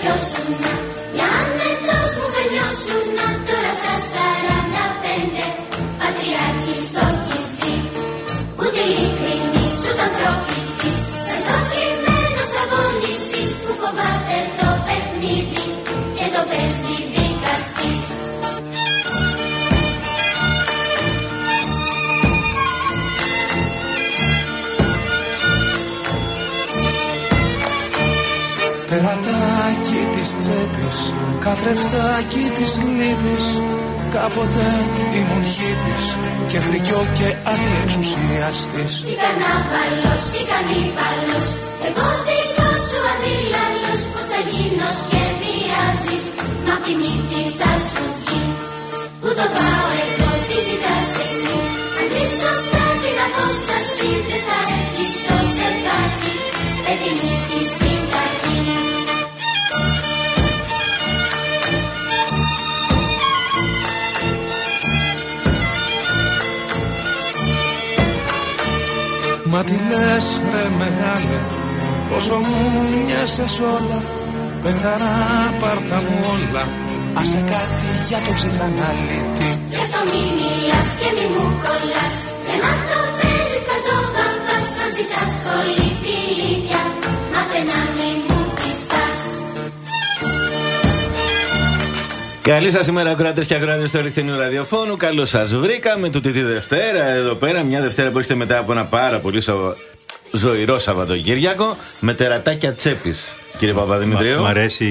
πιώσουνα Για καθρεφτάκι της λύπης Κάποτε ήμουν χίπης και φρικιό και αντιεξουσιαστής Τι καρνάβαλος, τι κανίβαλος Εγώ δικός σου αντίλαλος Πως θα γίνω σχεδιάζεις. Μα απ' τη μύτη θα σου βγει. Που το πάω εγώ, τι ζητάς εσύ. Αντί σωστά την απόσταση Δεν θα έχεις το τσεπάκι. Παιδί μύτη συνταγή Μα τι λες ρε μεγάλε, πόσο μου μοιάσες όλα. Παιχταρά πάρτα μου όλα, άσε κάτι για το ψυχαναλύτη Γι' αυτό μη μιλάς και μη μου κολλάς. Για να το παίζεις χαζό παπάς Αν ζητάς σχολή τη λίδια Μάθε να μη μου τη σπάς Καλή σας ημέρα, ακροάτε και ακροάτε του αληθινού ραδιοφώνου. Καλώς σας βρήκαμε τούτη τη Δευτέρα εδώ πέρα. Μια Δευτέρα που έρχεται μετά από ένα πάρα πολύ σο... ζωηρό Σαββατοκύριακο με τερατάκια τσέπης. Κύριε Παπαδημητρίου. Μ' αρέσει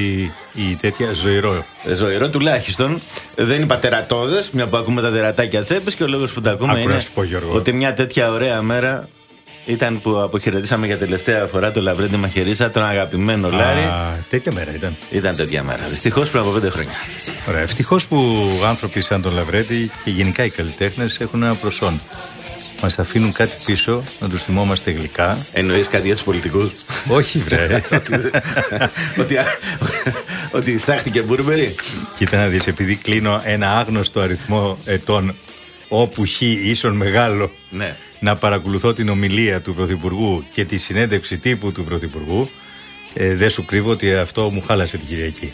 η τέτοια ζωηρό. Ε, Ζωηρό τουλάχιστον. Δεν είπα τερατώδες, μια που ακούμε τα τερατάκια τσέπης και ο λόγος που τα ακούμε Άκου να είναι σου πω, Γιώργο. ότι μια τέτοια ωραία μέρα ήταν που αποχαιρετήσαμε για τελευταία φορά τον Λαβρέντι Μαχαιρίτσα, τον αγαπημένο Λάρη. Α, τέτοια μέρα ήταν. Ήταν τέτοια μέρα. Δυστυχώς πριν από πέντε χρόνια. Ωραία. Ευτυχώς που άνθρωποι σαν τον Λαβρέτη και γενικά οι καλλιτέχνες έχουν ένα προσόν. Μας αφήνουν κάτι πίσω, να τους θυμόμαστε γλυκά. Εννοείς κάτι για τους πολιτικούς; Όχι, βρε. ότι, ότι στάχτηκε Μπούρμπερι; Κοίτα να δεις, επειδή κλείνω ένα άγνωστο αριθμό ετών όπου χ ίσον μεγάλο Ναι. Να παρακολουθώ την ομιλία του Πρωθυπουργού και τη συνέντευξη τύπου του Πρωθυπουργού ε, δεν σου κρύβω ότι αυτό μου χάλασε την Κυριακή.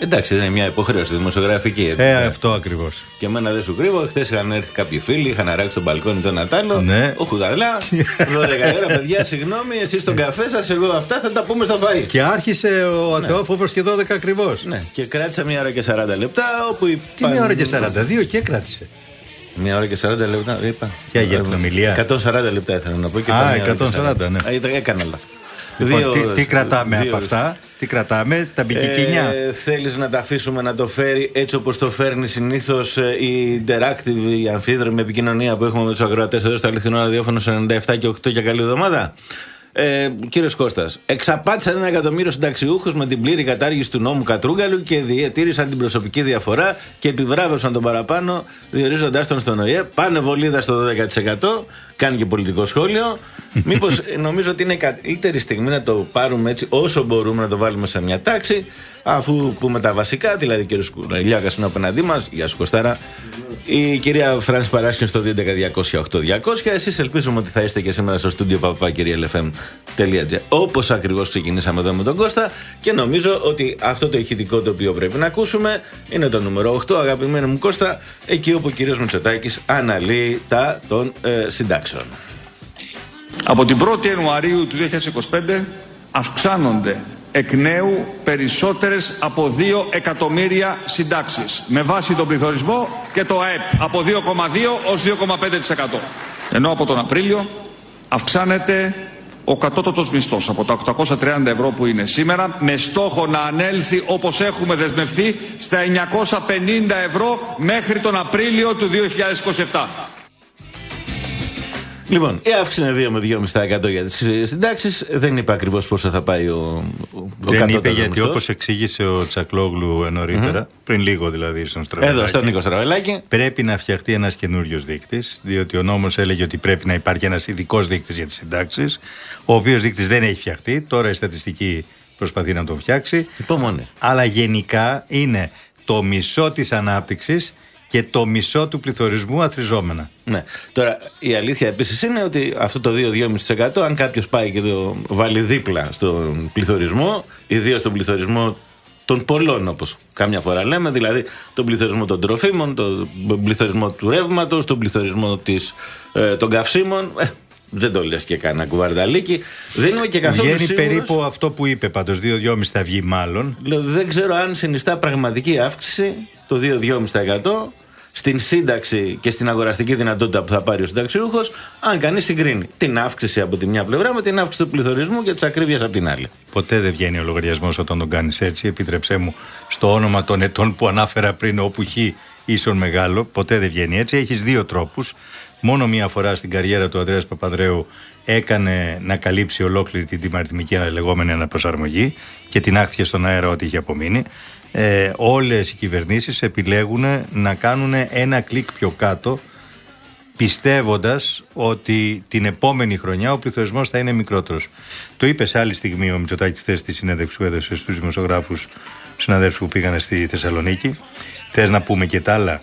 Εντάξει, δεν είναι μια υποχρέωση δημοσιογραφική. Ε, αυτό ακριβώς. Και εμένα δεν σου κρύβω. Χθες είχαν έρθει κάποιοι φίλοι, είχαν αράξει τον μπαλκόνι τον Ατάλο. Ναι. Ο Χουδαλά. 12 η ώρα, παιδιά, συγγνώμη, εσείς τον καφέ σας, εγώ αυτά θα τα πούμε στο φαΐ. Και άρχισε ο Αθεόφοβος και 12 ακριβώς. Ναι, και κράτησα μια ώρα και 40 λεπτά. Όπου Τι είπα... μια ώρα και 42 και κράτησε. Μια ώρα και 40 λεπτά, είπα. Ποια, για την ομιλία; 140 λεπτά ήθελα να πω. Και Α, είπα μια ώρα και 140, ναι. Α, ήταν- Έκανα λάθος. Λοιπόν, τι, τι κρατάμε από αυτά, τι κρατάμε, τα μπικικίνια; Ε, θέλεις να τα αφήσουμε να το φέρει έτσι όπως το φέρνει συνήθως ε, η interactive, η αμφίδρομη επικοινωνία που έχουμε με τους ακροατές εδώ στο αληθινό ραδιόφωνο σε 97 και 8 για καλή εβδομάδα. Ε, Κύριε Κώστας, εξαπάτησαν ένα εκατομμύριο συνταξιούχους με την πλήρη κατάργηση του νόμου Κατρούγκαλου και διατήρησαν την προσωπική διαφορά και επιβράβευσαν τον παραπάνω, διορίζοντάς τον στον ΟΗΕ. Πάνε βολίδα στο 12%. Κάνει και πολιτικό σχόλιο. Μήπως νομίζω ότι είναι η καλύτερη στιγμή να το πάρουμε έτσι όσο μπορούμε να το βάλουμε σε μια τάξη, αφού πούμε τα βασικά, δηλαδή κύριος Σκουρελιάκα είναι απέναντί μας. Γεια σου Κωστάρα. Η κυρία Φράνση Παράσκη στο 211-200-8200. Εσείς ελπίζουμε ότι θα είστε και σήμερα στο στούντιο παπακυριαλεφm.gr. Όπως ακριβώς ξεκινήσαμε εδώ με τον Κώστα. Και νομίζω ότι αυτό το ηχητικό το οποίο πρέπει να ακούσουμε είναι το νούμερο 8, αγαπημένο μου Κώστα, εκεί όπου ο κύριος Μητσοτάκης αναλύει τα των ε, συντάξεων. Από την 1η Ιανουαρίου του 2025 αυξάνονται εκ νέου περισσότερες από 2 εκατομμύρια συντάξεις με βάση τον πληθωρισμό και το ΑΕΠ από 2,2 ως 2,5%. Ενώ από τον Απρίλιο αυξάνεται ο κατώτατος μισθός από τα 830 ευρώ που είναι σήμερα με στόχο να ανέλθει όπως έχουμε δεσμευθεί στα 950 ευρώ μέχρι τον Απρίλιο του 2027. Λοιπόν, η αύξηση είναι 2 με 2,5% για τις συντάξεις. Δεν είπε ακριβώς πόσο θα πάει ο, ο Δεν είπε κατώτατος γιατί μισθός. όπως εξήγησε ο Τσακλόγλου νωρίτερα, πριν λίγο δηλαδή στον Στραβελάκη, Εδώ, στον Νίκο Στραβελάκη. πρέπει να φτιαχτεί ένας καινούριος δείκτης, διότι ο νόμος έλεγε ότι πρέπει να υπάρχει ένας ειδικός δείκτης για τις συντάξεις, ο οποίος δείκτης δεν έχει φτιαχτεί, τώρα η στατιστική προσπαθεί να τον φτιάξει, Υπομονή. αλλά γενικά είναι το μισό της ανάπτυξης και το μισό του πληθωρισμού αθριζόμενα. Ναι. Τώρα, η αλήθεια επίσης είναι ότι αυτό το 2-2,5% αν κάποιος πάει και το βάλει δίπλα στον πληθωρισμό, ιδίως στον πληθωρισμό των πολλών όπως κάμια φορά λέμε, δηλαδή τον πληθωρισμό των τροφίμων, τον πληθωρισμό του ρεύματος, τον πληθωρισμό της, ε, των καυσίμων. Ε, δεν το λες και κανένα κουβαρδαλίκι. Δεν είμαι και καθόλου Βγαίνει σίγουρος. περίπου αυτό που είπε πάντω, 2-2,5 θα βγει μάλλον. Λέω, δεν ξέρω αν συνιστά πραγματική αύξηση το 2-2,5% στην σύνταξη και στην αγοραστική δυνατότητα που θα πάρει ο συνταξιούχος, αν κανείς συγκρίνει την αύξηση από τη μια πλευρά με την αύξηση του πληθωρισμού και της ακρίβειας από την άλλη. Ποτέ δεν βγαίνει ο λογαριασμός όταν τον κάνεις έτσι. Επιτρέψέ μου στο όνομα των ετών που ανάφερα πριν, όπου χ ίσον μεγάλο. Ποτέ δεν βγαίνει έτσι. Έχεις δύο τρόπους. Μόνο μία φορά στην καριέρα του Ανδρέας Παπαδρέου έκανε να καλύψει ολόκληρη την τιμαριθμική λεγόμενη αναπροσαρμογή και την άχθηκε στον αέρα ό,τι είχε απομείνει. Ε, όλες οι κυβερνήσεις επιλέγουν να κάνουν ένα κλικ πιο κάτω πιστεύοντας ότι την επόμενη χρονιά ο πληθωρισμός θα είναι μικρότερος. Το είπε σε άλλη στιγμή ο Μητσοτάκης χθες στη συνέντευξη που έδωσε στους δημοσιογράφους συναδέλφους που πήγαν στη Θεσσαλονίκη. Θες να πούμε και τα άλλα;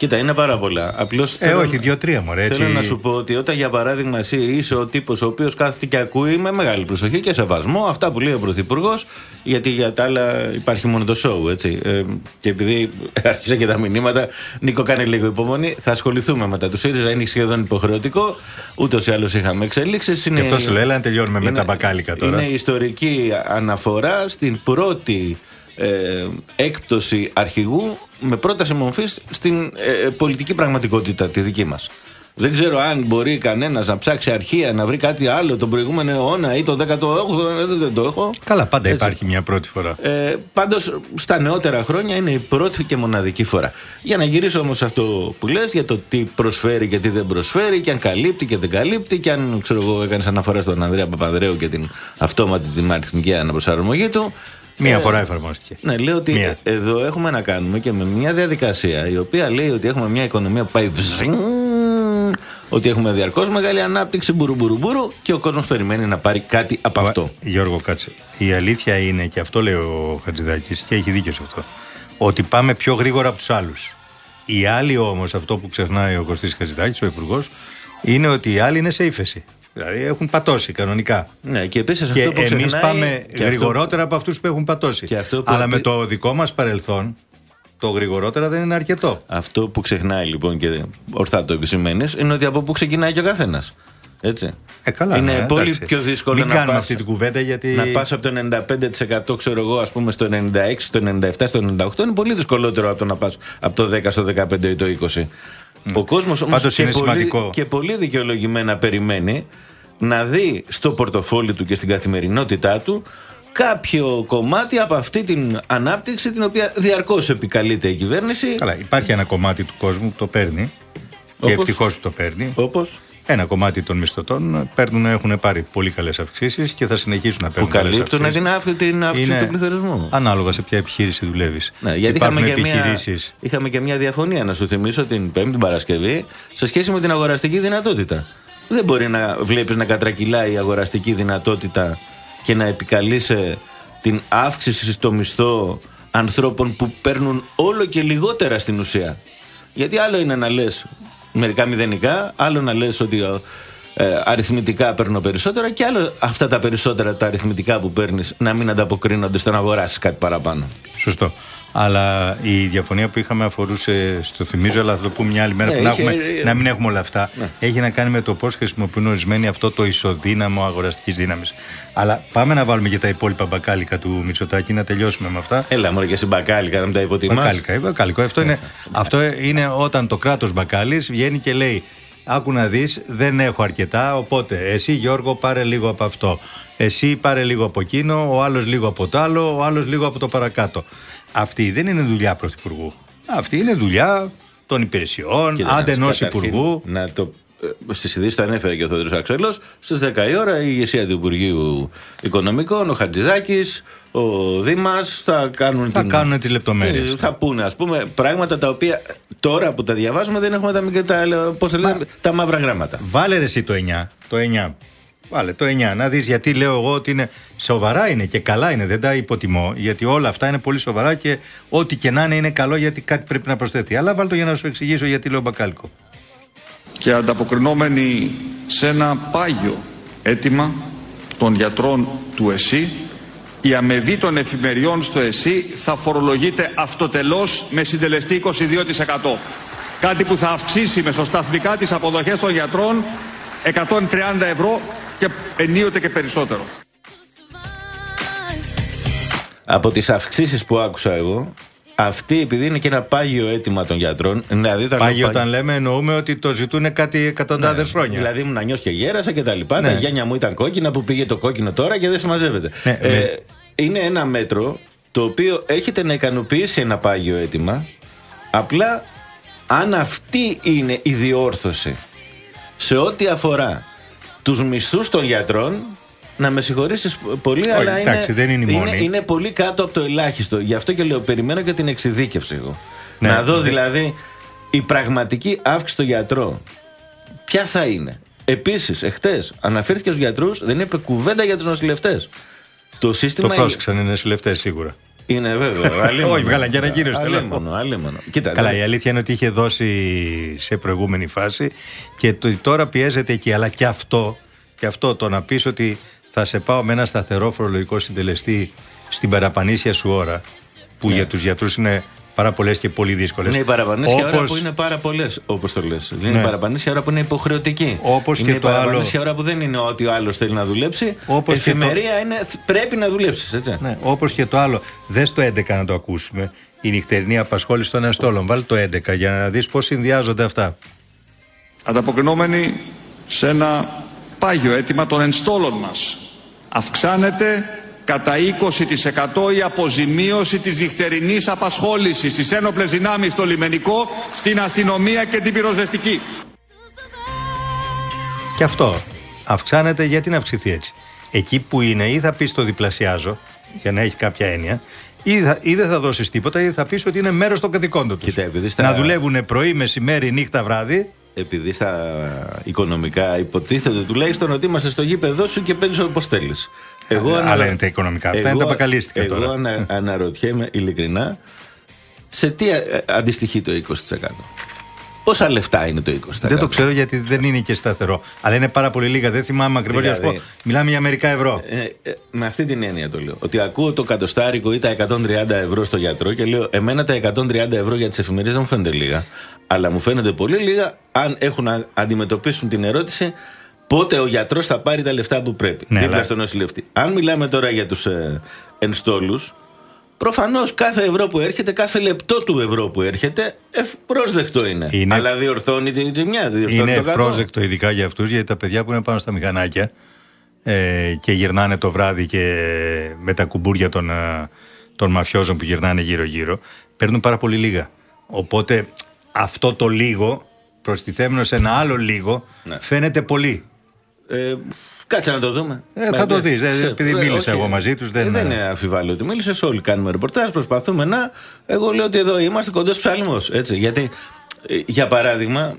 Κοίτα, είναι πάρα πολλά. Απλώς. Ε, όχι, δύο-τρία μωρέ. Έτσι. Θέλω να σου πω ότι όταν για παράδειγμα εσύ είσαι ο τύπος ο οποίος κάθεται και ακούει με μεγάλη προσοχή και σεβασμό αυτά που λέει ο Πρωθυπουργός, γιατί για τα άλλα υπάρχει μόνο το show, έτσι. Ε, και επειδή άρχισα και τα μηνύματα, Νίκο, κάνει λίγο υπομονή. Θα ασχοληθούμε μετά του ΣΥΡΙΖΑ, είναι σχεδόν υποχρεωτικό. Ούτως ή άλλως είχαμε εξελίξεις. Και αυτό σου λέει, να τελειώνουμε με τα μπακάλικα τώρα. Είναι ιστορική αναφορά στην πρώτη ε, έκπτωση αρχηγού με πρόταση μορφής στην ε, πολιτική πραγματικότητα τη δική μας. Δεν ξέρω αν μπορεί κανένας να ψάξει αρχεία να βρει κάτι άλλο τον προηγούμενο αιώνα ή τον 18ο, δεν το έχω. Καλά, πάντα Έτσι. υπάρχει μια πρώτη φορά. Ε, Πάντως στα νεότερα χρόνια είναι η πρώτη και μοναδική φορά. Για να γυρίσω όμως αυτό που λες για το τι προσφέρει και τι δεν προσφέρει, και αν καλύπτει και δεν καλύπτει, και αν ξέρω εγώ έκανες αναφορά στον Ανδρέα Παπαδρέου και την αυτόματη την αριθμική αναπροσαρμογή του. Μία φορά εφαρμόστηκε. Ναι, λέω ότι Μία. εδώ έχουμε να κάνουμε και με μια διαδικασία η οποία λέει ότι έχουμε μια οικονομία που πάει βζινγκ, ότι έχουμε διαρκώς μεγάλη ανάπτυξη, μπουρου, μπουρου, μπουρου, και ο κόσμος περιμένει να πάρει κάτι από αυτό. Γιώργο, κάτσε. Η αλήθεια είναι, και αυτό λέει ο Χατζηδάκης, και έχει δίκιο σε αυτό, ότι πάμε πιο γρήγορα από τους άλλους. Οι άλλοι όμως, αυτό που ξεχνάει ο Κωστής Χατζηδάκης, ο Υπουργός, είναι ότι οι άλλοι είναι σε ύφεση. Δηλαδή έχουν πατώσει κανονικά. Ναι, και επίσης αυτό Και που εμείς ξεχνάει. πάμε και γρηγορότερα από αυτούς που έχουν πατώσει. Και αυτό που Αλλά απει- με το δικό μας παρελθόν, το γρηγορότερα δεν είναι αρκετό. Αυτό που ξεχνάει λοιπόν και ορθά το επισημαίνεις είναι ότι από πού ξεκινάει και ο καθένας. Έτσι. Ε, καλά, είναι ναι, πολύ εντάξει. πιο δύσκολο Μην να κάνουμε πας, αυτή την κουβέντα γιατί. να πας από το 95% ξέρω εγώ ας πούμε στο 96, στο 97, στο 98 είναι πολύ δυσκολότερο από το να πας από το 10 στο 15 ή το 20. Ο κόσμος όμως Πάντως και, είναι πολύ, σημαντικό. και πολύ δικαιολογημένα περιμένει να δει στο πορτοφόλι του και στην καθημερινότητά του κάποιο κομμάτι από αυτή την ανάπτυξη την οποία διαρκώς επικαλείται η κυβέρνηση Καλά, υπάρχει ένα κομμάτι του κόσμου που το παίρνει. Και Όπως; ευτυχώς που το παίρνει. όπως; Ένα κομμάτι των μισθωτών παίρνουν, έχουν πάρει πολύ καλές αυξήσεις και θα συνεχίσουν να που παίρνουν. καλές καλύπτουν αυξήσεις. την αύξηση, την αύξηση Είναι του πληθωρισμού. Ανάλογα σε ποια επιχείρηση δουλεύεις. Ναι, γιατί είχαμε και, μια, επιχειρήσει. είχαμε και μια διαφωνία, να σου θυμίσω, την Πέμπτη Παρασκευή σε σχέση με την αγοραστική δυνατότητα. Δεν μπορεί να βλέπεις να κατρακυλάει η αγοραστική δυνατότητα και να επικαλείσαι την αύξηση στο μισθό ανθρώπων που παίρνουν όλο και λιγότερα στην ουσία. Γιατί άλλο είναι να λες μερικά μηδενικά, άλλο να λες ότι ε, αριθμητικά παίρνω περισσότερα και άλλο αυτά τα περισσότερα τα αριθμητικά που παίρνεις να μην ανταποκρίνονται στο να αγοράσεις κάτι παραπάνω. Σωστό. Αλλά η διαφωνία που είχαμε αφορούσε, στο θυμίζω, αλλά θα το πούμε μια άλλη μέρα Ναι, που να, είχε- έχουμε, ε, να μην έχουμε όλα αυτά. Ναι. Έχει να κάνει με το πώς χρησιμοποιούν ορισμένοι αυτό το ισοδύναμο αγοραστικής δύναμης. Αλλά πάμε να βάλουμε και τα υπόλοιπα μπακάλικα του Μητσοτάκη να τελειώσουμε με αυτά. Έλα μωρέ και στην μπακάλικα να μην τα υποτιμάς. Μπακάλικα, ε, μπακάλικο. Αυτό, είναι, αυτό είναι όταν το κράτος μπακάλι βγαίνει και λέει: Άκου να δεις, δεν έχω αρκετά. Οπότε εσύ, Γιώργο, πάρε λίγο από αυτό. Εσύ πάρε λίγο από εκείνο, ο άλλος λίγο από το άλλο, ο άλλος λίγο από το παρακάτω. Αυτή δεν είναι δουλειά πρωθυπουργού. Αυτή είναι δουλειά των υπηρεσιών, Κοίτα, άντε να σου ενός καταρχήν, υπουργού. Να το, Στις ειδήσεις το ανέφερε και ο Θόδωρο Αξέλος. Στις 10 η ώρα η ηγεσία του Υπουργείου Οικονομικών, ο Χατζηδάκης, ο Δήμας θα κάνουν. Θα την... κάνουν τις λεπτομέρειες. Ε, Θα πούνε, ας πούμε, πράγματα τα οποία τώρα που τα διαβάζουμε δεν έχουμε τα, μικ- τα, πώς θα λένε, τα μαύρα γράμματα. Βάλε ρε εσύ το 9. Το 9. Βάλε το 9. Να δεις γιατί λέω εγώ ότι είναι σοβαρά είναι και καλά είναι. Δεν τα υποτιμώ. Γιατί όλα αυτά είναι πολύ σοβαρά και ό,τι και να είναι είναι καλό γιατί κάτι πρέπει να προσθεθεί. Αλλά βάλτε το για να σου εξηγήσω γιατί λέω μπακάλικο. και ανταποκρινόμενοι σε ένα πάγιο αίτημα των γιατρών του ΕΣΥ η αμεβή των εφημεριών στο ΕΣΥ θα φορολογείται αυτοτελώς με συντελεστή 22%. Κάτι που θα αυξήσει μεσοσταθμικά τις αποδοχές των γιατρών 130 ευρώ και ενίοτε και περισσότερο. Από τις αυξήσεις που άκουσα εγώ, αυτή επειδή είναι και ένα πάγιο αίτημα των γιατρών. Δηλαδή όταν Πάγιο λέω όταν λέμε εννοούμε ότι το ζητούν κάτι εκατοντάδες Ναι, χρόνια. Δηλαδή ήμουν νιός και γέρασα και τα λοιπά. Ναι. Τα γένια μου ήταν κόκκινα που πήγε το κόκκινο τώρα και δεν συμμαζεύεται. Ναι, ε, με- Είναι ένα μέτρο το οποίο έχετε να ικανοποιήσει ένα πάγιο αίτημα. Απλά αν αυτή είναι η διόρθωση σε ό,τι αφορά τους μισθούς των γιατρών να με συγχωρήσεις πολύ, Όχι, αλλά εντάξει, είναι, δεν είναι η είναι, μόνη. είναι πολύ κάτω από το ελάχιστο. Γι' αυτό και λέω, περιμένω και την εξειδίκευση εγώ. Ναι, να δω δε- δηλαδή η πραγματική αύξηση στο γιατρό ποια θα είναι. Επίσης, εχθές αναφέρθηκε στους γιατρούς, δεν είπε κουβέντα για τους νοσηλευτές. Το Το σύστημα πρόσεξαν οι νοσηλευτές σίγουρα. Είναι βέβαιο. αλίμονο. Όχι, βγάλαν και ανακοίνωση, θέλω να πω. Αλίμονο, αλίμονο. Κοίτα, Καλά, δεν- η αλήθεια είναι ότι είχε δώσει σε προηγούμενη φάση και το, τώρα πιέζεται εκεί. Αλλά και αυτό, και αυτό το να πεις ότι θα σε πάω με ένα σταθερό φορολογικό συντελεστή στην παραπανήσια σου ώρα, που για τους γιατρούς είναι πάρα πολλές και πολύ δύσκολες. είναι η παραπανήσια ώρα που είναι πάρα πολλές, όπως το λες. Είναι Ναι. η παραπανήσια ώρα που είναι υποχρεωτική. Όπως είναι και η το άλλο- παραπανήσια ώρα που δεν είναι ότι ο άλλος θέλει να δουλέψει. Όπως και το- Εφημερία είναι πρέπει να δουλέψεις, έτσι. Ναι, Όπως και το άλλο. Δες το 11 να το ακούσουμε. Η νυχτερινή απασχόληση των ενστόλων. Βάλει το 11 για να δεις πώς συνδυάζονται αυτά. Ανταποκρινόμενοι σε ένα πάγιο αίτημα των ενστόλων μας. Αυξάνεται κατά 20% η αποζημίωση της νυχτερινής απασχόλησης στις ένοπλες δυνάμεις στο λιμενικό, στην αστυνομία και την πυροσβεστική. Και αυτό αυξάνεται γιατί να αυξηθεί έτσι. Εκεί που είναι, ή θα πεις το διπλασιάζω, για να έχει κάποια έννοια, ή, θα, ή δεν θα δώσεις τίποτα, ή θα πεις ότι είναι μέρος των καθηκόντων τους. Κοίτα, επειδή στα- Να δουλεύουν πρωί, μεσημέρι, νύχτα, βράδυ. επειδή στα οικονομικά υποτίθεται τουλάχιστον ότι είμαστε στο γήπεδο σου και παίζεις όπως θέλεις. Εγώ Άλλα ανα- είναι τα οικονομικά. Αυτά είναι τα μπακαλίστικα εγώ τώρα. ανα- αναρωτιέμαι ειλικρινά σε τι ε, αντιστοιχεί το 20%. Πόσα λεφτά είναι το 20%. Δεν το ξέρω γιατί δεν είναι και σταθερό. Αλλά είναι πάρα πολύ λίγα. Δεν θυμάμαι ακριβώς για να σου πω. Δηλαδή- Μιλάμε για μερικά ευρώ. Ε, ε, με αυτή την έννοια το λέω. Ότι ακούω το κατοστάρικο ή τα 130 ευρώ στο γιατρό και λέω: Εμένα τα 130 ευρώ για τις εφημερίε δεν μου φαίνονται λίγα. Αλλά μου φαίνονται πολύ λίγα αν έχουν να αντιμετωπίσουν την ερώτηση πότε ο γιατρός θα πάρει τα λεφτά που πρέπει. Ναι, δίπλα αλλά- στον νοσηλευτή. Αν μιλάμε τώρα για τους ε, ενστόλους, προφανώς κάθε ευρώ που έρχεται, κάθε λεπτό του ευρώ που έρχεται, ευπρόσδεκτο είναι. Είναι- Αλλά διορθώνει την ζημιά. Διορθώνει Είναι το κακό. ευπρόσδεκτο ειδικά για αυτούς, γιατί τα παιδιά που είναι πάνω στα μηχανάκια ε, και γυρνάνε το βράδυ και με τα κουμπούρια των, ε, των μαφιόζων που γυρνάνε γύρω-γύρω, παίρνουν πάρα πολύ λίγα. Οπότε αυτό το λίγο, προστιθέμενος σε ένα άλλο λίγο, Ναι. φαίνεται πολύ. Ε, κάτσε να το δούμε. Ε, θα το δεις. Ε, σε- επειδή ε, μίλησα όχι. εγώ μαζί τους, δεν- Ε, δεν είναι αμφιβάλλω ότι μίλησες. Όλοι κάνουμε ρεπορτάζ, προσπαθούμε να. Εγώ λέω ότι εδώ είμαστε κοντός ψάλμο. Γιατί, ε, για παράδειγμα,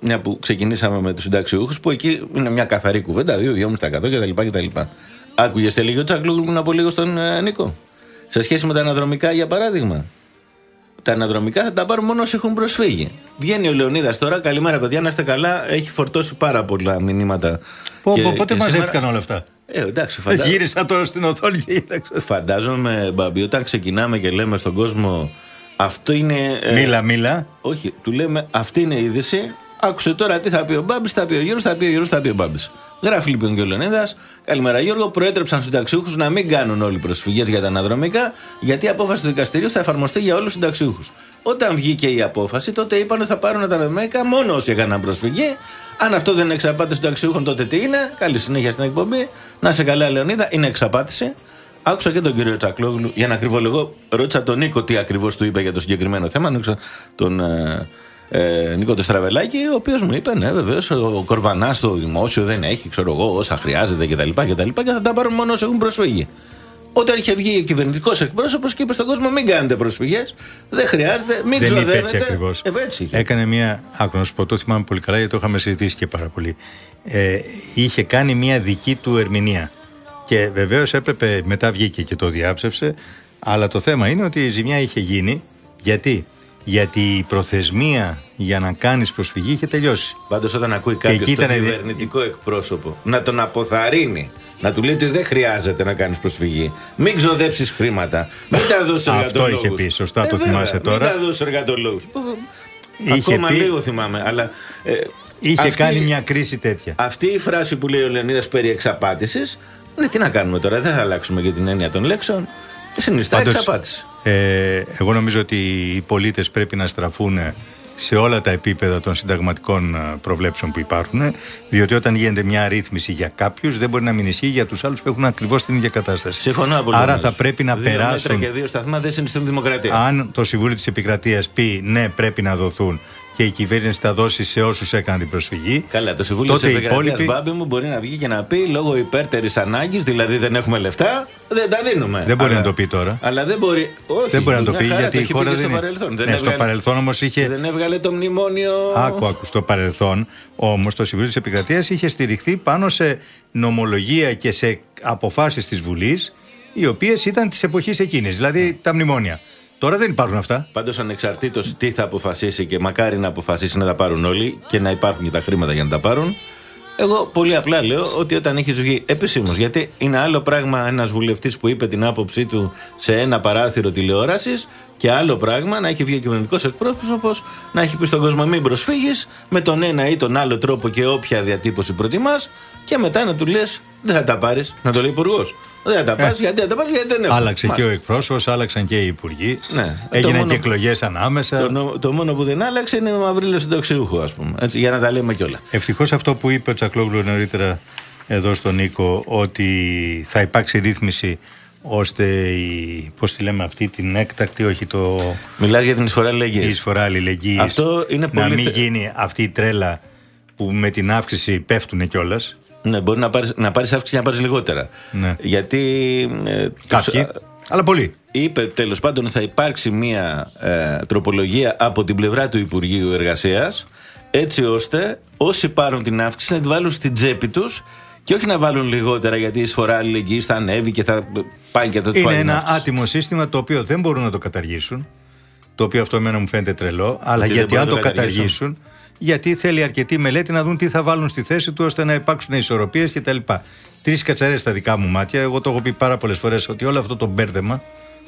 μια που ξεκινήσαμε με τους συνταξιούχους, που εκεί είναι μια καθαρή κουβέντα, 2-2,5% κτλ. κτλ. Άκουγες τι έλεγε ο Τσακλούγλου πριν από λίγο στον ε, Νίκο; Σε σχέση με τα αναδρομικά, για παράδειγμα. Τα αναδρομικά θα τα πάρουν μόνο όσοι έχουν προσφύγει. Βγαίνει ο Λεωνίδας τώρα. Καλημέρα, παιδιά, να είστε καλά. Έχει φορτώσει πάρα πολλά μηνύματα. Πω, Και- πω, πότε και μαζεύτηκαν σήμερα- όλα αυτά; Ε, εντάξει, φαντα... Γύρισα τώρα στην οθόνη και είδα. φαντάζομαι, Μπαμπή, όταν ξεκινάμε και λέμε στον κόσμο αυτό είναι. ε, Μίλα, μίλα. Όχι, του λέμε αυτή είναι η είδηση. Άκουσε τώρα τι θα πει ο Μπάμπης, θα πει ο Γιώργος, θα πει ο Γιώργος, θα πει ο Μπάμπης. Γράφει λοιπόν και ο Λεωνίδας. Καλημέρα Γιώργο. Προέτρεψαν στους συνταξιούχου να μην κάνουν όλοι προσφυγές για τα αναδρομικά, γιατί η απόφαση του δικαστηρίου θα εφαρμοστεί για όλους τους συνταξιούχου. Όταν βγήκε η απόφαση, τότε είπαν ότι θα πάρουν τα αναδρομικά μόνο όσοι έκαναν προσφυγή. Αν αυτό δεν είναι εξαπάτηση συνταξιούχων, τότε τι είναι. Καλή συνέχεια στην εκπομπή. Να σε καλά, Λεωνίδα. Είναι εξαπάτηση. Άκουσα και τον κύριο Τσακλόγλου για να ακριβολογώ. Ρώτησα τον Νίκο τι ακριβώς του είπε για το συγκεκριμένο θέμα. Άκουσα τον ε, ε, Νίκος Τεστραβελάκη, ο οποίος μου είπε: Ναι, βεβαίως, ο Κορβανάς στο δημόσιο δεν έχει, ξέρω εγώ, όσα χρειάζεται κτλ. Και, και, και θα τα πάρουν μόνο όσοι έχουν προσφύγει. Όταν είχε βγει ο κυβερνητικός εκπρόσωπος και είπε στον κόσμο: Μην κάνετε προσφυγές, δεν χρειάζεται, μην Δεν είπε έτσι ξοδεύετε. ακριβώς. Ε, έτσι είχε. Έκανε μια. Άκου να σου πω, το θυμάμαι πολύ καλά γιατί το είχαμε συζητήσει και πάρα πολύ. Ε, είχε κάνει μια δική του ερμηνεία. Και βεβαίως έπρεπε, μετά βγήκε και το διάψευσε. Αλλά το θέμα είναι ότι η ζημιά είχε γίνει γιατί; Γιατί η προθεσμία για να κάνεις προσφυγή είχε τελειώσει. Πάντως, όταν ακούει κάποιος εκεί τον ήταν- κυβερνητικό εκπρόσωπο να τον αποθαρρύνει, να του λέει ότι δεν χρειάζεται να κάνεις προσφυγή, μην ξοδέψεις χρήματα, μην τα δώσεις Αυτό εργατολόγους. είχε πει, σωστά το θυμάσαι τώρα. Μην τα δώσεις εργατολόγους. Είχε Ακόμα πει- λίγο θυμάμαι, αλλά. ε, Είχε αυτή- κάνει μια κρίση τέτοια. Αυτή η φράση που λέει ο Λεωνίδας περί εξαπάτησης, ναι, τι να κάνουμε τώρα, δεν θα αλλάξουμε για την έννοια των λέξεων. Συνιστά Πάντως, εξαπάτηση. Ε, εγώ νομίζω ότι οι πολίτες πρέπει να στραφούν σε όλα τα επίπεδα των συνταγματικών ε, προβλέψεων που υπάρχουν, διότι όταν γίνεται μια αρρύθμιση για κάποιους δεν μπορεί να μην ισχύει για τους άλλους που έχουν ακριβώς την ίδια κατάσταση. Συμφωνώ απολύτως. Άρα θα πρέπει να δύο Μέτρα περάσουν. και δύο σταθμά δεν συνιστούν δημοκρατία. Αν το Συμβούλιο της Επικρατείας πει ναι πρέπει να δοθούν και η κυβέρνηση θα δώσει σε όσους έκαναν την προσφυγή, Καλά, το Συμβούλιο της τότε οι Επικρατείας υπόλοιποι Μπάμπη μου μπορεί να βγει και να πει λόγω υπέρτερης ανάγκης, δηλαδή δεν έχουμε λεφτά, δεν τα δίνουμε. Δεν μπορεί Αλλά- να το πει τώρα. Αλλά δεν μπορεί. Όχι, δεν μπορεί να το μια πει χαρά, γιατί το η έχει χώρα πει και δεν στο είναι. παρελθόν. Δεν Ναι, στο έβγαλε- παρελθόν όμως είχε Δεν έβγαλε το μνημόνιο. Άκου, άκου. Στο παρελθόν, όμως, το Συμβούλιο της Επικρατείας είχε στηριχθεί πάνω σε νομολογία και σε αποφάσεις της Βουλής, οι οποίες ήταν της εποχής εκείνης, δηλαδή τα μνημόνια. Τώρα δεν υπάρχουν αυτά. Πάντως, ανεξαρτήτως τι θα αποφασίσει και μακάρι να αποφασίσει να τα πάρουν όλοι και να υπάρχουν και τα χρήματα για να τα πάρουν, εγώ πολύ απλά λέω ότι όταν έχεις βγει επισήμως, γιατί είναι άλλο πράγμα ένας βουλευτής που είπε την άποψή του σε ένα παράθυρο τηλεόρασης και άλλο πράγμα να έχει βγει ο κυβερνητικός εκπρόσωπος να έχει πει στον κόσμο μην προσφύγεις με τον ένα ή τον άλλο τρόπο και όποια διατύπωση προτιμάς και μετά να του λες δεν θα τα πάρεις, να το λέει υπουργός. Δεν θα τα πάρεις, γιατί δεν θα τα πάρεις, γιατί δεν έχω. Ε. Άλλαξε και ο Μάλιστα. εκπρόσωπος, άλλαξαν και οι υπουργοί. Ναι. Το Έγιναν μόνο- και εκλογές ανάμεσα. Το, νο- το μόνο που δεν άλλαξε είναι ο Μαυρίλο συνταξιούχο, ας πούμε. Έτσι, για να τα λέμε κιόλα. Ευτυχώς αυτό που είπε ο Τσακλόγλου νωρίτερα εδώ στον Νίκο, ότι θα υπάρξει ρύθμιση ώστε η, πώς τη λέμε αυτή την έκτακτη, όχι το, Μιλάς για την εισφορά η αλληλεγγύη. εισφορά αλληλεγγύης Αυτό είναι να πολύ μην θε- γίνει αυτή η τρέλα που με την αύξηση πέφτουν κιόλας. Ναι, μπορεί να πάρει να πάρεις αύξηση και να πάρεις λιγότερα. Ναι. Γιατί. Ε, τους- Κάποιοι. α, Αλλά πολλοί. είπε τέλος πάντων ότι θα υπάρξει μία ε, τροπολογία από την πλευρά του Υπουργείου Εργασίας, έτσι ώστε όσοι πάρουν την αύξηση να τη βάλουν στην τσέπη τους και όχι να βάλουν λιγότερα γιατί η εισφορά αλληλεγγύης θα ανέβει και θα πάει και θα του Είναι φάει την ένα αύξηση. άτιμο σύστημα το οποίο δεν μπορούν να το καταργήσουν. Το οποίο αυτό εμένα μου φαίνεται τρελό. Αλλά δεν γιατί μπορούν αν να το το καταργήσουν. καταργήσουν, γιατί θέλει αρκετή μελέτη να δουν τι θα βάλουν στη θέση του ώστε να υπάρξουν ισορροπίες κτλ. Τρεις κατσαρές στα δικά μου μάτια. Εγώ το έχω πει πάρα πολλές φορές ότι όλο αυτό το μπέρδεμα,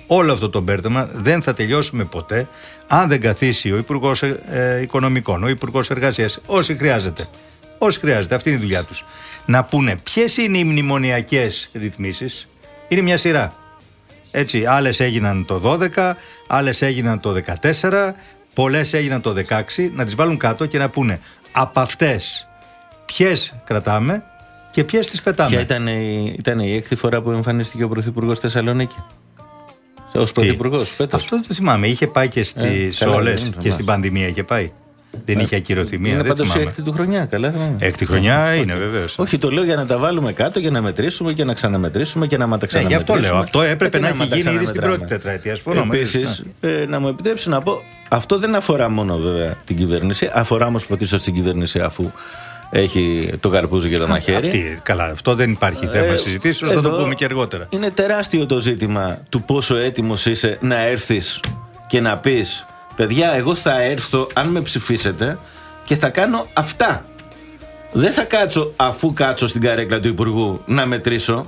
όλο αυτό το μπέρδεμα δεν θα τελειώσουμε ποτέ αν δεν καθίσει ο Υπουργός Οικονομικών, ο Υπουργός Εργασίας, όσοι χρειάζεται. Όσοι χρειάζεται, αυτή είναι η δουλειά τους. Να πούνε ποιες είναι οι μνημονιακές ρυθμίσεις; Είναι μια σειρά. Έτσι, άλλες έγιναν το 12, άλλες έγιναν το 14, πολλές έγιναν το 16. Να τις βάλουν κάτω και να πούνε από αυτές ποιες κρατάμε και ποιες τις πετάμε; Ποια ήταν η, ήταν η έκτη φορά που εμφανίστηκε ο Πρωθυπουργός στη Θεσσαλονίκη; Ω Πρωθυπουργός, φέτος. Αυτό το θυμάμαι. Είχε πάει και στις Ε, καλά, όλες δεν και θυμάμαι. στην πανδημία είχε πάει. Δεν είχε ακυρωθεί μία. Είναι δεν πάντως η θυμάμαι. έκτη του χρονιά, καλά. θυμάμαι. Έκτη χρονιά είναι βεβαίως. Όχι, το λέω για να τα βάλουμε κάτω και να μετρήσουμε και να ξαναμετρήσουμε και να μα τα Ναι, γι' αυτό ξαναμετρήσουμε. λέω. Αυτό έπρεπε Γιατί να έχει μα τα γίνει ήδη στην ξαναμετράμε. πρώτη τετραετία. Συμφωνώ μαζί Επίσης, σας, ναι. να μου επιτρέψει να πω, αυτό δεν αφορά μόνο βέβαια την κυβέρνηση, αφορά όμως πρωτίστω την κυβέρνηση αφού έχει το καρπούζι και το μαχαίρι. Αυτή, καλά, αυτό δεν υπάρχει θέμα Ε, συζητήσεως. Θα το εδώ πούμε και αργότερα. Είναι τεράστιο το ζήτημα του πόσο έτοιμος είσαι να έρθεις και να πεις: Παιδιά, εγώ θα έρθω αν με ψηφίσετε και θα κάνω αυτά. Δεν θα κάτσω αφού κάτσω στην καρέκλα του Υπουργού να μετρήσω.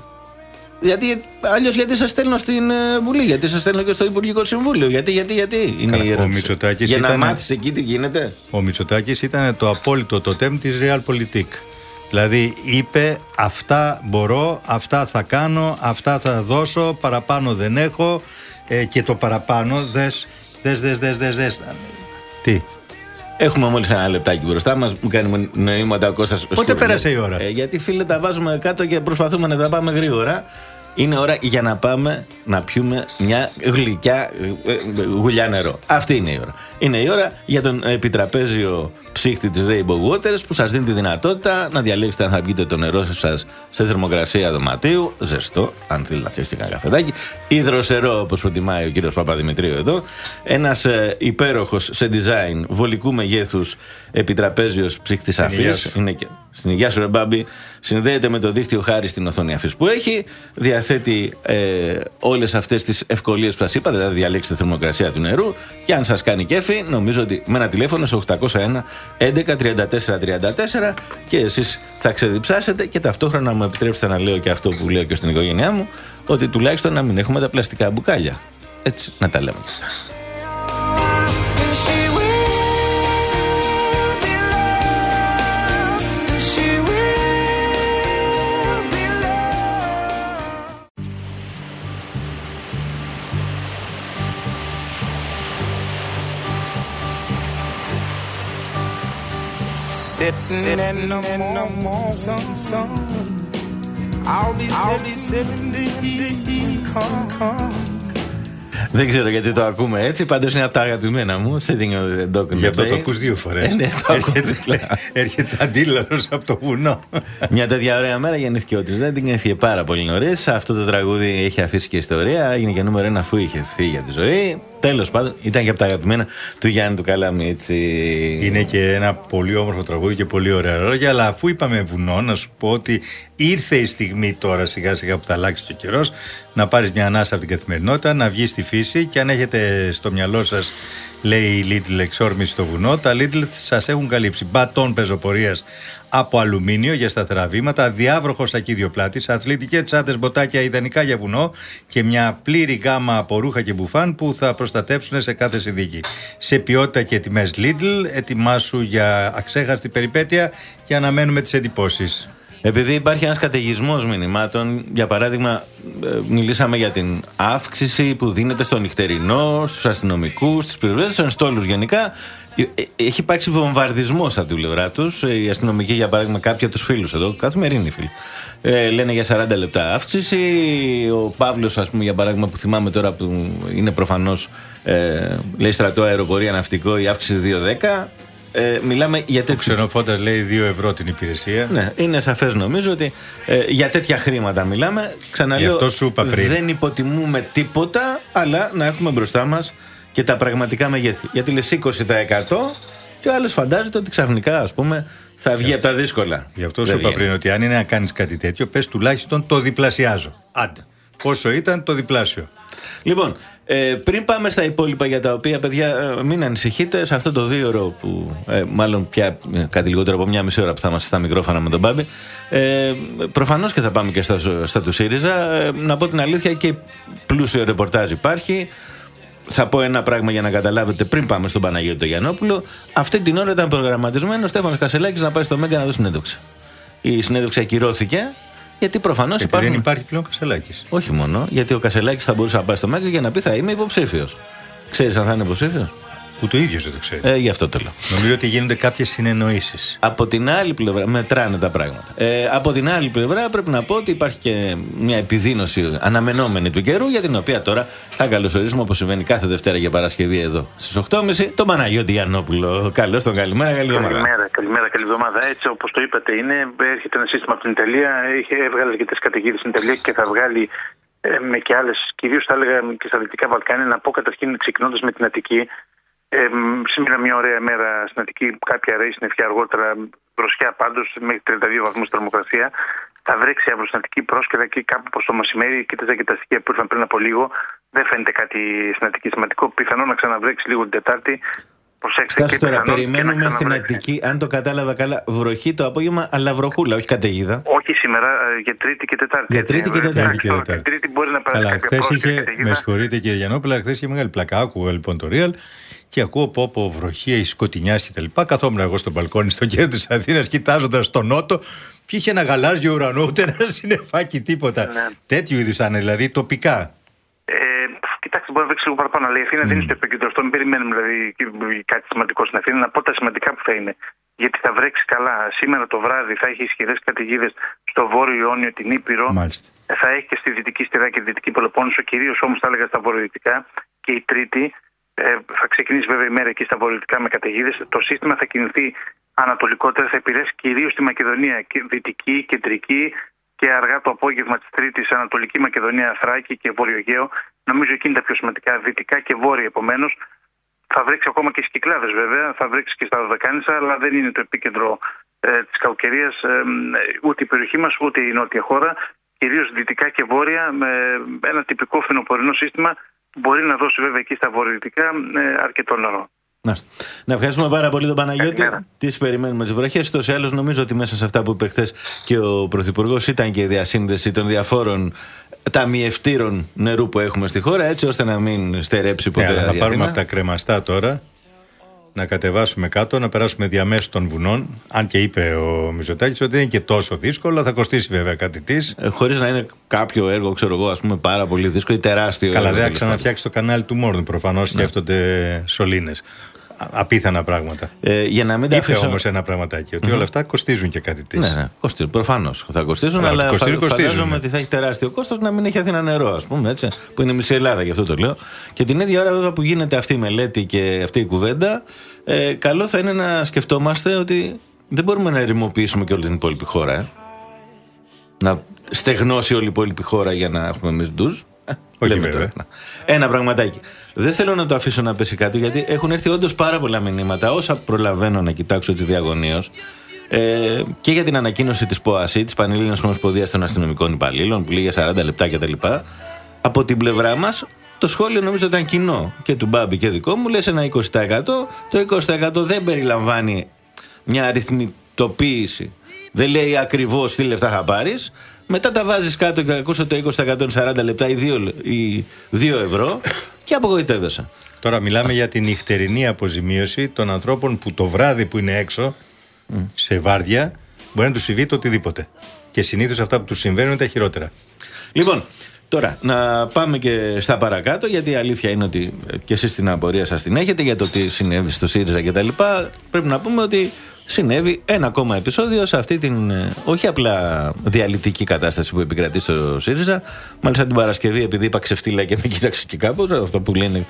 Γιατί αλλιώς γιατί σας στέλνω στην ε, Βουλή, γιατί σας στέλνω και στο Υπουργικό Συμβούλιο. Γιατί, γιατί, γιατί είναι Καλά, η ο ερώτηση. Μητσοτάκης Για να ήταν- μάθεις εκεί τι γίνεται. Ο Μητσοτάκης ήταν το απόλυτο τοτέμ της Realpolitik. Δηλαδή είπε αυτά μπορώ, αυτά θα κάνω, αυτά θα δώσω, παραπάνω δεν έχω ε, και το παραπάνω δες, δες, δες, δες, δες, δες. Τι, Έχουμε μόλις ένα λεπτάκι μπροστά μας. Μου κάνει νοήματα ο Κώστας Πότε πέρασε η ώρα; Ε, γιατί φίλε τα βάζουμε κάτω και προσπαθούμε να τα πάμε γρήγορα. Είναι ώρα για να πάμε να πιούμε μια γλυκιά ε, ε, γουλιά νερό. Αυτή είναι η ώρα. Είναι η ώρα για τον επιτραπέζιο ψύχτη της Rainbow Waters που σας δίνει τη δυνατότητα να διαλέξετε αν θα βγείτε το νερό σας σε θερμοκρασία δωματίου, ζεστό, αν θέλετε να φτιάξετε κανένα καφεδάκι, ή δροσερό όπως προτιμάει ο κύριος Παπαδημητρίου εδώ. Ένας ε, υπέροχος σε design βολικού μεγέθους επιτραπέζιος ψύχτης αφής. Είναι και στην υγεία σου, Ρεμπάμπη, συνδέεται με το δίκτυο χάρη στην οθόνη αφής που έχει. Διαθέτει ε, όλες αυτές τις ευκολίες που σας είπα, δηλαδή διαλέξετε θερμοκρασία του νερού. Και αν σας κάνει κέφι, νομίζω ότι με ένα τηλέφωνο σε 801 11 34 34 και εσείς θα ξεδιψάσετε και ταυτόχρονα μου επιτρέψετε να λέω και αυτό που λέω και στην οικογένειά μου, ότι τουλάχιστον να μην έχουμε τα πλαστικά μπουκάλια. Έτσι, να τα λέμε και αυτά. Sitting in the morning sun, I'll be sitting the come, come. Δεν ξέρω γιατί το ακούμε έτσι. Πάντως είναι από τα αγαπημένα μου. Sitting on the dock Γι' αυτό το ακούς δύο φορές. Ε, ναι, το έρχεται, έρχεται αντίλαλος από το βουνό. Μια τέτοια ωραία μέρα γεννήθηκε ο Τριζέντινγκ. Έφυγε πάρα πολύ νωρίς. Αυτό το τραγούδι έχει αφήσει και ιστορία. Έγινε και νούμερο ένα αφού είχε φύγει για τη ζωή. Τέλος πάντων, ήταν και από τα αγαπημένα του Γιάννη του Καλάμι. Έτσι. Είναι και ένα πολύ όμορφο τραγούδι και πολύ ωραία λόγια. Αλλά αφού είπαμε βουνό, να σου πω ότι ήρθε η στιγμή τώρα σιγά σιγά που θα αλλάξει και ο καιρός να πάρεις μια ανάσα από την καθημερινότητα, να βγεις στη φύση και αν έχετε στο μυαλό σας, λέει η Lidl εξόρμηση στο βουνό, τα Lidl σας έχουν καλύψει μπατόν πεζοπορίας από αλουμίνιο για σταθερά βήματα, διάβροχο σακίδιο πλάτης, αθλητικές τσάντες μποτάκια ιδανικά για βουνό και μια πλήρη γάμα από ρούχα και μπουφάν που θα προστατεύσουν σε κάθε συνδίκη. Σε ποιότητα και τιμές Lidl, ετοιμάσου για αξέχαστη περιπέτεια και αναμένουμε τις εντυπώσεις. Επειδή υπάρχει ένας καταιγισμός μηνυμάτων, για παράδειγμα, ε, μιλήσαμε για την αύξηση που δίνεται στο νυχτερινό, στους αστυνομικούς, στις πυροσβέστε, στους ενστόλους γενικά. Ε, ε, έχει υπάρξει βομβαρδισμός από την πλευρά τους. Οι αστυνομικοί, για παράδειγμα, κάποιοι από τους φίλους εδώ, καθημερινοί φίλοι, ε, λένε για 40 λεπτά αύξηση. Ο Παύλος, ας πούμε, για παράδειγμα, που θυμάμαι τώρα που είναι προφανώς, ε, λέει στρατό αεροπορία ναυτικό, η αύξηση 2-10. Ε, μιλάμε για τέτοια. Ο ξενοφώντα λέει 2 ευρώ την υπηρεσία. Ναι, είναι σαφές νομίζω ότι ε, για τέτοια χρήματα μιλάμε. Ξαναλέω, δεν υποτιμούμε τίποτα, αλλά να έχουμε μπροστά μας και τα πραγματικά μεγέθη. Γιατί λες 20% και ο άλλος φαντάζεται ότι ξαφνικά, ας πούμε, θα βγει από τα δύσκολα. Γι' αυτό σου είπα πριν ότι αν είναι να κάνεις κάτι τέτοιο, πες τουλάχιστον το διπλασιάζω. Άντε. Πόσο ήταν το διπλάσιο. Λοιπόν, ε, πριν πάμε στα υπόλοιπα για τα οποία, παιδιά, ε, μην ανησυχείτε. Σε αυτό το δύο ώρο που, ε, μάλλον πια ε, κάτι λιγότερο από μια μισή ώρα που θα είμαστε στα μικρόφωνα με τον Μπάμπη, ε, προφανώς και θα πάμε και στα, στα του ΣΥΡΙΖΑ. Ε, να πω την αλήθεια και πλούσιο ρεπορτάζ υπάρχει. Θα πω ένα πράγμα για να καταλάβετε πριν πάμε στον Παναγιώτη Γιαννόπουλο. Αυτή την ώρα ήταν προγραμματισμένος ο Στέφανος Κασελάκης να πάει στο Μέγκα να δώσει συνέντευξη. Η συνέντευξη ακυρώθηκε γιατί προφανώς υπάρχουν. Δεν υπάρχει πλέον Κασελάκης. Όχι μόνο, γιατί ο Κασελάκης θα μπορούσε να πάει στο Μέγκα για να πει θα είμαι υποψήφιος. Ξέρεις αν θα είναι υποψήφιος; Που το ίδιος δεν το ξέρει. Ε, γι' αυτό το λέω. Νομίζω ότι γίνονται κάποιες συνεννοήσεις. Από την άλλη πλευρά, μετράνε τα πράγματα. Ε, από την άλλη πλευρά, πρέπει να πω ότι υπάρχει και μια επιδείνωση αναμενόμενη του καιρού, για την οποία τώρα θα καλωσορίσουμε όπως συμβαίνει κάθε Δευτέρα για Παρασκευή εδώ στις 8.30 τον Παναγιώτη Γιαννόπουλο. Καλώς τον καλημέρα, καλή εβδομάδα. Καλημέρα, καλημέρα, καλή εβδομάδα. Έτσι όπως το είπατε, είναι, έρχεται ένα σύστημα από την Ιταλία, έχει έβγαλε αρκετέ καταιγίδες στην Ιταλία και θα βγάλει ε, με και άλλες, κυρίως θα έλεγα και στα Δυτικά Βαλκάνια, να πω καταρχήν ξεκινώντας με την Αττική, ε, σήμερα μια ωραία μέρα στην Αττική, κάποια ρέη στην αργότερα, δροσιά πάντως μέχρι 32 βαθμούς θερμοκρασία. Θα βρέξει αύριο στην Αττική πρόσκαιρα εκεί κάπου προς το μεσημέρι. Κοίταζα και τα στοιχεία που ήρθαν πριν από λίγο. Δεν φαίνεται κάτι στην Αττική σημαντικό. Πιθανό να ξαναβρέξει λίγο την Τετάρτη. Προσέξτε Στάσου τώρα, περιμένουμε στην Αττική, αν το κατάλαβα καλά, βροχή το απόγευμα, αλλά βροχούλα, όχι καταιγίδα. Όχι σήμερα, ε, για Τρίτη και Τετάρτη. Για Τρίτη και Τετάρτη. Και τετάρτη. τρίτη μπορεί να περάσει. Αλλά χθες είχε, με συγχωρείτε κύριε Γιαννόπουλα, χθες είχε μεγάλη πλακά. Άκουγα λοιπόν το Real και ακούω πω από βροχή, η σκοτεινιά και τα λοιπά. Καθόμουν εγώ στο μπαλκόνι στο κέντρο της Αθήνας, κοιτάζοντας τον Νότο και είχε ένα γαλάζιο ουρανό, ούτε ένα συνεφάκι, τίποτα. Ναι. Τέτοιου είδους ήταν, δηλαδή τοπικά. Ε, κοιτάξτε, μπορεί να βρέξει λίγο παραπάνω, αλλά η Αθήνα mm. δεν είναι στο επίκεντρο αυτό. Μην περιμένουμε δηλαδή κάτι σημαντικό στην Αθήνα. Να πω τα σημαντικά που θα είναι. Γιατί θα βρέξει καλά. Σήμερα το βράδυ θα έχει ισχυρές καταιγίδες στο βόρειο Ιόνιο, την Ήπειρο. Μάλιστα. Θα έχει και στη δυτική στηρά και τη δυτική Πελοπόννησο, κυρίως όμως θα έλεγα στα βορειοδυτικά. Και η Τρίτη Ε, θα ξεκινήσει βέβαια η μέρα εκεί στα βορειοδυτικά με καταιγίδες. Το σύστημα θα κινηθεί ανατολικότερα, θα επηρεάσει κυρίως τη Μακεδονία, και δυτική, κεντρική και αργά το απόγευμα της Τρίτης Ανατολική Μακεδονία, Θράκη και Βόρειο Αιγαίο. Νομίζω εκεί είναι τα πιο σημαντικά, δυτικά και βόρεια επομένως. Θα βρέξει ακόμα και στι Κυκλάδε βέβαια, θα βρέξει και στα Δωδεκάνησα, αλλά δεν είναι το επίκεντρο ε, της κακοκαιρία ε, ούτε η περιοχή μας ούτε η νότια χώρα. Κυρίως δυτικά και βόρεια, με ένα τυπικό φθινοπορεινό σύστημα που μπορεί να δώσει βέβαια εκεί στα βορειοδυτικά ε, αρκετό νερό. Να ευχαριστούμε πάρα πολύ τον Παναγιώτη. Καλημέρα. Τι περιμένουμε τις βροχές. Τόσο άλλω, νομίζω ότι μέσα σε αυτά που είπε χθες και ο Πρωθυπουργός ήταν και η διασύνδεση των διαφόρων ταμιευτήρων νερού που έχουμε στη χώρα, έτσι ώστε να μην στερέψει ποτέ Ναι, αλλά η θα πάρουμε Αθήνα. από τα κρεμαστά τώρα να κατεβάσουμε κάτω, να περάσουμε διαμέσου των βουνών. Αν και είπε ο Μιζωτάκης ότι δεν είναι και τόσο δύσκολο, θα κοστίσει βέβαια κάτι της. Ε, Χωρίς να είναι κάποιο έργο, ξέρω εγώ, ας πούμε, πάρα πολύ δύσκολο ή τεράστιο. Καλά, έργο, δεν θα τέλος πάντων. ξαναφτιάξει το κανάλι του Μόρντ. Προφανώς Ναι. σκέφτονται σωλήνες. Απίθανα πράγματα. Ε, για να μην τα Είπε αφήσω. όμως ένα πραγματάκι, ότι όλα αυτά κοστίζουν και κάτι της. Ναι, ναι, κοστίζουν. Προφανώς θα κοστίζουν, Αλλά αλλά κοστίζουν, φα- κοστίζουν, φαντάζομαι ναι. ότι θα έχει τεράστιο κόστος να μην έχει Αθήνα νερό, ας πούμε, έτσι. Που είναι μισή Ελλάδα, γι' αυτό το λέω. Και την ίδια ώρα βέβαια που γίνεται αυτή η μελέτη και αυτή η κουβέντα, ε, καλό θα είναι να σκεφτόμαστε ότι δεν μπορούμε να ερημοποιήσουμε και όλη την υπόλοιπη χώρα. Ε. Να στεγνώσει όλη η υπόλοιπη χώρα για να έχουμε εμείς ντουζ. Ε, Όχι, λέμε βέβαια. τώρα. Ένα πραγματάκι. Δεν θέλω να το αφήσω να πέσει κάτω γιατί έχουν έρθει όντως πάρα πολλά μηνύματα. Όσα προλαβαίνω να κοιτάξω έτσι διαγωνίως. Ε, και για την ανακοίνωση της ΠΟΑΣΥ, της Πανελλήνιας Ομοσπονδία των Αστυνομικών Υπαλλήλων, που λέει για 40 λεπτά κτλ. Από την πλευρά μας, το σχόλιο νομίζω ήταν κοινό και του Μπάμπη και δικό μου. Λες ένα 20%. Το 20% δεν περιλαμβάνει μια αριθμητοποίηση. Δεν λέει ακριβώς τι λεφτά θα πάρεις. Μετά τα βάζεις κάτω και ακούσε το 20% είναι 40 λεπτά ή 2, ή 2 ευρώ και απογοητεύεσαι. Τώρα μιλάμε για την νυχτερινή αποζημίωση των ανθρώπων που το βράδυ που είναι έξω, σε βάρδια, μπορεί να τους συμβεί το οτιδήποτε. Και συνήθως αυτά που τους συμβαίνουν είναι τα χειρότερα. Λοιπόν, τώρα να πάμε και στα παρακάτω, γιατί η αλήθεια είναι ότι ε, και εσείς την απορία σας την έχετε για το τι συνέβη στο ΣΥΡΙΖΑ κτλ. Πρέπει να πούμε ότι συνέβη ένα ακόμα επεισόδιο σε αυτή την ε, όχι απλά διαλυτική κατάσταση που επικρατεί στο ΣΥΡΙΖΑ. Μάλιστα την Παρασκευή, επειδή είπα ξεφτύλα και με κοίταξες και κάπου, αυτό που λένε.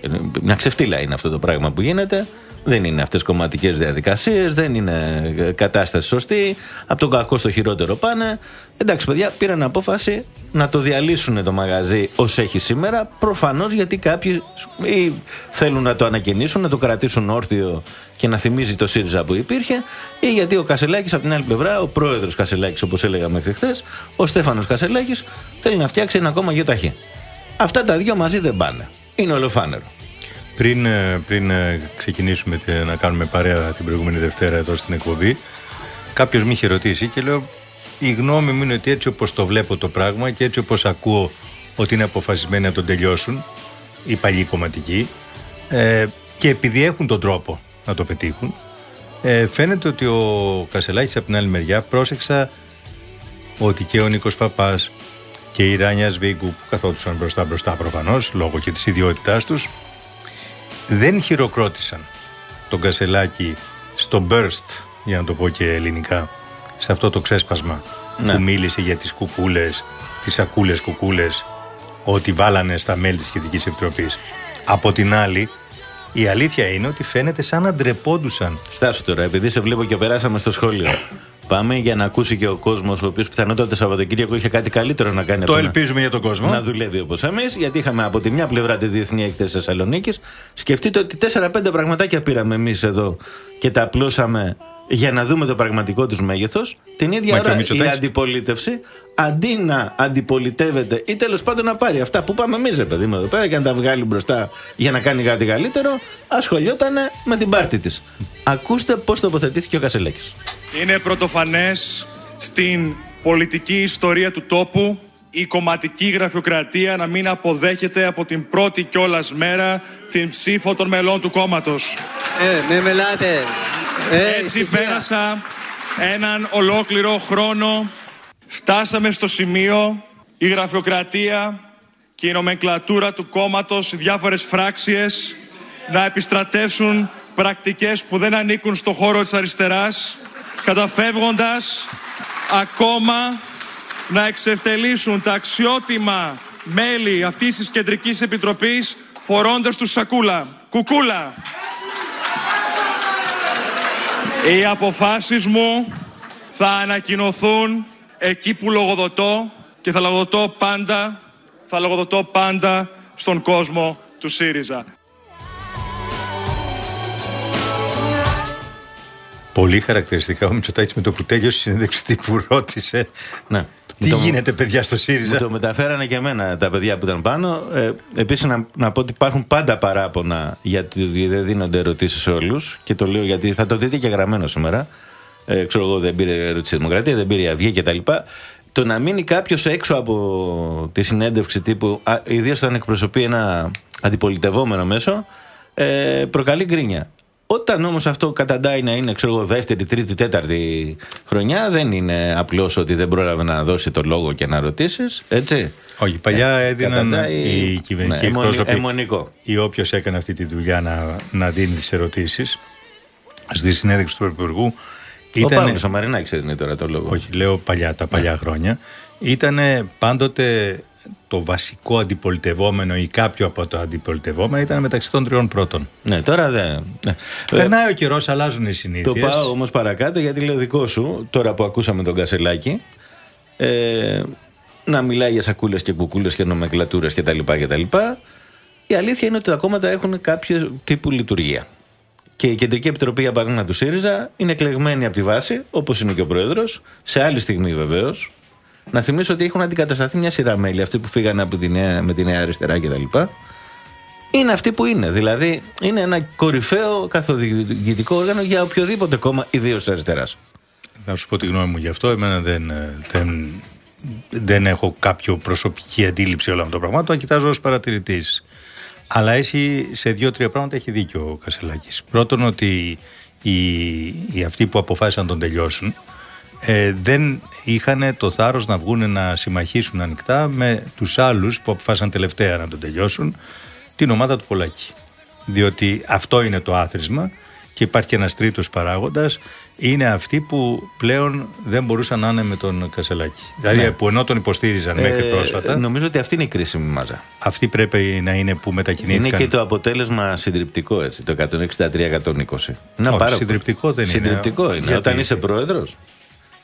ε, Μια ξεφτύλα είναι αυτό το πράγμα που γίνεται. Δεν είναι αυτές κομματικές διαδικασίες, δεν είναι ε, κατάσταση σωστή. Από το κακό στο χειρότερο πάνε. Εντάξει, παιδιά, πήραν απόφαση να το διαλύσουν το μαγαζί ως έχει σήμερα. Προφανώς γιατί κάποιοι ή θέλουν να το ανακαινήσουν, να το κρατήσουν όρθιο και να θυμίζει το ΣΥΡΙΖΑ που υπήρχε, ή γιατί ο Κασελάκης από την άλλη πλευρά, ο πρόεδρος Κασελάκης, όπως έλεγα μέχρι χθες, ο Στέφανος Κασελάκης, θέλει να φτιάξει ένα ακόμα γεωταχή. Αυτά τα δύο μαζί δεν πάνε. Είναι ολοφάνερο. Πριν, ε, πριν ε, ξεκινήσουμε τε- να κάνουμε παρέα την προηγούμενη Δευτέρα εδώ στην εκπομπή, κάποιος με είχε ρωτήσει και λέω: Η γνώμη μου είναι ότι έτσι όπως το βλέπω το πράγμα και έτσι όπως ακούω ότι είναι αποφασισμένοι να τον τελειώσουν οι παλιοί κομματικοί, ε, και επειδή έχουν τον τρόπο να το πετύχουν, ε, φαίνεται ότι ο Κασελάκης από την άλλη μεριά πρόσεξα ότι και ο Νίκος Παπάς και η Ράνια Σβίγκου που καθόντουσαν μπροστά μπροστά προφανώς λόγω και της ιδιότητάς τους δεν χειροκρότησαν τον Κασελάκη στο burst για να το πω και ελληνικά σε αυτό το ξέσπασμα Ναι. που μίλησε για τις κουκούλες τις ακούλες κουκούλες ότι βάλανε στα μέλη της Σχετικής Επιτροπής από την άλλη η αλήθεια είναι ότι φαίνεται σαν να ντρεπόντουσαν Στάσου τώρα, επειδή σε βλέπω και περάσαμε στο σχόλιο. Πάμε για να ακούσει και ο κόσμος, ο οποίος πιθανότατα το Σαββατοκύριακο είχε κάτι καλύτερο να κάνει το από το να- ελπίζουμε για τον κόσμο να δουλεύει όπως εμείς, γιατί είχαμε από τη μια πλευρά τη Διεθνή Έκθεση Θεσσαλονίκης. Σκεφτείτε ότι 4-5 πραγματάκια πήραμε εμείς εδώ και τα απλώσαμε για να δούμε το πραγματικό τους μέγεθος. Την ίδια Μα και ο ώρα η Μητσοτάκης. αντιπολίτευση, αντί να αντιπολιτεύεται ή τέλος πάντων να πάρει αυτά που πάμε εμείς, ρε παιδί μου, εδώ πέρα και να τα βγάλει μπροστά για να κάνει κάτι καλύτερο, ασχολιόταν με την πάρτη της. Ακούστε πώς τοποθετήθηκε ο Κασελέκη. Είναι πρωτοφανές στην πολιτική ιστορία του τόπου η κομματική γραφειοκρατία να μην αποδέχεται από την πρώτη κιόλας μέρα την ψήφο των μελών του κόμματος. Ε, με μιλάτε. Ε, Έτσι ησυχία. πέρασα έναν ολόκληρο χρόνο. Φτάσαμε στο σημείο η γραφειοκρατία και η νομεκλατούρα του κόμματος, οι διάφορες φράξιες να επιστρατεύσουν πρακτικές που δεν ανήκουν στο χώρο της αριστεράς, καταφεύγοντας ακόμα να εξευτελίσουν τα αξιότιμα μέλη αυτής της Κεντρικής Επιτροπής φορώντας τους σακούλα. Κουκούλα. Οι αποφάσεις μου θα ανακοινωθούν εκεί που λογοδοτώ και θα λογοδοτώ πάντα, θα λογοδοτώ πάντα στον κόσμο του ΣΥΡΙΖΑ. Πολύ χαρακτηριστικά ο Μητσοτάκης με το που τέλειωσε η συνέντευξη τύπου ρώτησε Ναι. τι Μου το- γίνεται παιδιά στο Μου ΣΥΡΙΖΑ. το μεταφέρανε και εμένα τα παιδιά που ήταν πάνω. Ε, Επίσης, να, να πω ότι υπάρχουν πάντα παράπονα γιατί δεν δίνονται ερωτήσεις σε όλους. Και το λέω γιατί θα το δείτε και γραμμένο σήμερα. Ε, ξέρω εγώ, δεν πήρε ερώτηση η Δημοκρατία, δεν πήρε η Αυγή κτλ. Το να μείνει κάποιος έξω από τη συνέντευξη τύπου, ιδίως όταν εκπροσωπεί ένα αντιπολιτευόμενο μέσο, ε, προκαλεί γκρίνια. Όταν όμως αυτό καταντάει να είναι, ξέρω εγώ, δεύτερη, τρίτη, τέταρτη χρονιά, δεν είναι απλώς ότι δεν πρόλαβε να δώσει το λόγο και να ρωτήσεις. Έτσι. Όχι, παλιά Ε, έδιναν καταντάει- οι κυβερνητικοί ναι, αιμονι- εκπρόσωποι αιμονικό. ή όποιος έκανε αυτή τη δουλειά να, να δίνει τις ερωτήσεις στη συνέντευξη του Πρωθυπουργού. Ο Παύλος ο Μαρινάκης έδινε τώρα το λόγο. Όχι, λέω παλιά, τα παλιά χρόνια. Ήταν πάντοτε το βασικό αντιπολιτευόμενο ή κάποιο από το αντιπολιτευόμενο ήταν μεταξύ των τριών πρώτων. Ναι, τώρα δεν. ναι. Περνάει ο καιρός, αλλάζουν οι Το συνήθειε. πάω όμως παρακάτω γιατί λέω δικό σου, τώρα που ακούσαμε τον Κασελάκη, ε, να μιλάει για σακούλες και κουκούλες και νομεκλατούρες κτλ. κτλ. Η αλήθεια είναι ότι τα κόμματα έχουν κάποιο τύπου λειτουργία. Και η Κεντρική Επιτροπή, για παράδειγμα, του ΣΥΡΙΖΑ είναι εκλεγμένη από τη βάση, όπως είναι και ο Πρόεδρος, σε άλλη στιγμή βεβαίως. Να θυμίσω ότι έχουν αντικατασταθεί μια σειρά μέλη, αυτοί που φύγανε από τη νέα, με τη Νέα Αριστερά κτλ. Είναι αυτοί που είναι. Δηλαδή, είναι ένα κορυφαίο καθοδηγητικό όργανο για οποιοδήποτε κόμμα, ιδίως της αριστεράς. Να σου πω τη γνώμη μου γι' αυτό. Εμένα δεν, ε, δεν, δεν έχω κάποιο προσωπική αντίληψη όλων αυτών των πραγμάτων. Το κοιτάζω ως παρατηρητής. Αλλά έχει σε δύο-τρία πράγματα έχει δίκιο ο Κασελάκης. Πρώτον, ότι οι, οι αυτοί που αποφάσισαν να τον τελειώσουν ε, δεν είχαν το θάρρος να βγουν να συμμαχίσουν ανοιχτά με τους άλλους που αποφάσισαν τελευταία να τον τελειώσουν, την ομάδα του Πολάκη. Διότι αυτό είναι το άθροισμα και υπάρχει και ένας τρίτος παράγοντας, είναι αυτοί που πλέον δεν μπορούσαν να είναι με τον Κασελάκη. Δηλαδή Ναι. που ενώ τον υποστήριζαν μέχρι Ε, πρόσφατα, νομίζω ότι αυτή είναι η κρίσιμη μάζα. αυτοί πρέπει να είναι που μετακινήθηκαν. Είναι και το αποτέλεσμα συντριπτικό έτσι, το 163-120. Να Όχι, συντριπτικό δεν είναι. Συντριπτικό είναι. Γιατί; Όταν είσαι πρόεδρος.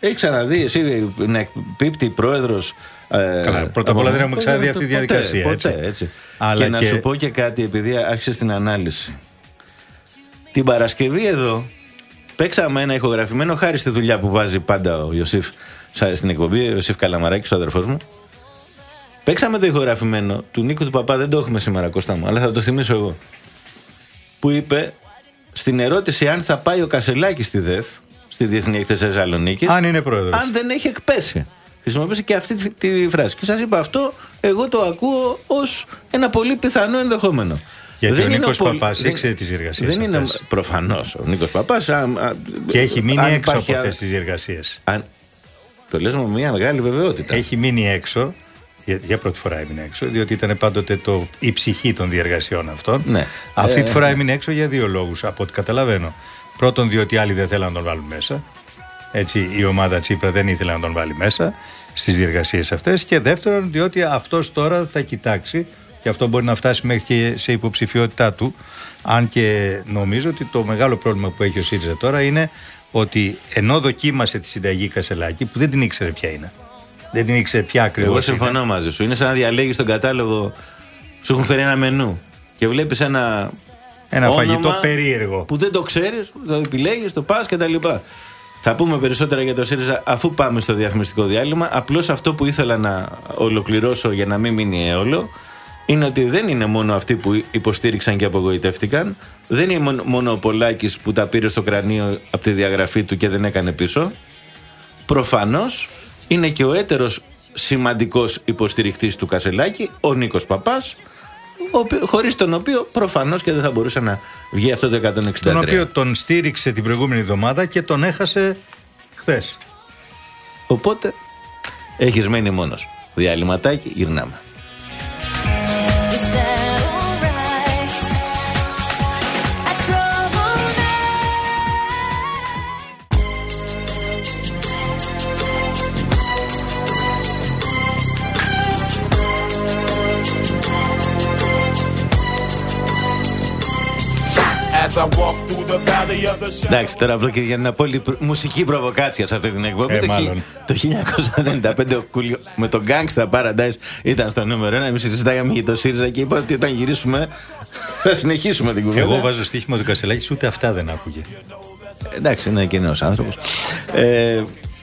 Έχει ξαναδεί εσύ να εκπίπτει πρόεδρος. Ε, Καλά, πρώτα απ' όλα δεν έχουμε ξαναδεί αυτή τη ποτέ, διαδικασία, Ποτέ, έτσι. έτσι. Αλλά και, να και- σου πω και κάτι, επειδή άρχισε την ανάλυση. Την Παρασκευή εδώ παίξαμε ένα ηχογραφημένο χάρη στη δουλειά που βάζει πάντα ο Ιωσήφ σα- στην εκπομπή, ο Ιωσήφ Καλαμαράκης, ο αδερφός μου. Παίξαμε το ηχογραφημένο του Νίκου του Παπά, δεν το έχουμε σήμερα Κώστα μου, αλλά θα το θυμίσω εγώ. Που είπε στην ερώτηση αν θα πάει ο Κασελάκης στη ΔΕΘ, στη Διεθνή Έκθεση Θεσσαλονίκης. Αν είναι πρόεδρος. Αν δεν έχει εκπέσει. Χρησιμοποίησε και αυτή τη, τη φράση. Και σας είπα αυτό, εγώ το ακούω ως ένα πολύ πιθανό ενδεχόμενο. Γιατί ο είναι Νίκος πολ- Παπάς δεν- ήξερε τις διεργασίες Δεν είναι αυτές. προφανώς ο Νίκος Παπάς. Και έχει μείνει αν έξω υπάρχει από α- αυτές τις διεργασίε. αν- Το λες με μια μεγάλη βεβαιότητα. Έχει μείνει έξω. Για, για πρώτη φορά έμεινε έξω, διότι ήταν πάντοτε το, η ψυχή των διεργασιών αυτών. Ναι. Αυτή Ε, τη φορά έμεινε έξω για δύο λόγους, από ό,τι καταλαβαίνω. Πρώτον, διότι άλλοι δεν θέλαν να τον βάλουν μέσα. Έτσι, η ομάδα Τσίπρα δεν ήθελε να τον βάλει μέσα στις διεργασίες αυτές. Και δεύτερον, διότι αυτός τώρα θα κοιτάξει και αυτό μπορεί να φτάσει μέχρι και σε υποψηφιότητά του. Αν και νομίζω ότι το μεγάλο πρόβλημα που έχει ο ΣΥΡΙΖΑ τώρα είναι ότι ενώ δοκίμασε τη συνταγή Κασελάκη, που δεν την ήξερε ποια είναι. Δεν την ήξερε ποια ακριβώς. Εγώ συμφωνώ μαζί σου. Είναι σαν να διαλέγεις τον κατάλογο. Σου έχουν φέρει ένα μενού. Και βλέπεις ένα. Ένα όνομα φαγητό περίεργο. Που δεν το ξέρεις, το επιλέγεις, το πας κτλ. Θα πούμε περισσότερα για το ΣΥΡΙΖΑ αφού πάμε στο διαφημιστικό διάλειμμα. Απλώς αυτό που ήθελα να ολοκληρώσω για να μην μείνει αιώλο είναι ότι δεν είναι μόνο αυτοί που υποστήριξαν και απογοητεύτηκαν. Δεν είναι μόνο- μόνο ο Πολάκης που τα πήρε στο κρανίο από τη διαγραφή του και δεν έκανε πίσω. Προφανώς είναι και ο έτερος σημαντικός υποστηρικτής του Κασελάκη, ο Νίκος Παπάς, ο οποιο- χωρίς τον οποίο προφανώς και δεν θα μπορούσε να βγει αυτό το 163. Τον οποίο τον στήριξε την προηγούμενη εβδομάδα και τον έχασε χθες. Οπότε έχεις μένει μόνος. Διαλυματάκι, γυρνάμε. Εντάξει, τώρα απλό και για την απόλυτη προ- μουσική προβοκάτσια σε αυτή την εκπομπή. Ε, το, χι- μάλλον. το 1995 ο Κούλιο με τον Gangsta Paradise ήταν στο νούμερο 1. Εμείς συζητάγαμε για το ΣΥΡΙΖΑ και είπα ότι όταν γυρίσουμε θα συνεχίσουμε την κουβέντα. Εγώ βάζω στοίχημα του Κασελάκη, ούτε αυτά δεν άκουγε. Εντάξει, είναι και νέο άνθρωπος. Ε,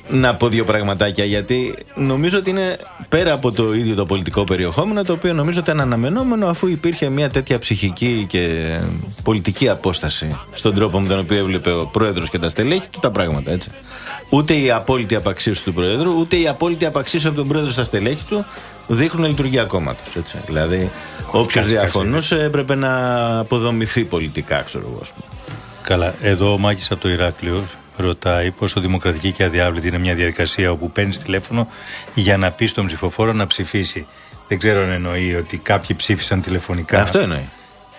να πω δύο πραγματάκια γιατί νομίζω ότι είναι πέρα από το ίδιο το πολιτικό περιεχόμενο το οποίο νομίζω ήταν αναμενόμενο αφού υπήρχε μια τέτοια ψυχική και πολιτική απόσταση στον τρόπο με τον οποίο έβλεπε ο πρόεδρος και τα στελέχη του τα πράγματα έτσι. Ούτε η απόλυτη απαξίωση του πρόεδρου ούτε η απόλυτη απαξίωση από τον πρόεδρο στα στελέχη του δείχνουν λειτουργία κόμματο. Δηλαδή, όποιος Κάτσε, διαφωνούσε έπρεπε να αποδομηθεί πολιτικά, ξέρω εγώ. ας πούμε. Καλά, εδώ ο Μάκης από το Ηράκλειο ρωτάει πόσο δημοκρατική και αδιάβλητη είναι μια διαδικασία όπου παίρνεις τηλέφωνο για να πεις στον ψηφοφόρο να ψηφίσει. Δεν ξέρω αν εννοεί ότι κάποιοι ψήφισαν τηλεφωνικά. Αυτό εννοεί.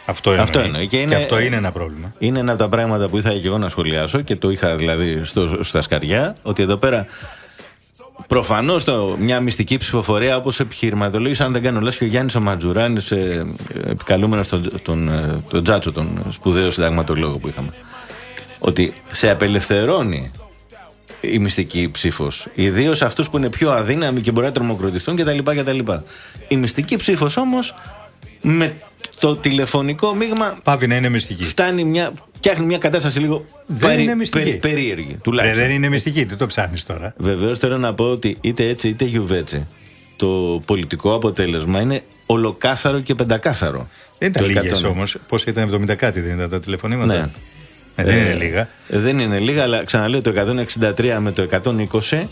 Αυτό εννοεί. Αυτό εννοεί. Και είναι- αυτό είναι ένα πρόβλημα. Είναι ένα από τα πράγματα που ήθελα και εγώ να σχολιάσω και το είχα δηλαδή στο, στα σκαριά, ότι εδώ πέρα προφανώς μια μυστική ψηφοφορία όπως επιχειρηματολόγησε, αν δεν κάνω λάθος, και ο Γιάννης ο Ματζουράνης, ε, επικαλούμενος τον, τον, ε, τον Τζάτσο, τον σπουδαίο συνταγματολόγο που είχαμε. Ότι σε απελευθερώνει η μυστική ψήφος. Ιδίως αυτούς που είναι πιο αδύναμοι και μπορεί να τρομοκρατηθούν κτλ. κτλ. Η μυστική ψήφος όμως με το τηλεφωνικό μείγμα Πάβει να είναι μυστική. φτάνει μια, φτιάχνει μια κατάσταση λίγο Δεν είναι μυστική. περίεργη. Ρε, Τουλάχιστον. δεν είναι μυστική, τι το ψάχνεις τώρα. Βεβαίως θέλω να πω ότι είτε έτσι είτε γιουβέτσι. Το πολιτικό αποτέλεσμα είναι ολοκάθαρο και πεντακάθαρο. Δεν ήταν Το λίγες 100. όμως. Πόσα ήταν 70 κάτι, δεν ήταν τα τηλεφωνήματα; Ναι. Ε, δεν Ε, είναι λίγα. ε, δεν είναι λίγα, αλλά ξαναλέω το 163 με το 120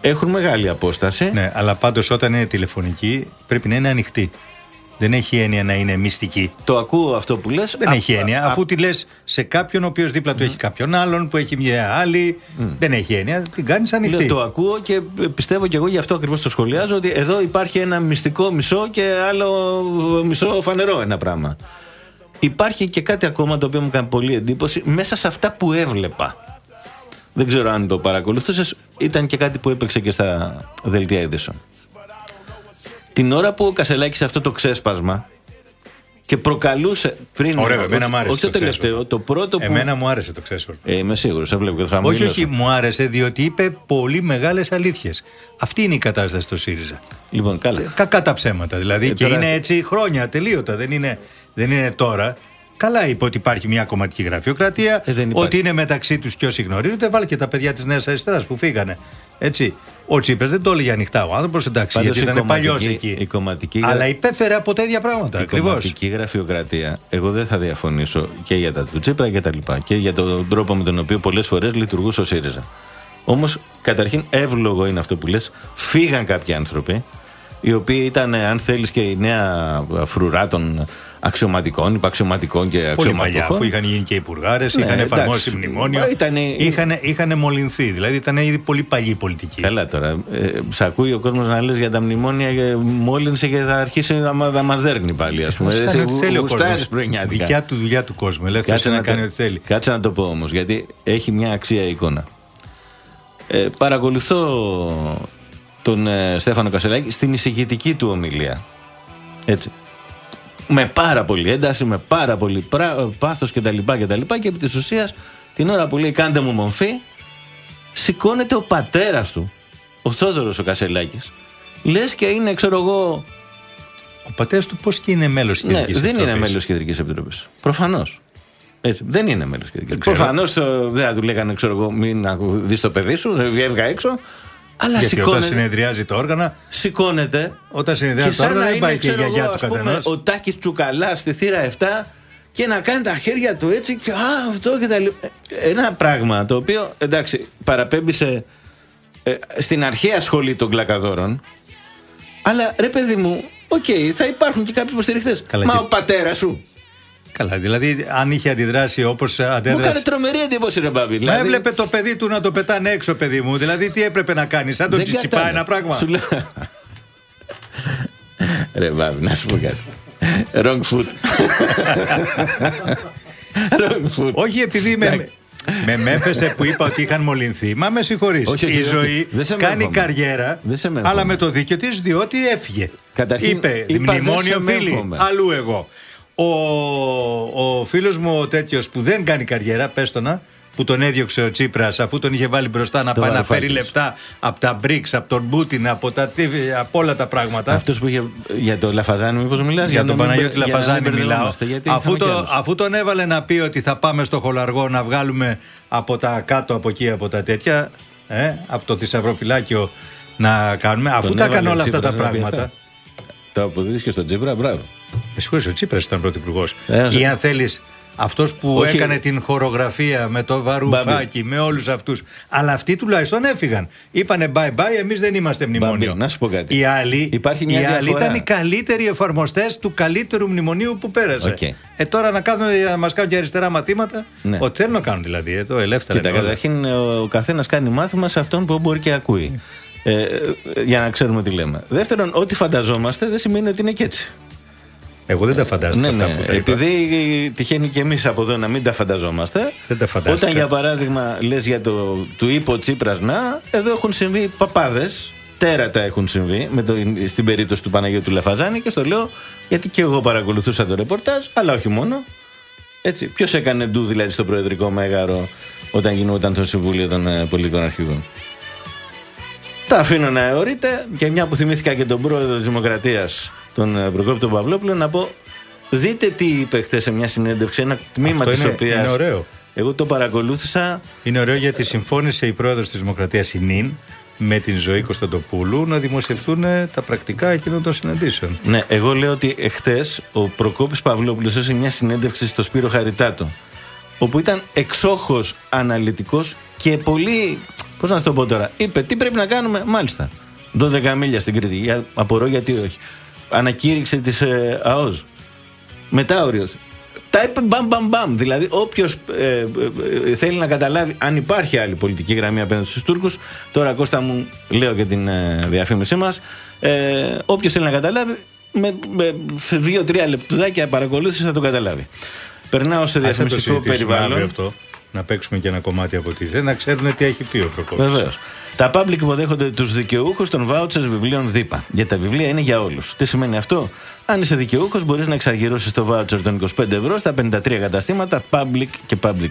έχουν μεγάλη απόσταση. Ναι, αλλά πάντως όταν είναι τηλεφωνική πρέπει να είναι ανοιχτή. Δεν έχει έννοια να είναι μυστική. Το ακούω αυτό που λες Δεν Α, έχει έννοια. α, αφού τη λες σε κάποιον ο οποίος δίπλα του έχει κάποιον άλλον που έχει μια άλλη. Δεν έχει έννοια. Την κάνεις ανοιχτή. Λέω, το ακούω και πιστεύω και εγώ γι' αυτό ακριβώς το σχολιάζω ότι εδώ υπάρχει ένα μυστικό μισό και άλλο μισό φανερό ένα πράγμα. Υπάρχει και κάτι ακόμα το οποίο μου κάνει πολύ εντύπωση μέσα σε αυτά που έβλεπα. Δεν ξέρω αν το παρακολουθούσες, ήταν και κάτι που έπαιξε και στα δελτία είδησεων. Την ώρα που ο Κασελάκης αυτό το ξέσπασμα και προκαλούσε πριν. Ωραίο, εμένα όχι- μου άρεσε Όχι το το τελευταίο, ξέσπασμα. το πρώτο που. Εμένα μου άρεσε το ξέσπασμα. Ε, είμαι σίγουρος, σε βλέπω και το Όχι, χαμόγελο. όχι, σου. μου άρεσε διότι είπε πολύ μεγάλες αλήθειες. Αυτή είναι η κατάσταση στο ΣΥΡΙΖΑ. Λοιπόν, καλά. Κακά τα ψέματα. Δηλαδή Ε, και τώρα- είναι έτσι χρόνια, τελείωτα. Δεν είναι, δεν είναι τώρα. Καλά είπε ότι υπάρχει μια κομματική γραφειοκρατία, Ε, δεν υπάρχει. ότι είναι μεταξύ τους και όσοι γνωρίζονται. Βάλει και τα παιδιά της Νέας Αριστεράς που φύγανε. Έτσι. Ο Τσίπρας δεν το έλεγε ανοιχτά ο άνθρωπος, εντάξει, Πάντως γιατί η ήταν παλιός κομματική- εκεί. η κομματική- Αλλά υπέφερε από τα ίδια πράγματα. Η Ακριβώς. κομματική γραφειοκρατία, εγώ δεν θα διαφωνήσω και για τα του Τσίπρα και τα λοιπά. Και για τον τρόπο με τον οποίο πολλές φορές λειτουργούσε ο ΣΥΡΙΖΑ. Όμως, καταρχήν, εύλογο είναι αυτό που λες. Φύγαν κάποιοι άνθρωποι, οι οποίοι ήταν, αν θέλεις, και η νέα φρουρά των αξιωματικών, υπαξιωματικών και Πολύ αξιωματικών. παλιά, αφού είχαν γίνει και υπουργάρε, Ναι, είχαν εφαρμόσει εντάξει. μνημόνιο. Μα ήτανε- Είχαν, είχαν μολυνθεί. Δηλαδή ήταν ήδη πολύ παλιή πολιτική. Καλά τώρα. Ε, σ' ακούει ο κόσμος να λες για τα μνημόνια και μόλυνσε και θα αρχίσει να, μα- να μας δέρνει πάλι, ας πούμε. Ας κάνει Εσύ ό,τι θέλει ο γουστάρεις κόσμος. πρωινιάτικα. Δικιά του δουλειά του κόσμου. Ελεύθερος να, κάνει το, ό,τι θέλει. κάτσε να το πω όμως, γιατί έχει μια αξία η εικόνα. Ε, παρακολουθώ τον ε, Στέφανο Κασελάκη στην εισηγητική του ομιλία. Έτσι. Με πάρα πολύ ένταση, με πάρα πολύ πρά, πάθος κτλ. Και, τα λοιπά και επί της ουσίας την ώρα που λέει κάντε μου μομφή σηκώνεται ο πατέρας του, ο Θόδωρος ο Κασελάκης λες και είναι ξέρω εγώ Ο πατέρας του πώς και είναι μέλος τη ναι, δεν είναι μέλος τη Κεντρικής Επιτροπής. Προφανώς. Έτσι, δεν είναι μέλος τη Κεντρικής Επιτροπής. ξέρω. Προφανώς δεν θα του λέγανε, ξέρω εγώ, μην δεις το παιδί σου, έβγα έξω. Αλλά Γιατί όταν σηκώνεται, συνεδριάζει το όργανα, σηκώνεται. όταν συνεδριάζει το σαν όργανα να δεν πάει είναι, και η ξέρω γιαγιά εγώ, του ας πούμε, καθενός. ο Τάκης Τσουκαλάς στη θύρα 7 και να κάνει τα χέρια του έτσι και α, αυτό και τα λοιπά. Ένα πράγμα το οποίο εντάξει παραπέμπει σε, ε, στην αρχαία σχολή των κλακαδόρων. Αλλά ρε παιδί μου, οκ, θα υπάρχουν και κάποιοι υποστηριχτές. Καλά, Μα και- ο πατέρας σου. Καλά, δηλαδή αν είχε αντιδράσει όπως Μου έκανε αντέδρασε. τρομερή εντύπωση, ρε Μπάμπη. Μα Δηλαδή, έβλεπε το παιδί του να το πετάνε έξω, παιδί μου. Δηλαδή, τι έπρεπε να κάνει, σαν τον δεν Τσιτσιπά κατάλαβα. ένα πράγμα; Σου λέω... ρε Μπάμπη, να σου πω κάτι. Wrong foot. Wrong foot. Όχι επειδή με, με μέφεσε που είπα ότι είχαν μολυνθεί. Μα με συγχωρείς. Όχι, όχι, Η όχι. ζωή Δεν σε κάνει μέμφωμαι. καριέρα, Δεν σε μέμφωμαι. αλλά με το δίκιο της διότι έφυγε. Καταρχήν, Είπε είπα, δεν μνημόνιο σε φίλοι, μέμφωμαι. αλλού εγώ. Ο, ο φίλος μου ο τέτοιος που δεν κάνει καριέρα, πες το να, που τον έδιωξε ο Τσίπρας αφού τον είχε βάλει μπροστά να Το πάει να Βαρουφάκης. φέρει λεπτά από τα μπριξ, από τον Πούτιν, από, τα, TV, από όλα τα πράγματα. Αυτός που είχε. Για το Λαφαζάνη, μήπως μιλάς. Για τον Παναγιώτη Λαφαζάνη μιλάω. Αφού, το, αφού... αφού τον έβαλε να πει ότι θα πάμε στο χολαργό να βγάλουμε από τα κάτω από εκεί, από τα τέτοια, ε, από το θησαυροφυλάκιο να κάνουμε. Αφού τα έκανε όλα αυτά τα πράγματα. Το αποδίδεις και στον Τσίπρα, μπράβο. Με συγχωρείτε, ο Τσίπρας ήταν πρωθυπουργό. Ένας- Ή αν θέλεις, αυτός που Όχι. έκανε την χορογραφία με το βαρουφάκι, με όλους αυτούς. Αλλά αυτοί τουλάχιστον έφυγαν. Είπανε bye bye, εμείς δεν είμαστε μνημόνιο. Μπαμπή, να σου πω κάτι. Οι άλλοι, Υπάρχει μια οι άλλοι διαφορά. ήταν οι καλύτεροι εφαρμοστές του καλύτερου μνημονίου που πέρασε. Οκ. Ε, τώρα να, κάνουν, να μας κάνουν και αριστερά μαθήματα. Ναι. Ό,τι θέλουν να κάνουν δηλαδή. Εδώ ελεύθερα. Κοίτα, είναι όλα. καταρχήν ο καθένας κάνει μάθημα σε αυτόν που μπορεί και ακούει. Ε, ε, για να ξέρουμε τι λέμε. Δεύτερον, ό,τι φανταζόμαστε δεν σημαίνει ότι είναι και έτσι. Εγώ δεν τα φαντάστηκα Ναι, αυτά ναι. που τα είπα. Επειδή τυχαίνει και εμείς από εδώ να μην τα φανταζόμαστε. Δεν τα φαντάστηκα. Όταν για παράδειγμα λες για το του είπε ο Τσίπρας να, εδώ έχουν συμβεί παπάδες. Τέρατα έχουν συμβεί με το, στην περίπτωση του Παναγιώτου Λαφαζάνη και στο λέω γιατί και εγώ παρακολουθούσα το ρεπορτάζ, αλλά όχι μόνο. Έτσι. Ποιος έκανε ντου δηλαδή στο Προεδρικό Μέγαρο όταν γινόταν το Συμβούλιο των ε, Πολιτικών Αρχηγών; Τα αφήνω να αιωρείτε και μια που θυμήθηκα και τον πρόεδρο της Δημοκρατίας, τον ε, Προκόπη Παυλόπουλο, να πω. Δείτε τι είπε χθες σε μια συνέντευξη, ένα τμήμα Αυτό της είναι- οποίας. είναι ωραίο. Εγώ το παρακολούθησα. Είναι ωραίο γιατί συμφώνησε η πρόεδρος της Δημοκρατίας η ΝΙΝ με την ζωή Κωνσταντοπούλου να δημοσιευθούν ε, τα πρακτικά εκείνων των συναντήσεων. Ναι, εγώ λέω ότι εχθέ ο Προκόπης Παυλόπουλος έδωσε μια συνέντευξη στο Σπύρο Χαριτάτο. Όπου ήταν εξόχως αναλυτικός και πολύ. Πώς να σου το πω τώρα. Είπε τι πρέπει να κάνουμε, μάλιστα. 12 μίλια στην Κρήτη. Για, απορώ γιατί όχι. Ανακήρυξη της ε, ΑΟΣ. Μετά όριο. Τα είπε μπαμ μπαμ μπαμ. Δηλαδή, όποιος θέλει να καταλάβει αν υπάρχει άλλη πολιτική γραμμή απέναντι στους Τούρκους, τώρα Κώστα μου λέω και την ε, διαφήμιση μας, ε, όποιος θέλει να καταλάβει, με, με δύο-τρία λεπτουδάκια παρακολούθησης θα το καταλάβει. Περνάω σε Ας δεν το διαφημιστικό συζητήσουμε αύριο περιβάλλον. αυτό. Να παίξουμε και ένα κομμάτι από τη να ξέρουν τι έχει πει ο Προκόπης. Βεβαίως. Τα public υποδέχονται τους δικαιούχους των vouchers βιβλίων ΔΥΠΑ. Γιατί τα βιβλία είναι για όλους. Τι σημαίνει αυτό, Αν είσαι δικαιούχος, μπορείς να εξαργυρώσεις το voucher των 25 ευρώ στα 53 καταστήματα public και public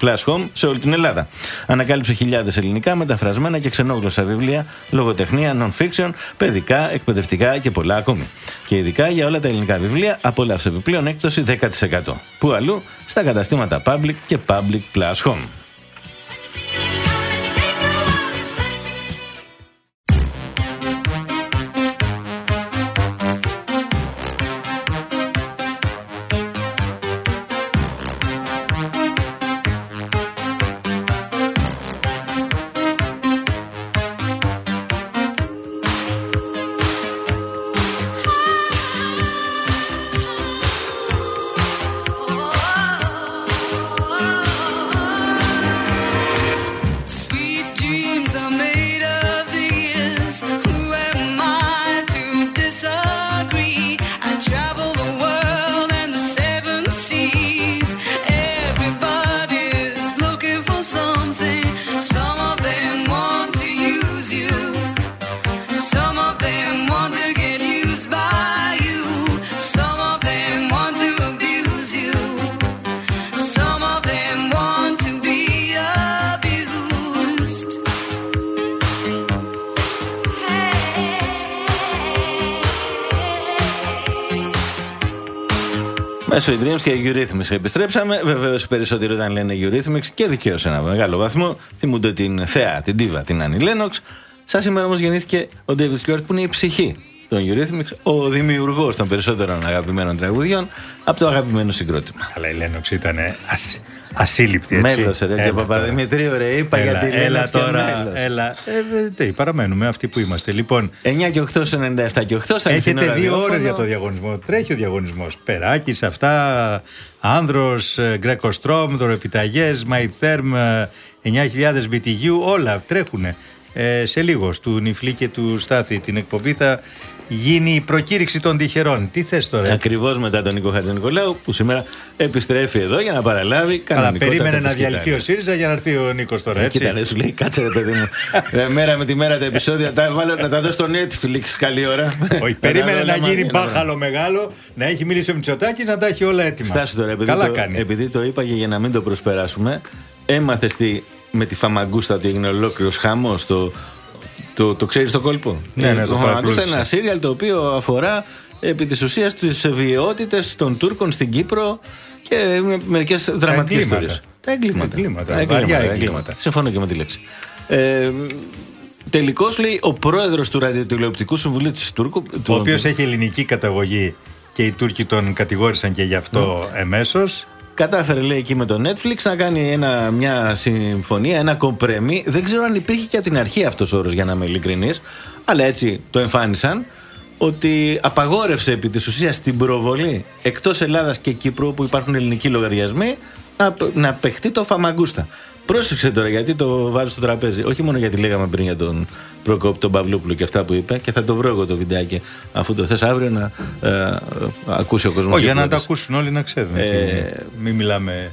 plus home σε όλη την Ελλάδα. Ανακάλυψε χιλιάδες ελληνικά, μεταφρασμένα και ξενόγλωσσα βιβλία, λογοτεχνία, non-fiction, παιδικά, εκπαιδευτικά και πολλά ακόμη. Και ειδικά για όλα τα ελληνικά βιβλία, απόλαυσε επιπλέον έκπτωση 10%. Πού αλλού, στα καταστήματα public και public plus home. Μέσω Dreams και Eurythmics επιστρέψαμε. Βεβαίως οι περισσότεροι όταν λένε Eurythmics και δικαίω σε ένα μεγάλο βαθμό θυμούνται την θεά, την Diva, την Annie Lennox. Σαν σήμερα όμως γεννήθηκε ο David Stewart που είναι η ψυχή των Eurythmics, ο δημιουργός των περισσότερων αγαπημένων τραγουδιών από το αγαπημένο συγκρότημα. Αλλά η Λένοξ ήταν ασ, ασύλληπτη. Έτσι. Μέλος, ρε, και Έλα Παπαδημητρίου, ρε, είπα έλα, για τη έλα Lennox και τώρα. μέλος. Έλα. Ε, τι, παραμένουμε αυτοί που είμαστε. Λοιπόν, 9 και 8 σε 97 και 8 στα αληθινό έχετε δύο ραδιόφωνο. ώρες για το διαγωνισμό. Τρέχει ο διαγωνισμός. Περάκι, αυτά. Άνδρος, Γκρέκος Στρόμ, δωρεπιταγέ, Μαϊθέρμ, 9.000 BTU, όλα τρέχουν. Ε, σε λίγο, του Νιφλή και του Στάθη την εκπομπή θα γίνει η προκήρυξη των τυχερών. Τι θες τώρα; Ακριβώς μετά τον Νίκο Χατζηνικολάου που σήμερα επιστρέφει εδώ για να παραλάβει Καλά, κανονικότατα περίμενε τα να διαλυθεί ο σκητάλια. ΣΥΡΙΖΑ για να έρθει ο Νίκος τώρα. Ε, Έτσι. Κοίτα, ρε, σου λέει κάτσε ρε παιδί μου. Ε, μέρα με τη μέρα τα επεισόδια τα βάλω να τα δω στο Netflix. Καλή ώρα. Όχι, τα περίμενε δω να όλα γίνει μαζί, μπάχαλο μεγάλο, να έχει μιλήσει ο Μητσοτάκης, να τα έχει όλα έτοιμα. Στάσου τώρα, επειδή, Καλά το, κάνει. επειδή το είπα και για να μην το προσπεράσουμε, έμαθες τι, με τη Φαμαγκούστα ότι έγινε ολόκληρος χάμος. Το, το, το ξέρεις το κόλπο; Ναι, ναι, το το Φαμαγκούστα παρακολούθησα. είναι ένα σύριαλ το οποίο αφορά επί της ουσίας τις βιαιότητες των Τούρκων στην Κύπρο και μερικές δραματικές εγκλήματα. ιστορίες. Τα εγκλήματα. Εγκλήματα, Τα βαριά τα εγκλήματα. Συμφωνώ και με τη λέξη. Ε, Τελικώς λέει ο πρόεδρος του Ραδιοτηλεοπτικού Συμβουλίου της Τούρκου. Ο του- οποίο έχει ελληνική καταγωγή και οι Τούρκοι τον κατηγόρησαν και γι' αυτό εμέσως. Κατάφερε, λέει, εκεί με το Netflix να κάνει ένα, μια συμφωνία, ένα κομπρέμι. Δεν ξέρω αν υπήρχε και από την αρχή αυτός ο όρος, για να είμαι ειλικρινής, αλλά έτσι το εμφάνισαν. Ότι απαγόρευσε επί της ουσίας την προβολή εκτός Ελλάδας και Κύπρου, που υπάρχουν ελληνικοί λογαριασμοί, να, να παιχτεί το Φαμαγκούστα. Πρόσεξε τώρα γιατί το βάζω στο τραπέζι. Όχι μόνο γιατί λέγαμε πριν για τον Προκόπη τον Παυλούπουλο και αυτά που είπε, και θα το βρω εγώ το βιντεάκι αφού το θες αύριο να ε, ε, ακούσει ο κόσμος. Όχι, για να τα ακούσουν όλοι να ξέρουν. Ε, ότι Μην μιλάμε.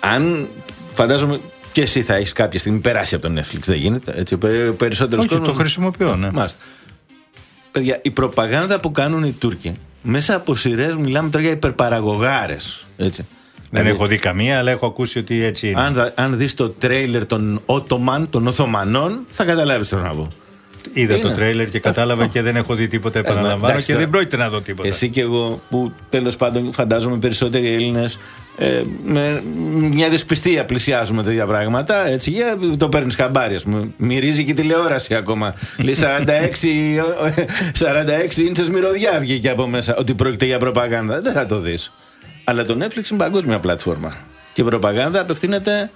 αν φαντάζομαι και εσύ θα έχεις κάποια στιγμή περάσει από το Netflix, δεν γίνεται. Έτσι, ο περισσότερος Όχι, το χρησιμοποιώ, ναι. Μάλιστα. Παιδιά, η προπαγάνδα που κάνουν οι Τούρκοι μέσα από σειρές μιλάμε τώρα για υπερπαραγωγάρες. Έτσι. Δεν Δηλαδή, έχω δει καμία, αλλά έχω ακούσει ότι έτσι είναι. Αν, δα- αν δεις το τρέιλερ των Ότομαν, των Οθωμανών, θα καταλάβεις τι θέλω να πω. Είδα είναι. το τρέιλερ και κατάλαβα και δεν έχω δει τίποτα. Επαναλαμβάνω εντάξει, και τώρα. δεν πρόκειται να δω τίποτα. Εσύ και εγώ, που τέλος πάντων φαντάζομαι περισσότεροι Έλληνες ε, με μια δυσπιστία πλησιάζουμε τέτοια πράγματα. Έτσι, για, το παίρνεις χαμπάρι, ας πούμε. Μυρίζει και η τηλεόραση ακόμα. Λέει 46, 46 ίντσες μυρωδιά βγήκε από μέσα ότι πρόκειται για προπαγάνδα. Δεν θα το δεις. Αλλά το Netflix είναι παγκόσμια πλατφόρμα. Και η προπαγάνδα απευθύνεται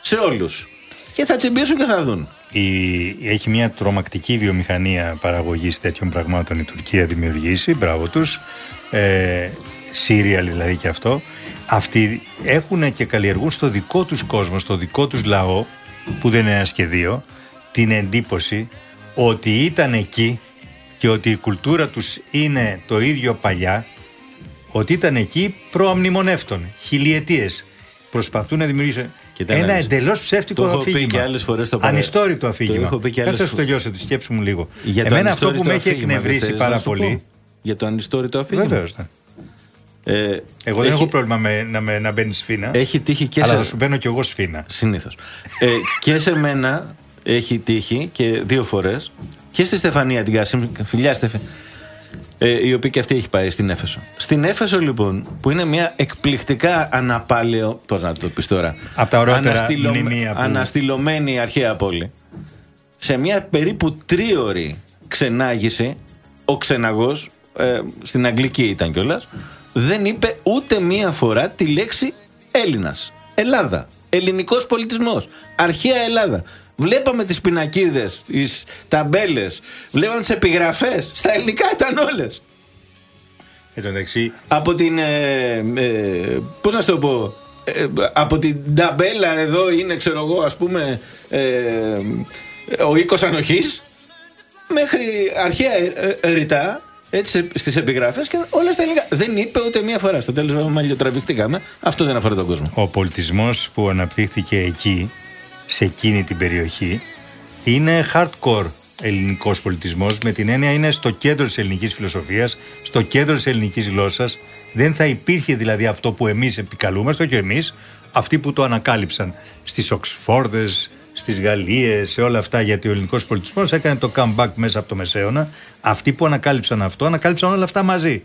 σε όλους. Και θα τσιμπήσουν και θα δουν. Η, έχει μια τρομακτική βιομηχανία παραγωγής τέτοιων πραγμάτων η Τουρκία δημιουργήσει, μπράβο τους, ε, σύριαλ δηλαδή και αυτό. Αυτοί έχουν και καλλιεργούν στο δικό τους κόσμος, στο δικό τους λαό, που δεν είναι ένα σχεδίο, την εντύπωση ότι ήταν εκεί και ότι η κουλτούρα τους είναι το ίδιο παλιά, ότι ήταν εκεί προαμνημονεύτων, χιλιετίες. Προσπαθούν να δημιουργήσουν Κοίτα να ένα δεις. εντελώς ψεύτικο Το έχω αφήγημα. πει και άλλες φορές το παρα- Ανιστόρητο το αφήγημα. έχω πει και Κάτσε άλλες να σου φο- τελειώσω τη σκέψη μου λίγο. Για το Εμένα αυτό που ανιστόρητο με έχει αφήγημα, δεν εκνευρίσει θέλεις πάρα να σου πολύ. πω; Για το ανιστόρητο αφήγημα. Βεβαίως. Ε, Εγώ δεν έχει- έχω πρόβλημα με, να, με, να μπαίνεις σφίνα. Έχει τύχει και αλλά σε- θα σου μπαίνω κι εγώ σφίνα. Συνήθως. Ε, και σε μένα έχει τύχει και δύο φορές και στη Στεφανία την Κασίμ, φιλιά Στεφε, ε, η οποία και αυτή έχει πάει στην Έφεσο. Στην Έφεσο λοιπόν, που είναι μια εκπληκτικά αναπάλαιο, πώς να το πεις τώρα, Απ' τα ωραιότερα αναστηλω- μνημεία που- αναστηλωμένη αρχαία πόλη, σε μια περίπου τρίωρη ξενάγηση, ο ξεναγός, ε, στην Αγγλική ήταν κιόλας, δεν είπε ούτε μία φορά τη λέξη Έλληνας. Ελλάδα. Ελληνικός πολιτισμός. Αρχαία Ελλάδα. Βλέπαμε τις πινακίδες, τις ταμπέλες, βλέπαμε τις επιγραφές. Στα ελληνικά ήταν όλες. Εν τω μεταξύ, Από την. Ε, ε, πώς να σου το πω. ε, από την ταμπέλα εδώ είναι, ξέρω εγώ, ας πούμε, ε, ο οίκος ανοχής μέχρι αρχαία ε, ε, ρητά έτσι, στις επιγράφες και όλα στα ελληνικά. Δεν είπε ούτε μία φορά. Στο τέλος μαλλιοτραβηχτήκαμε. Αυτό δεν αφορά τον κόσμο. ο πολιτισμός που αναπτύχθηκε εκεί, σε εκείνη την περιοχή, είναι hardcore ελληνικός πολιτισμός με την έννοια είναι στο κέντρο της ελληνικής φιλοσοφίας, στο κέντρο της ελληνικής γλώσσας. Δεν θα υπήρχε δηλαδή αυτό που εμείς επικαλούμαστε, όχι εμείς, αυτοί που το ανακάλυψαν στις Οξφόρδες, στις Γαλλίες, σε όλα αυτά, γιατί ο ελληνικός πολιτισμός έκανε το comeback μέσα από το Μεσαίωνα. Αυτοί που ανακάλυψαν αυτό, ανακάλυψαν όλα αυτά μαζί.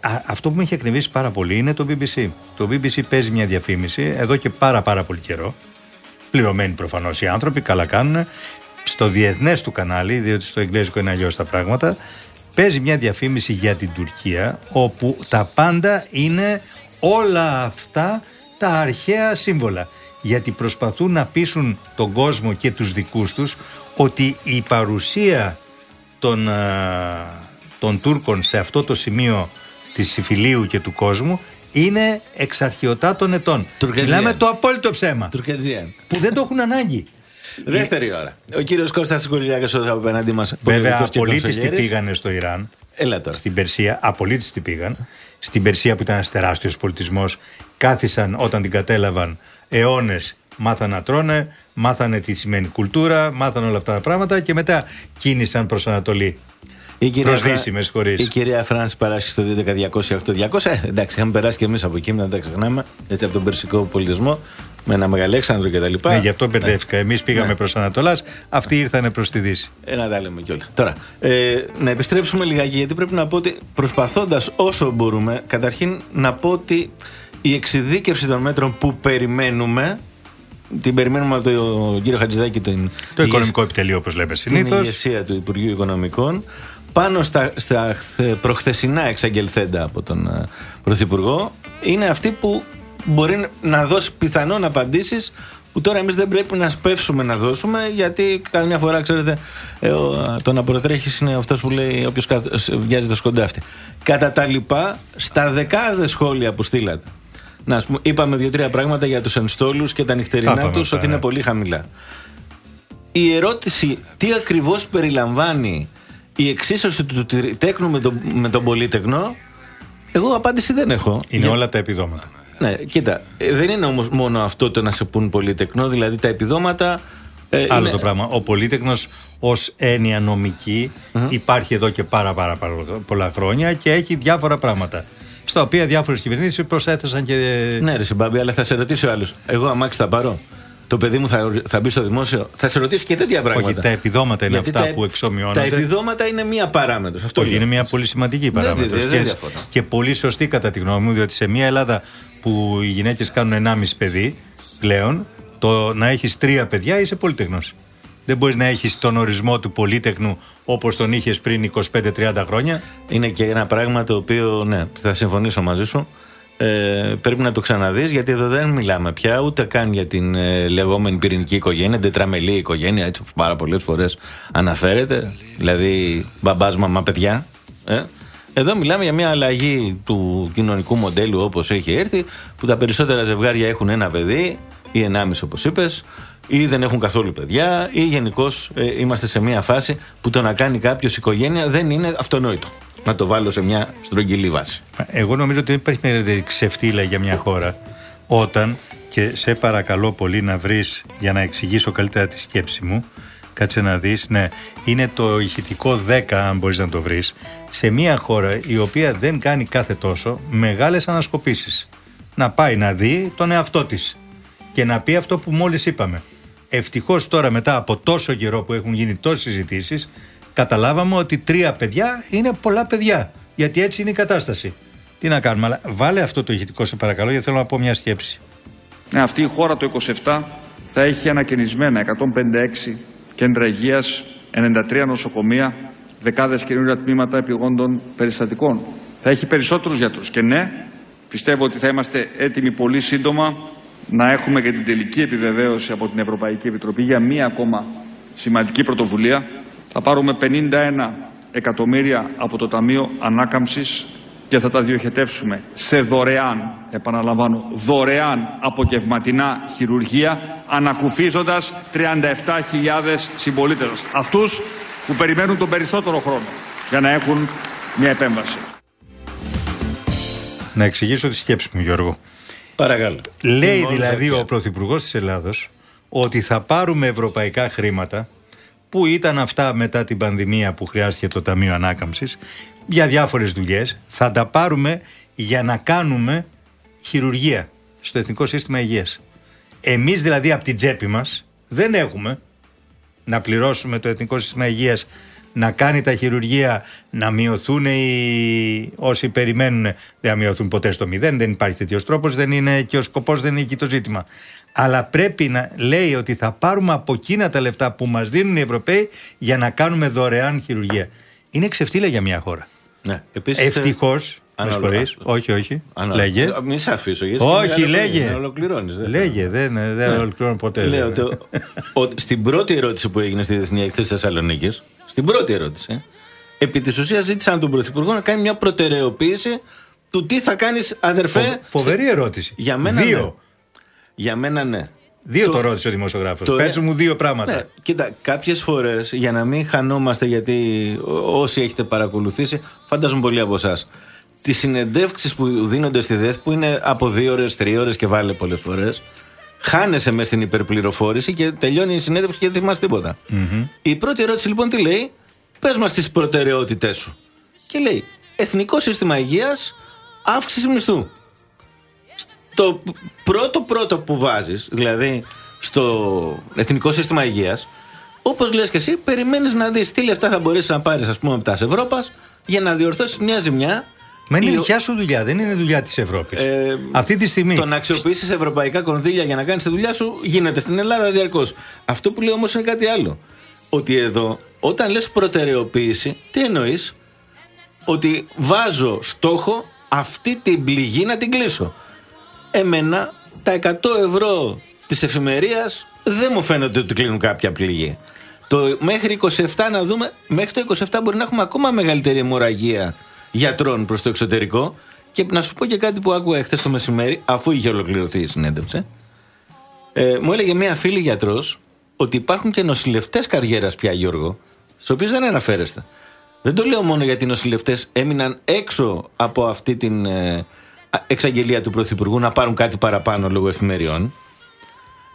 Α, αυτό που με έχει εκνευρίσει πάρα πολύ είναι το BBC. Το BBC παίζει μια διαφήμιση εδώ και πάρα πάρα πολύ καιρό. Πληρωμένοι προφανώς οι άνθρωποι, καλά κάνουν. Στο διεθνές του κανάλι, διότι στο εγγλέζικο είναι αλλιώς τα πράγματα, παίζει μια διαφήμιση για την Τουρκία, όπου τα πάντα είναι όλα αυτά τα αρχαία σύμβολα. Γιατί προσπαθούν να πείσουν τον κόσμο και τους δικούς τους ότι η παρουσία των, α, των Τούρκων σε αυτό το σημείο της Σιφιλίου και του κόσμου είναι εξ αρχαιοτά των ετών. Τουρκετζία. Μιλάμε το απόλυτο ψέμα. Τουρκετζία. Που δεν το έχουν ανάγκη. Δεύτερη ώρα. Ο κύριος Κώστας Κουλιάκης εδώ απέναντί μας. Βέβαια, απολύτω τι πήγανε στο Ιράν. Έλα τώρα. Στην Περσία, απολύτω τι πήγαν. Στην Περσία που ήταν ένας τεράστιος πολιτισμός, κάθισαν όταν την κατέλαβαν αιώνες. Μάθαν να τρώνε, μάθανε τι σημαίνει κουλτούρα, μάθαν όλα αυτά τα πράγματα και μετά κίνησαν προς Ανατολή. Η κυρία, Προς Φρα- Δύση, με συγχωρείς. η κυρία Φράνση παράσχει στο 2.200.8.200. Ε, εντάξει, είχαμε περάσει και εμείς από εκεί, να τα ξεχνάμε. Έτσι από τον περσικό πολιτισμό με ένα Μεγαλέξανδρο κτλ. Ναι, γι' αυτό μπερδεύτηκα. Εμείς πήγαμε Ναι. προς Ανατολάς, αυτοί ήρθαν προς τη Δύση. Ε, να τα λέμε κιόλας. Τώρα, ε, να επιστρέψουμε λιγάκι, γιατί πρέπει να πω ότι προσπαθώντας όσο μπορούμε, καταρχήν να πω ότι η εξειδίκευση των μέτρων που περιμένουμε, την περιμένουμε από τον κύριο Χατζηδάκη, την Το ηγεσ- οικονομικό επιτελείο, όπως λέμε την συνήθως. ηγεσία του Υπουργείου Οικονομικών, πάνω στα, στα χθε- προχθεσινά εξαγγελθέντα από τον ε, Πρωθυπουργό, είναι αυτή που μπορεί να δώσει πιθανόν απαντήσεις που τώρα εμείς δεν πρέπει να σπεύσουμε να δώσουμε γιατί καμιά φορά ξέρετε ε, ο, το να προτρέχεις είναι αυτός που λέει όποιος κα- σε- βιάζει το σκοντάφτη κατά τα λοιπά στα δεκάδες σχόλια που στείλατε να, ας πούμε, είπαμε δύο-τρία πράγματα για τους ενστόλους και τα Τα νυχτερινά είπαμε τους αυτά, ότι ναι. είναι πολύ χαμηλά η ερώτηση τι ακριβώς περιλαμβάνει η εξίσωση του τυρι- τέκνου με τον, με τον πολίτεκνο εγώ απάντηση δεν έχω. Είναι Για- όλα τα επιδόματα. Ναι, κοίτα, ε, δεν είναι όμως μόνο αυτό το να σε πούν πολυτεκνό, δηλαδή τα επιδόματα... ε, Άλλο είναι- το πράγμα. Ο πολίτεκνο ως έννοια νομική υπάρχει εδώ και πάρα, πάρα, πάρα πολλά χρόνια και έχει διάφορα πράγματα. Στα οποία διάφορες κυβερνήσεις προσέθεσαν και. Ναι, ρε Συμπάμπη, αλλά θα σε ρωτήσει ο άλλο. Εγώ αμάξι θα πάρω; Το παιδί μου θα, θα μπει στο δημόσιο. Θα σε ρωτήσει και τέτοια πράγματα. Όχι, τα επιδόματα είναι Γιατί αυτά τα- που εξομοιώνονται. Τα επιδόματα είναι μία παράμετρος. Αυτό Όχι, λέω. είναι μια πολύ σημαντική Ναι, παράμετρος. δεν- δεν και, διαφωνώ. και πολύ σωστή κατά τη γνώμη μου, διότι σε μια Ελλάδα που οι γυναίκες κάνουν 1,5 παιδί πλέον, το να έχεις τρία παιδιά είσαι πολυτεχνός. Δεν μπορείς να έχεις τον ορισμό του πολύτεχνου όπως τον είχες πριν 25-30 χρόνια. Είναι και ένα πράγμα το οποίο, ναι, θα συμφωνήσω μαζί σου. Ε, πρέπει να το ξαναδείς γιατί εδώ δεν μιλάμε πια ούτε καν για την ε, λεγόμενη πυρηνική οικογένεια, τετραμελή οικογένεια, έτσι όπως πάρα πολλές φορές αναφέρεται, δηλαδή μπαμπάς, μαμά, παιδιά. Ε. Εδώ μιλάμε για μια αλλαγή του κοινωνικού μοντέλου όπως έχει έρθει, που τα περισσότερα ζευγάρια έχουν ένα παιδί ή ενάμιση όπως είπες, ή δεν έχουν καθόλου παιδιά, ή γενικώς είμαστε σε μια φάση που το να κάνει κάποιος οικογένεια δεν είναι αυτονόητο. Να το βάλω σε μια στρογγυλή βάση. Εγώ νομίζω ότι δεν υπάρχει μεγαλύτερη ξεφτύλα για μια χώρα όταν και σε παρακαλώ πολύ να βρεις για να εξηγήσω καλύτερα τη σκέψη μου κάτσε να δεις, ναι, είναι το ηχητικό 10 αν μπορείς να το βρεις σε μια χώρα η οποία δεν κάνει κάθε τόσο μεγάλες ανασκοπήσεις να πάει να δει τον εαυτό της και να πει αυτό που μόλις είπαμε ευτυχώς τώρα μετά από τόσο καιρό που έχουν γίνει τόσες συζητήσεις καταλάβαμε ότι τρία παιδιά είναι πολλά παιδιά γιατί έτσι είναι η κατάσταση τι να κάνουμε, αλλά βάλε αυτό το ηχητικό σε παρακαλώ γιατί θέλω να πω μια σκέψη. Ναι, αυτή η χώρα το 27 θα έχει ανακαινισμένα 156 κέντρα υγείας, 93 νοσοκομεία, δεκάδες καινούργια τμήματα επιγόντων περιστατικών. Θα έχει περισσότερους γιατρούς και ναι, πιστεύω ότι θα είμαστε έτοιμοι πολύ σύντομα να έχουμε και την τελική επιβεβαίωση από την Ευρωπαϊκή Επιτροπή για μία ακόμα σημαντική πρωτοβουλία. Θα πάρουμε 51 εκατομμύρια από το Ταμείο Ανάκαμψης και θα τα διοχετεύσουμε σε δωρεάν, επαναλαμβάνω, δωρεάν αποκευματινά χειρουργία, ανακουφίζοντας 37.000 συμπολίτες μας. Αυτούς που περιμένουν τον περισσότερο χρόνο για να έχουν μια επέμβαση. Να εξηγήσω τη σκέψη μου, Γιώργο. Παρακαλώ. Λέει Μόλις δηλαδή αρχαία. ο Πρωθυπουργός της Ελλάδος ότι θα πάρουμε ευρωπαϊκά χρήματα που ήταν αυτά μετά την πανδημία που χρειάστηκε το Ταμείο Ανάκαμψης; Για διάφορες δουλειές. Θα τα πάρουμε για να κάνουμε χειρουργία στο Εθνικό Σύστημα Υγείας. Εμείς δηλαδή από την τσέπη μας δεν έχουμε να πληρώσουμε το Εθνικό Σύστημα Υγείας να κάνει τα χειρουργεία, να μειωθούν οι... όσοι περιμένουν, δεν θα μειωθούν ποτέ στο μηδέν, δεν υπάρχει τέτοιος τρόπος, δεν είναι και ο σκοπός, δεν είναι εκεί το ζήτημα. Αλλά πρέπει να λέει ότι θα πάρουμε από εκείνα τα λεφτά που μας δίνουν οι Ευρωπαίοι για να κάνουμε δωρεάν χειρουργία. Είναι ξεφτύλα για μια χώρα. Ναι. Επίσης, Ευτυχώς. Αν Με όλο- συγχωρείς. Όχι, όχι. αν- Λέγε. Ε, Μη σε αφήσω. γιατί Όχι, είναι μεγάλο λέγε. παιδί, Να ολοκληρώνεις. δεν- Λέγε, δεν, δεν ολοκληρώνω ποτέ. Λέω βέβαια. το, ότι στην πρώτη ερώτηση που έγινε στη Διεθνή Έκθεση Θεσσαλονίκης, στην πρώτη ερώτηση, επί της ουσίας ζήτησαν τον Πρωθυπουργό να κάνει μια προτεραιοποίηση του τι θα κάνεις, αδερφέ. Φο- Φοβερή ερώτηση. Για μένα Δύο. ναι. Για μένα ναι. Δύο το, Το- ρώτησε ο δημοσιογράφος. το- Πες μου δύο πράγματα. Ναι, κοίτα, κάποιες φορές για να μην χανόμαστε, γιατί ό- όσοι έχετε παρακολουθήσει, φαντάζομαι πολλοί από εσάς. Τις συνεντεύξεις που δίνονται στη ΔΕΘ, που είναι από δύο ώρες, τρία ώρες και βάλε πολλές φορές, χάνεσαι μες στην υπερπληροφόρηση και τελειώνει η συνέντευξη και δεν θυμάσαι τίποτα. Η πρώτη ερώτηση λοιπόν τι λέει, πες μας τις προτεραιότητές σου. Και λέει, Εθνικό Σύστημα Υγείας, αύξηση μισθού το πρώτο πρώτο που βάζεις, δηλαδή στο Εθνικό Σύστημα Υγείας, όπως λες και εσύ, περιμένεις να δεις τι λεφτά θα μπορείς να πάρεις ας πούμε από τα Ευρώπας για να διορθώσεις μια ζημιά Μα είναι η- δικιά σου δουλειά, δεν είναι δουλειά της Ευρώπης. Ε, Αυτή τη στιγμή. Το να αξιοποιήσεις ευρωπαϊκά κονδύλια για να κάνεις τη δουλειά σου γίνεται στην Ελλάδα διαρκώς. Αυτό που λέω όμως είναι κάτι άλλο. Ότι εδώ, όταν λες προτεραιοποίηση, τι εννοείς, Ότι βάζω στόχο αυτή την πληγή να την κλείσω. Εμένα τα 100 ευρώ της εφημερίας δεν μου φαίνεται ότι κλείνουν κάποια πληγή. Το μέχρι 27 να δούμε, μέχρι το 27 μπορεί να έχουμε ακόμα μεγαλύτερη αιμορραγία γιατρών προς το εξωτερικό. Και να σου πω και κάτι που άκουγα χθε το μεσημέρι, αφού είχε ολοκληρωθεί η συνέντευξη. Ε, μου έλεγε μία φίλη γιατρός ότι υπάρχουν και νοσηλευτές καριέρας πια, Γιώργο, στους οποίους δεν αναφέρεστε. Δεν το λέω μόνο γιατί οι νοσηλευτές έμειναν έξω από αυτή την ε, α- εξαγγελία του Πρωθυπουργού να πάρουν κάτι παραπάνω λόγω εφημεριών.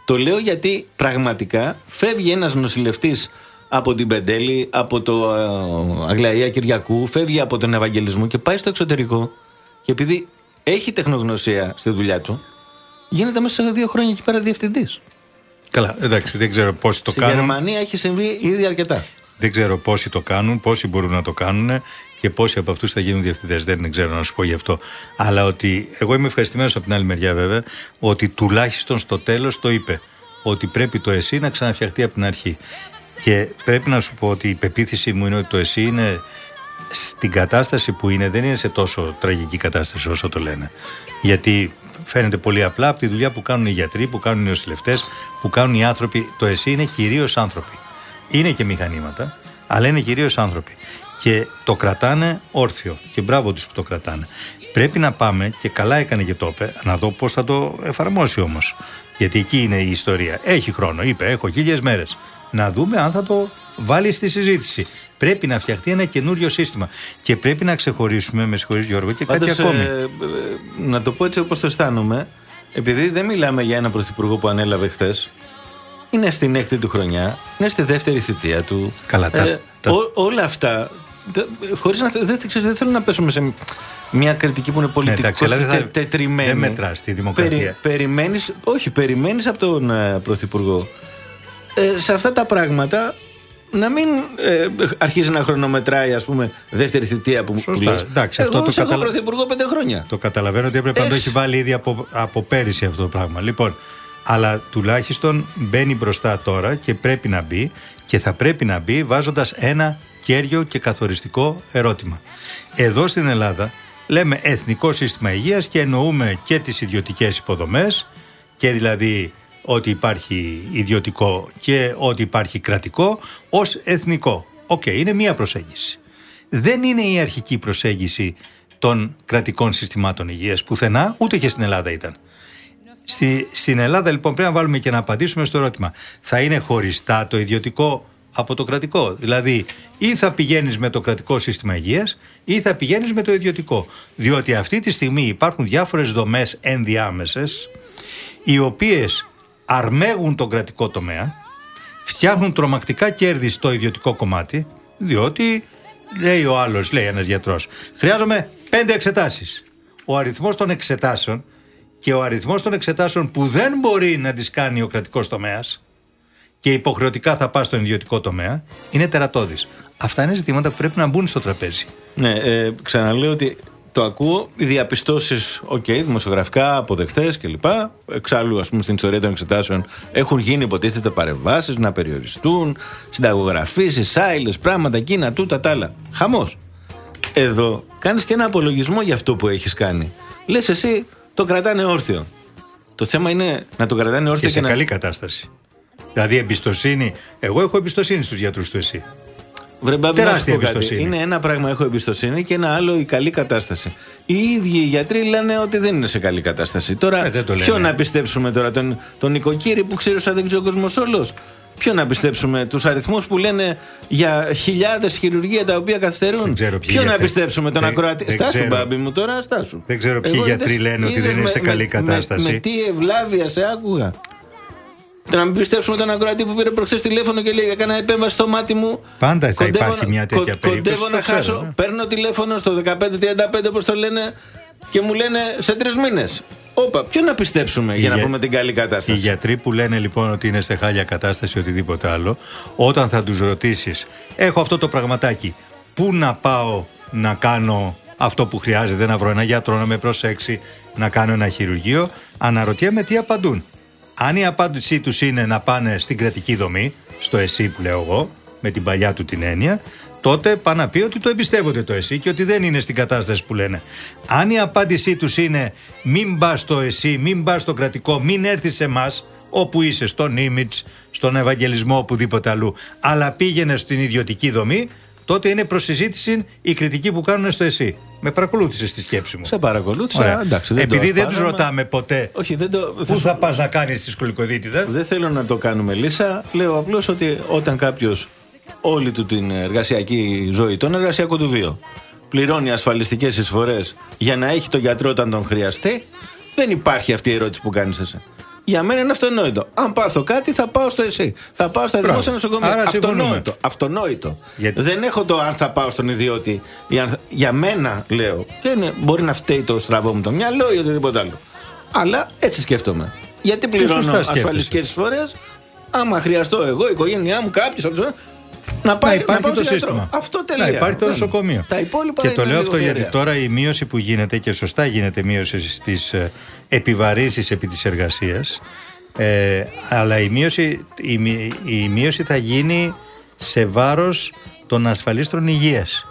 Το λέω γιατί πραγματικά φεύγει ένας νοσηλευτής από την Πεντέλη, από το ε, Αγλαία Κυριακού, φεύγει από τον Ευαγγελισμό και πάει στο εξωτερικό. Και επειδή έχει τεχνογνωσία στη δουλειά του, γίνεται μέσα σε δύο χρόνια εκεί πέρα διευθυντής. Καλά, εντάξει, δεν ξέρω πόσοι το Στη κάνουν. Γερμανία έχει συμβεί ήδη αρκετά. Δεν ξέρω πόσοι το κάνουν, πόσοι μπορούν να το κάνουν και πόσοι από αυτούς θα γίνουν διευθυντές. Δεν ξέρω να σου πω γι' αυτό. Αλλά ότι εγώ είμαι ευχαριστημένος από την άλλη μεριά βέβαια ότι τουλάχιστον στο τέλος το είπε. Ότι πρέπει το ΕΣΥ να ξαναφτιαχτεί από την αρχή. Και πρέπει να σου πω ότι η πεποίθηση μου είναι ότι το ΕΣΥ είναι στην κατάσταση που είναι, δεν είναι σε τόσο τραγική κατάσταση όσο το λένε. Γιατί φαίνεται πολύ απλά από τη δουλειά που κάνουν οι γιατροί, που κάνουν οι νοσηλευτές, που κάνουν οι άνθρωποι. Το ΕΣΥ είναι κυρίως άνθρωποι. Είναι και μηχανήματα, αλλά είναι κυρίως άνθρωποι. Και το κρατάνε όρθιο. Και μπράβο τους που το κρατάνε. Πρέπει να πάμε και καλά έκανε και το είπε, να δω πώς θα το εφαρμόσει όμως. Γιατί εκεί είναι η ιστορία. Έχει χρόνο, είπε, έχω χίλιες μέρες. Να δούμε αν θα το βάλει στη συζήτηση. Πρέπει να φτιαχτεί ένα καινούριο σύστημα. Και πρέπει να ξεχωρίσουμε, με συγχωρείς Γιώργο, και κάτι Πάντως, ακόμη. ε, ε, να το πω έτσι όπως το αισθάνομαι, επειδή δεν μιλάμε για έναν πρωθυπουργό που ανέλαβε χθες. Είναι στην έκτη του χρονιά, είναι στη δεύτερη θητεία του. Καλά, τα- τα- ό- όλα αυτά. Δε- Χωρίς να. θε- Δεν, ξέρεις, δεν θέλω να πέσουμε σε μια κριτική που είναι πολιτικό Ναι, εντάξει, αλλά δεν θα- τετριμένη. δεν μετράς τη δημοκρατία. περιμένεις, όχι, περιμένεις από τον ε, πρωθυπουργό ε, σε αυτά τα πράγματα να μην ε, αρχίζει να χρονομετράει, ας πούμε, δεύτερη θητεία που, που Σωστά. λες. Εντάξει, Εγώ αυτό το όμως έχω καταλα- πρωθυπουργό πέντε χρόνια. Το καταλαβαίνω ότι έπρεπε να το Έτσι. έχει βάλει ήδη από, από πέρυσι αυτό το πράγμα. Λοιπόν, αλλά τουλάχιστον μπαίνει μπροστά τώρα και πρέπει να μπει και θα πρέπει να μπει βάζοντας ένα καίριο και καθοριστικό ερώτημα. Εδώ στην Ελλάδα λέμε εθνικό σύστημα υγείας και εννοούμε και τις ιδιωτικές υποδομές και δηλαδή ότι υπάρχει ιδιωτικό και ότι υπάρχει κρατικό ως εθνικό. Οκ, είναι μία προσέγγιση. Δεν είναι η αρχική προσέγγιση των κρατικών συστημάτων υγείας πουθενά, ούτε και στην Ελλάδα ήταν. Στη, στην Ελλάδα λοιπόν πρέπει να βάλουμε και να απαντήσουμε στο ερώτημα. Θα είναι χωριστά το ιδιωτικό από το κρατικό. Δηλαδή ή θα πηγαίνεις με το κρατικό σύστημα υγείας ή θα πηγαίνεις με το ιδιωτικό. Διότι αυτή τη στιγμή υπάρχουν διάφορες δομές ενδιάμεσες οι οποίες αρμέγουν τον κρατικό τομέα, φτιάχνουν τρομακτικά κέρδη στο ιδιωτικό κομμάτι, διότι λέει ο άλλος, λέει ένας γιατρός, χρειάζομαι πέντε εξετάσεις. Ο αριθμός των εξετάσεων και ο αριθμός των εξετάσεων που δεν μπορεί να τις κάνει ο κρατικός τομέας και υποχρεωτικά θα πάει στον ιδιωτικό τομέα, είναι τερατώδης. Αυτά είναι ζητήματα που πρέπει να μπουν στο τραπέζι. Ναι, ε, ξαναλέω ότι το ακούω. Οι διαπιστώσεις, οκ, δημοσιογραφικά, αποδεκτές κλπ. Εξάλλου, ας πούμε, στην ιστορία των εξετάσεων έχουν γίνει υποτίθεται παρεμβάσεις να περιοριστούν, συνταγογραφήσεις, άυλες, πράγματα εκείνα, τούτα τα άλλα. Χαμός. Εδώ κάνεις και ένα απολογισμό για αυτό που έχεις κάνει. Λες εσύ, το κρατάνε όρθιο. Το θέμα είναι να το κρατάνε όρθιο Και και, σε να. καλή κατάσταση. Δηλαδή εμπιστοσύνη. Εγώ έχω εμπιστοσύνη στους γιατρούς του ΕΣΥ. Βρε Μπάμπη, να σου Τεράστια πω κάτι. εμπιστοσύνη. Είναι ένα πράγμα έχω εμπιστοσύνη και ένα άλλο η καλή κατάσταση. Οι ίδιοι οι γιατροί λένε ότι δεν είναι σε καλή κατάσταση. Τώρα, Ε, δεν το ποιο λένε. να πιστέψουμε τώρα, τον, τον νοικοκύρη που ξέρει σαν δεν ξέρει ο κόσμος όλος; Ποιο να πιστέψουμε, τους αριθμούς που λένε για χιλιάδες χειρουργία τα οποία καθυστερούν; Δεν ξέρω ποιοι Ποιο να γιατροί. πιστέψουμε, τον Δεν- ακροατή; δεν Στάσου, ξέρω. μπάμπι μου τώρα, στάσου. Δεν ξέρω ποιοι Εγώ γιατροί είδες- λένε ότι είδες δεν είναι με- σε καλή με- με- κατάσταση. Με, τι ευλάβεια σε άκουγα. Το να μην πιστέψουμε τον ακροατή που πήρε προχθές τηλέφωνο και λέει: Έκανα επέμβαση στο μάτι μου. Πάντα θα Κοντεύω υπάρχει να- μια τέτοια κο- περίπτωση, Κοντεύω το να ξέρω, χάσω. ναι. Παίρνω τηλέφωνο στο 1535 όπως το λένε και μου λένε σε τρεις μήνες. Όπα, ποιο να πιστέψουμε για Οι να για- πούμε την καλή Οι κατάσταση. γιατροί που λένε λοιπόν ότι είναι σε χάλια κατάσταση ή οτιδήποτε άλλο, όταν θα τους ρωτήσεις, έχω αυτό το πραγματάκι, πού να πάω να κάνω αυτό που χρειάζεται, να βρω ένα γιατρό να με προσέξει, να κάνω ένα χειρουργείο, αναρωτιέμαι τι απαντούν. Αν η απάντησή τους είναι να πάνε στην κρατική δομή, στο ΕΣΥ που λέω εγώ, με την παλιά του την έννοια, τότε πάνε να πει ότι το εμπιστεύονται το ΕΣΥ και ότι δεν είναι στην κατάσταση που λένε. Αν η απάντησή τους είναι μην πας στο ΕΣΥ, μην πας στο κρατικό, μην έρθεις σε εμάς, όπου είσαι, στον Ήμιτ, στον Ευαγγελισμό, οπουδήποτε αλλού, αλλά πήγαινε στην ιδιωτική δομή, τότε είναι προς συζήτηση η κριτική που κάνουν στο ΕΣΥ. Με παρακολούθησες στη σκέψη μου. Σε παρακολούθησα. Ωραία. Εντάξει, δεν το Επειδή δεν τους ασπάζομαι. ρωτάμε ποτέ Όχι, δεν το. πού θα πας να κάνεις τη σκολικοδίτιδα. Δεν θέλω να το κάνουμε λύσα. Λέω απλώς ότι όταν κάποιος όλη του την εργασιακή ζωή, τον εργασιακό του βίο, πληρώνει ασφαλιστικές εισφορές για να έχει τον γιατρό όταν τον χρειαστεί, δεν υπάρχει αυτή η ερώτηση που κάνεις εσύ. Για μένα είναι αυτονόητο. Αν πάθω κάτι, θα πάω στο ΕΣΥ. Θα πάω στα Μπράβο. δημόσια νοσοκομεία. Άρα συμφωνούμε. Αυτονόητο. Αυτονόητο. Γιατί- Δεν έχω το αν θα πάω στον ιδιώτη. ή αν θα- Για μένα λέω. Και είναι, μπορεί να φταίει το στραβό μου το μυαλό ή οτιδήποτε άλλο. Αλλά έτσι σκέφτομαι. Γιατί πληρώνω σωστά σκέφτεσαι. ασφαλιστικέ εισφορέ, άμα χρειαστώ εγώ, η οικογένειά μου, κάποιος να πάει να υπάρχει πάω το σε γιατρό. σύστημα. Αυτό τελεία. Να υπάρχει το Δεν- νοσοκομείο. Τα υπόλοιπα και το είναι λέω λίγο αυτό γιατί χέρια. τώρα η μείωση που γίνεται και σωστά γίνεται μείωση στις επιβαρύνσεις επί της εργασίας. Ε, αλλά η μείωση, η, μει- η μείωση θα γίνει σε βάρος των ασφαλίστρων υγείας.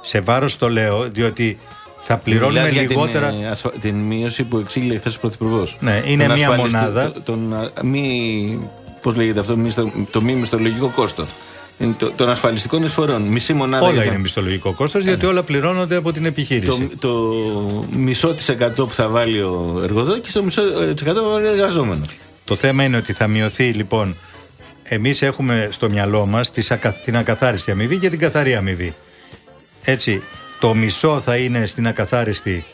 Σε βάρος το λέω, διότι θα πληρώνουμε Μιλάς για λιγότερα... Την, ε, ασφα- την μείωση που εξήγηλε χθες ο Πρωθυπουργός. Ναι, είναι μία μονάδα. Τον, α, μη. Πώς λέγεται αυτό, μη στο- το μη μισθολογικό κόστος. Των ασφαλιστικών εισφορών. Μισή μονάδα. Όλα για τα- είναι μισθολογικό κόστος, διότι όλα πληρώνονται από την επιχείρηση. το, το μισό της εκατό που θα βάλει ο εργοδότης και το μισό ε, της εκατό που θα βάλει ο εργαζόμενος. Το θέμα είναι ότι θα μειωθεί λοιπόν. Εμείς έχουμε στο μυαλό μας τις ακα- την ακαθάριστη αμοιβή και την καθαρή αμοιβή. Έτσι, το μισό θα είναι στην ακαθάριστη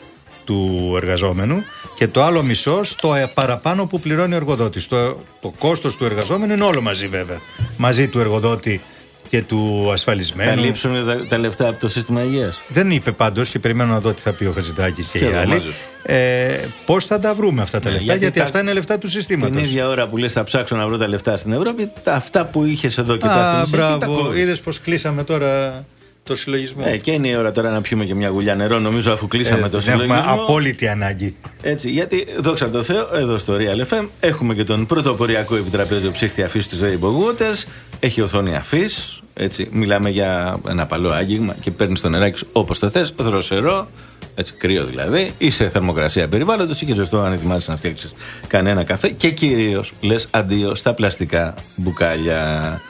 του εργαζόμενου και το άλλο μισό στο ε, παραπάνω που πληρώνει ο εργοδότης. Το, το κόστος του εργαζόμενου είναι όλο μαζί βέβαια. Μαζί του εργοδότη και του Θα ασφαλισμένου. λείψουν τα, τα λεφτά από το σύστημα υγείας. Δεν είπε πάντως και περιμένω να δω τι θα πει ο Χατζηδάκης και, Και οι εγώ άλλοι. μαζί σου. Ε, Πώς θα τα βρούμε αυτά τα Ναι, λεφτά, γιατί γιατί, τα- αυτά είναι λεφτά του συστήματος. Την ίδια ώρα που λες θα ψάξω να βρω τα λεφτά στην Ευρώπη, τα, αυτά που είχες εδώ και τα Α, στην Μεσαία, εκεί τα μπράβο. κόβεις. Είδες πώ κλείσαμε τώρα το συλλογισμό. Ε, και είναι η ώρα τώρα να πιούμε και μια γουλιά νερό, νομίζω, αφού κλείσαμε Ε, το δεν έχουμε συλλογισμό. απόλυτη ανάγκη. Έτσι, γιατί δόξα τω Θεώ, εδώ στο Real FM έχουμε και τον πρωτοποριακό επιτραπέζιο ψύχτη αφής της Rainbow Waters. Έχει οθόνη αφής. Έτσι, μιλάμε για ένα παλό άγγιγμα και παίρνει το νεράκι σου όπως το θες, δροσερό. Έτσι, κρύο δηλαδή, ή σε θερμοκρασία περιβάλλοντος ή και ζεστό αν ετοιμάζει να φτιάξεις κανένα καφέ. Και κυρίως λες αντίο στα πλαστικά μπουκάλια.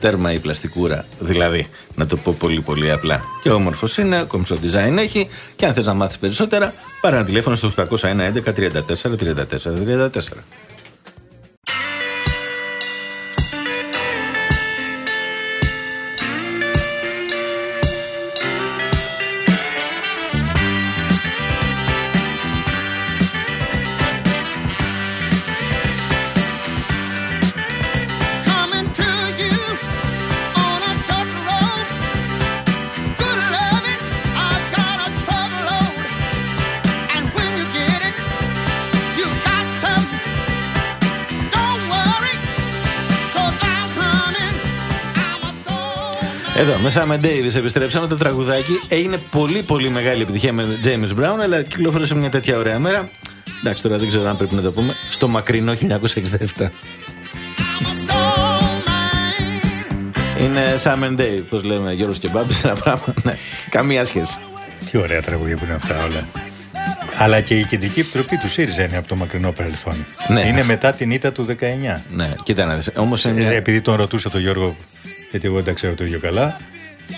Τέρμα ή πλαστικούρα, δηλαδή, να το πω πολύ πολύ απλά. Και όμορφος είναι, κομψό design έχει. Και αν θες να μάθεις περισσότερα, πάρε ένα τηλέφωνο στο 801 11 34 34 34. Soul. Εδώ, μέσα με Davis επιστρέψαμε το τραγουδάκι. Έγινε πολύ πολύ μεγάλη επιτυχία με James Brown, αλλά κυκλοφόρησε μια τέτοια ωραία μέρα. Εντάξει, τώρα δεν ξέρω αν πρέπει να το πούμε. Στο μακρινό 1967. I'm a soul man. Είναι Sam and Dave, πώς λέμε Γιώργος και Μπάμπης, ένα πράγμα. Ναι, καμία σχέση. Τι ωραία τραγούδια που είναι αυτά όλα. Αλλά και η κεντρική επιτροπή του ΣΥΡΙΖΑ είναι από το μακρινό παρελθόν. Ναι. Είναι μετά την ήττα του 19. Ναι, κοίτα να δεις. Όμως είναι Ε, μια... Επειδή τον ρωτούσε τον Γιώργο γιατί εγώ δεν τα ξέρω το ίδιο καλά.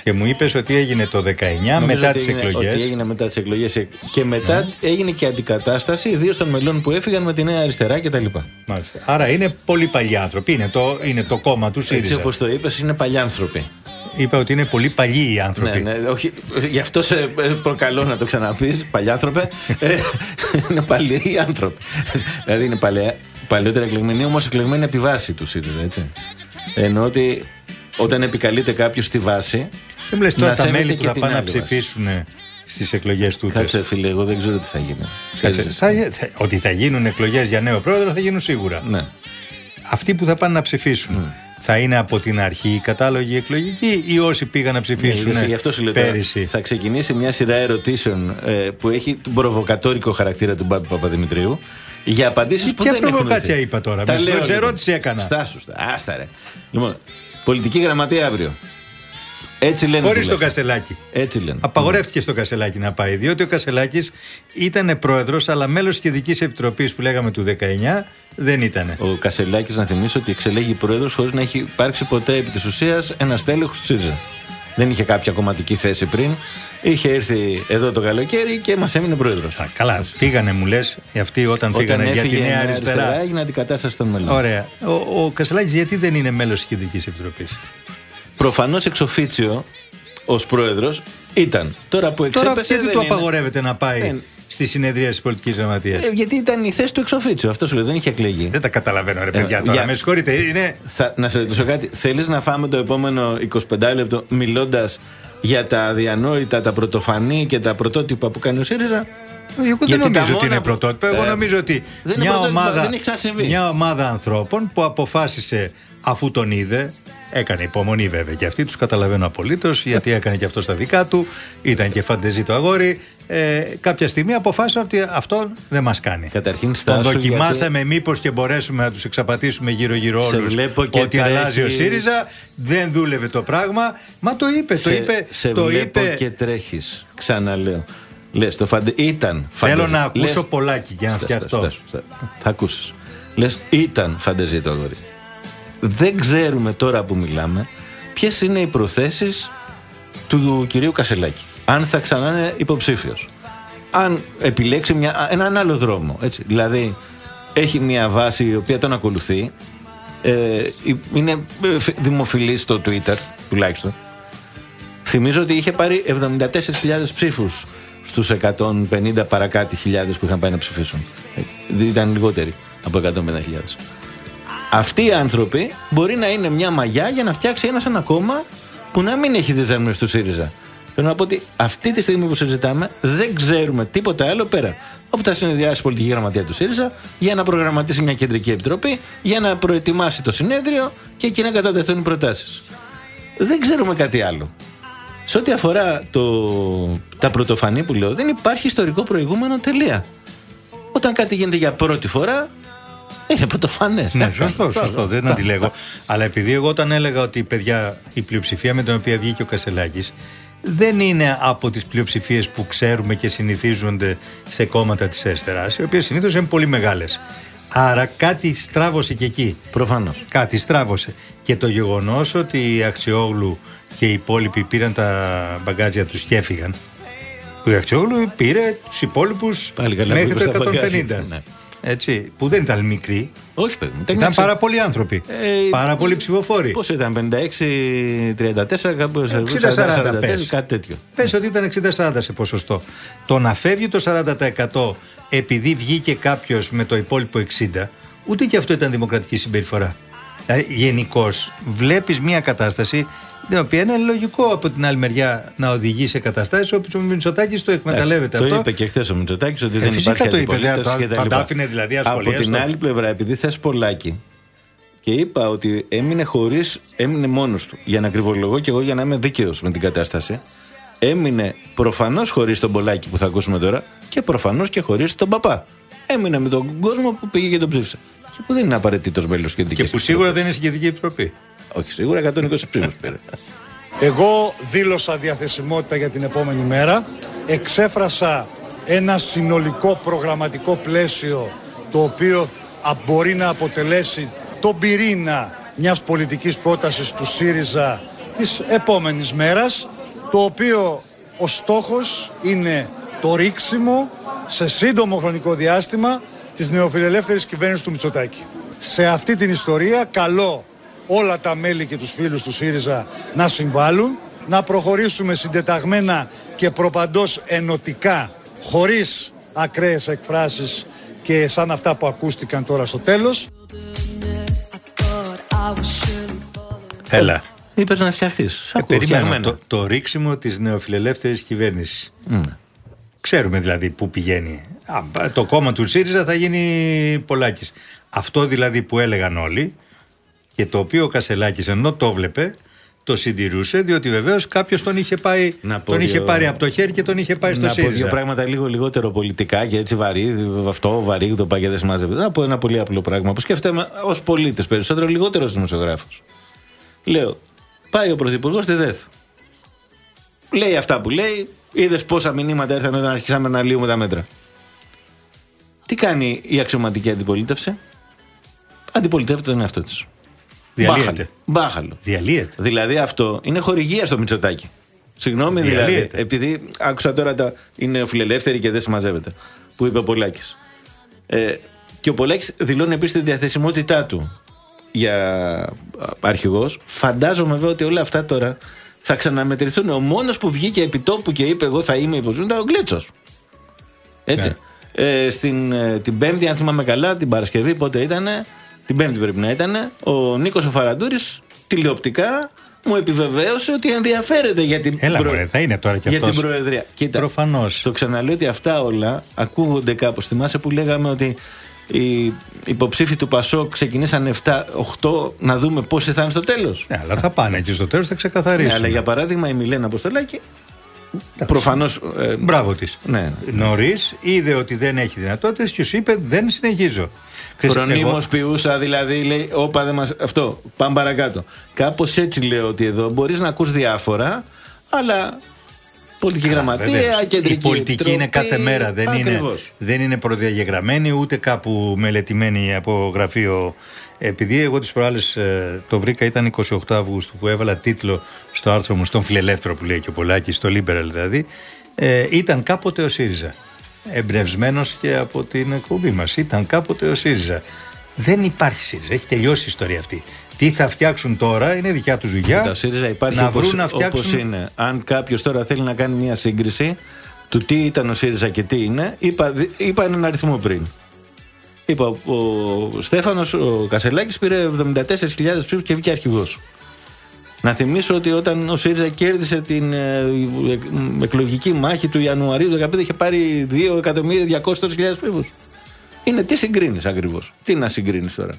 Και μου είπες ότι έγινε το 19 Νομίζω μετά ότι τις έγινε- εκλογές. Ότι έγινε μετά τις εκλογές και μετά Ναι. έγινε και αντικατάσταση ιδίως των μελών που έφυγαν με τη Νέα Αριστερά κτλ. Μάλιστα. Άρα είναι πολύ παλιοί άνθρωποι. Είναι το, είναι το κόμμα του Έτσι ΣΥΡΙΖΑ. όπως το είπες, είναι παλιάνθρωποι. Είπα ότι είναι πολύ παλιοί οι άνθρωποι. Ναι, ναι, όχι, γι' αυτό σε ε, προκαλώ να το ξαναπείς, παλιάνθρωπε. Ε, είναι παλιοί άνθρωποι. δηλαδή είναι παλαιά, παλαιότερα εκλεγμένοι, όμως εκλεγμένοι από τη βάση του ΣΥΡΙΖΑ, έτσι. Ενώ ότι όταν επικαλείται κάποιος στη βάση. Δεν μου λες τώρα να τα σέβεται μέλη που και θα την πάνε να άλλη βάση. ψηφίσουν στις εκλογές του. Κάτσε, φίλε, εγώ δεν ξέρω τι θα γίνει. Κάτσε, Ξέρεις. θα, θα- ότι θα γίνουν εκλογές για νέο πρόεδρο θα γίνουν σίγουρα. Ναι. Αυτοί που θα πάνε να ψηφίσουν θα είναι από την αρχή οι κατάλογοι εκλογικοί ή όσοι πήγαν να ψηφίσουν Ναι, γι' αυτό σου λέω τώρα, πέρυσι; Θα ξεκινήσει μια σειρά ερωτήσεων ε, που έχει τον προβοκατόρικο χαρακτήρα του Μπάμπη Παπαδημητρίου για απαντήσεις που Ποια δεν έχουν προβοκάτσια δοθεί. είπα τώρα, Τα με λέω, πρώτη λοιπόν. ερώτηση έκανα. Στάσου, στα- άστα ρε. Λοιπόν, πολιτική γραμματεία αύριο. Έτσι λένε. Χωρίς το τουλάχιστον. Κασελάκη. Έτσι λένε. Απαγορεύτηκε στο Κασελάκη να πάει, διότι ο Κασελάκης ήταν πρόεδρος, αλλά μέλος τη Ειδική Επιτροπής που λέγαμε του 19 δεν ήταν. Ο Κασελάκης, να θυμίσω ότι εξελέγει πρόεδρος χωρίς να έχει υπάρξει ποτέ επί της ουσίας ένας τέλεχος του ΣΥΡΙΖΑ. Δεν είχε κάποια κομματική θέση πριν. Είχε έρθει εδώ το καλοκαίρι και μας έμεινε πρόεδρος. Καλά, φύγανε μου λες, αυτοί όταν, φύγανε για τη Νέα Αριστερά. έγινε αντικατάσταση των μελών. Ωραία. Ο, ο Κασελάκης γιατί δεν είναι μέλος της Ειδική Επιτροπής; Προφανώς εξοφίτσιο ως πρόεδρος ήταν. Τώρα που Τώρα εξέπεσε. γιατί δεν το είναι. απαγορεύεται να πάει; Δεν- στη συνεδρία της πολιτικής γραμματείας. Ε, γιατί ήταν η θέση του εξοφίτσιο. Αυτό σου λέω, δεν είχε εκλεγεί. δεν τα καταλαβαίνω, ρε παιδιά. Ε, τώρα για- με συγχωρείτε, είναι. Θα, να σε ρωτήσω κάτι. Θέλεις να φάμε το επόμενο 25 λεπτό μιλώντας για τα αδιανόητα, τα πρωτοφανή και τα πρωτότυπα που κάνει ο ΣΥΡΙΖΑ; Εγώ δεν Γιατί τα νομίζω ότι μόνα είναι που- πρωτότυπο. Εγώ Ε, νομίζω ότι δεν είναι μια πρωτότυπο, ομάδα, δεν έχει ξανασυμβεί. μια ομάδα ανθρώπων που αποφάσισε αφού τον είδε. Έκανε υπομονή βέβαια και αυτοί τους καταλαβαίνω απολύτως γιατί έκανε και αυτό στα δικά του. Ήταν και φαντεζή το αγόρι. Ε, κάποια στιγμή αποφάσισαν ότι αυτό δεν μας κάνει. Καταρχήν, Τον στάσου. δοκιμάσαμε μήπως και μπορέσουμε να τους εξαπατήσουμε γύρω-γύρω Σε όλους. βλέπω και Ότι αλλάζει ο τρέχεις. ΣΥΡΙΖΑ. Δεν δούλευε το πράγμα. Μα το είπε. σε, το είπε, σε το βλέπω είπε. και τρέχεις. Ξαναλέω. Λες, το φαντε... ήταν Θέλω φαντεζή. να ακούσω Λες- πολλάκι για να Στάσου, φτιαχτώ. στάσου, στάσου. Θα ακούσει. Λες, ήταν φαντεζή το αγόρι. Δεν ξέρουμε τώρα που μιλάμε ποιες είναι οι προθέσεις του κυρίου Κασελάκη. Αν θα ξανά είναι υποψήφιος. Αν επιλέξει μια, έναν άλλο δρόμο. Έτσι. Δηλαδή, έχει μια βάση η οποία τον ακολουθεί. Ε, είναι ε, φι- δημοφιλής στο Twitter τουλάχιστον. Θυμίζω ότι είχε πάρει 74.000 ψήφους στους 150 παρακάτι χιλιάδες που είχαν πάει να ψηφίσουν. Ε, Ήταν λιγότεροι από 150.000. Αυτοί οι άνθρωποι μπορεί να είναι μια μαγιά για να φτιάξει ένας ένα κόμμα που να μην έχει διδέρμενες του ΣΥΡΙΖΑ. Θέλω να πω ότι αυτή τη στιγμή που συζητάμε δεν ξέρουμε τίποτα άλλο πέρα από τα συνεδριάσεις πολιτικής γραμματείας του ΣΥΡΙΖΑ για να προγραμματίσει μια κεντρική επιτροπή, για να προετοιμάσει το συνέδριο και εκεί να κατατεθούν οι προτάσεις. Δεν ξέρουμε κάτι άλλο. Σε ό,τι αφορά το, τα πρωτοφανή που λέω, δεν υπάρχει ιστορικό προηγούμενο τελεία. Όταν κάτι γίνεται για πρώτη φορά, είναι πρωτοφανές. Ναι, σωστό, σωστό, δεν αντιλέγω. Αλλά επειδή εγώ όταν έλεγα ότι παιδιά, η πλειοψηφία με την οποία βγήκε ο Κασελάκης δεν είναι από τις πλειοψηφίες που ξέρουμε και συνηθίζονται σε κόμματα της αριστεράς, οι οποίες συνήθως είναι πολύ μεγάλες. Άρα κάτι στράβωσε και εκεί. Προφανώς. Κάτι στράβωσε. Και το γεγονός ότι η Αξιόγλου και οι υπόλοιποι πήραν τα μπαγκάζια τους και έφυγαν. Ο Αξιόγλου πήρε τους υπόλοιπους Πάλι καλά μέχρι που το είπες τα 150. μπαγκάζια, ναι. Έτσι, που δεν ήταν μικροί. Όχι, παιδί μου. Ήταν πάρα πολλοί άνθρωποι. Ε, πάρα πολλοί ψηφοφόροι. Πώς ήταν, 56-34, κάπου 60-40 40-44, πες. κάτι τέτοιο. Πες ότι ήταν 60-40 σε ποσοστό. Το να φεύγει το 40% επειδή βγήκε κάποιος με το υπόλοιπο 60, ούτε και αυτό ήταν δημοκρατική συμπεριφορά. Δηλαδή, γενικώς βλέπεις μια κατάσταση την οποία είναι λογικό από την άλλη μεριά να οδηγεί σε καταστάσεις όπου ο Μητσοτάκης το εκμεταλλεύεται Εντάξει, αυτό. Το είπε και χθες ο Μητσοτάκης ότι Ε, δεν φυσικά υπάρχει το είπε, αντιπολίτευση δεν θα- και τα θα λοιπά. τα άφηνε δηλαδή Από ασχολίαστο. την άλλη πλευρά, επειδή θες πολλάκι και είπα ότι έμεινε χωρίς, έμεινε μόνος του. Για να κρυβολογώ και εγώ για να είμαι δίκαιος με την κατάσταση, έμεινε προφανώς χωρίς τον Πολάκη που θα ακούσουμε τώρα και προφανώς και χωρίς τον Παπά. Έμεινε με τον κόσμο που πήγε και τον ψήφισε. Και που δεν είναι απαραίτητος μέλος και Και που σίγουρα δεν είναι συγκεντρική επιτροπή. Όχι, σίγουρα 120 ψήφους πήρε. Εγώ δήλωσα διαθεσιμότητα για την επόμενη μέρα. Εξέφρασα ένα συνολικό προγραμματικό πλαίσιο το οποίο α- μπορεί να αποτελέσει τον πυρήνα μιας πολιτικής πρότασης του ΣΥΡΙΖΑ της επόμενης μέρας, το οποίο ο στόχος είναι το ρίξιμο σε σύντομο χρονικό διάστημα της νεοφιλελεύθερης κυβέρνησης του Μητσοτάκη. Σε αυτή την ιστορία καλώ όλα τα μέλη και τους φίλους του ΣΥΡΙΖΑ να συμβάλλουν, να προχωρήσουμε συντεταγμένα και προπαντός ενωτικά, χωρίς ακραίες εκφράσεις και σαν αυτά που ακούστηκαν τώρα στο τέλος. Έλα. Είπες να φτιαχτεί. Ε, περιμένω το, το ρίξιμο της νεοφιλελεύθερης κυβέρνησης. Ξέρουμε δηλαδή πού πηγαίνει. Α, το κόμμα του ΣΥΡΙΖΑ θα γίνει Πολάκης. Αυτό δηλαδή που έλεγαν όλοι και το οποίο ο Κασελάκης ενώ το βλέπε το συντηρούσε διότι βεβαίως κάποιος τον είχε, πάει, Να πω τον είχε δύο- πάρει από το χέρι και τον είχε πάει στο να πω ΣΥΡΙΖΑ. δύο πράγματα λίγο λιγότερο πολιτικά και έτσι βαρύ. Αυτό βαρύ το πάει και δεν συμμαζεύεται. Να πω ένα πολύ απλό πράγμα που σκέφτομαι ως πολίτες περισσότερο, λιγότερο ως δημοσιογράφος. Λέω, πάει ο Πρωθυπουργός στη ΔΕΘ. Λέει αυτά που λέει. Είδες πόσα μηνύματα ήρθαν όταν αρχίσαμε να λύουμε τα μέτρα. Τι κάνει η αξιωματική αντιπολίτευση; Αντιπολιτεύεται τον εαυτό της. Διαλύεται. Μπάχαλο. Διαλύεται. Δηλαδή αυτό είναι χορηγία στο Μητσοτάκι. Συγγνώμη δηλαδή, Διαλύεται. επειδή άκουσα τώρα τα είναι φιλελεύθεροι και δεν συμμαζεύεται, που είπε ο Πολάκης. Ε, και ο Πολάκης δηλώνει επίσης τη διαθεσιμότητά του για αρχηγός. Φαντάζομαι βέβαια ότι όλα αυτά τώρα θα ξαναμετρηθούν. Ο μόνος που βγήκε επί τόπου και είπε: Εγώ θα είμαι υποζούν ήταν ο Γκλέτσος. Έτσι. Ε, στην, ε, την Πέμπτη, αν θυμάμαι καλά, την Παρασκευή, πότε ήταν, την Πέμπτη πρέπει να ήταν, ο Νίκος ο Φαραντούρης τηλεοπτικά μου επιβεβαίωσε ότι ενδιαφέρεται για την, Έλα, μωρέ, θα είναι τώρα κι για αυτός. την Προεδρία. Κοίτα, Προφανώς. Το ξαναλέω ότι αυτά όλα ακούγονται κάπως. Θυμάσαι που λέγαμε ότι οι υποψήφοι του Πασό ξεκινήσαν 7-8 να δούμε πόσοι θα είναι στο τέλος; Ναι, αλλά θα πάνε και στο τέλος θα ξεκαθαρίσουν. Ναι, αλλά για παράδειγμα η Μιλένα Αποστολάκη προφανώς... ε, Μπράβο της. Ναι. Νωρίς είδε ότι δεν έχει δυνατότητες και σου είπε δεν συνεχίζω. Ξέρεις, Φρονίμως εγώ- ποιούσα, δηλαδή λέει, όπα δεν μας... Αυτό, πάμε παρακάτω. Κάπως έτσι λέω ότι εδώ μπορείς να ακούς διάφορα, αλλά πολιτική γραμματεία, Βεβαίως. κεντρική Η πολιτική επιτροπή, είναι κάθε μέρα. Δεν είναι, Ακριβώς. δεν είναι προδιαγεγραμμένη ούτε κάπου μελετημένη από γραφείο. Επειδή εγώ τις προάλλες ε, το βρήκα ήταν 28 Αυγούστου που έβαλα τίτλο στο άρθρο μου στον φιλελεύθερο που λέει και ο Πολάκης, στο Liberal δηλαδή, ε, ήταν κάποτε ο ΣΥΡΙΖΑ. Εμπνευσμένος και από την εκπομπή μας. Ήταν κάποτε ο ΣΥΡΙΖΑ. Δεν υπάρχει ΣΥΡΙΖΑ. Έχει τελειώσει η ιστορία αυτή. Τι θα φτιάξουν τώρα είναι δικιά τους δουλειά. Κοίτα, ο ΣΥΡΙΖΑ υπάρχει να όπως, βρουν να όπως φτιάξουν. είναι. Αν κάποιος τώρα θέλει να κάνει μια σύγκριση του τι ήταν ο ΣΥΡΙΖΑ και τι είναι, είπα, δι- είπα έναν αριθμό πριν. Είπα, ο, ο Στέφανος, ο Κασελάκης πήρε 74.000 ψήφους και βγήκε αρχηγός. Να θυμίσω ότι όταν ο ΣΥΡΙΖΑ κέρδισε την ε, ε, εκλογική μάχη του Ιανουαρίου του 2015 είχε πάρει 2.200.000 ψήφους. Είναι τι συγκρίνεις ακριβώς; Τι να συγκρίνεις τώρα;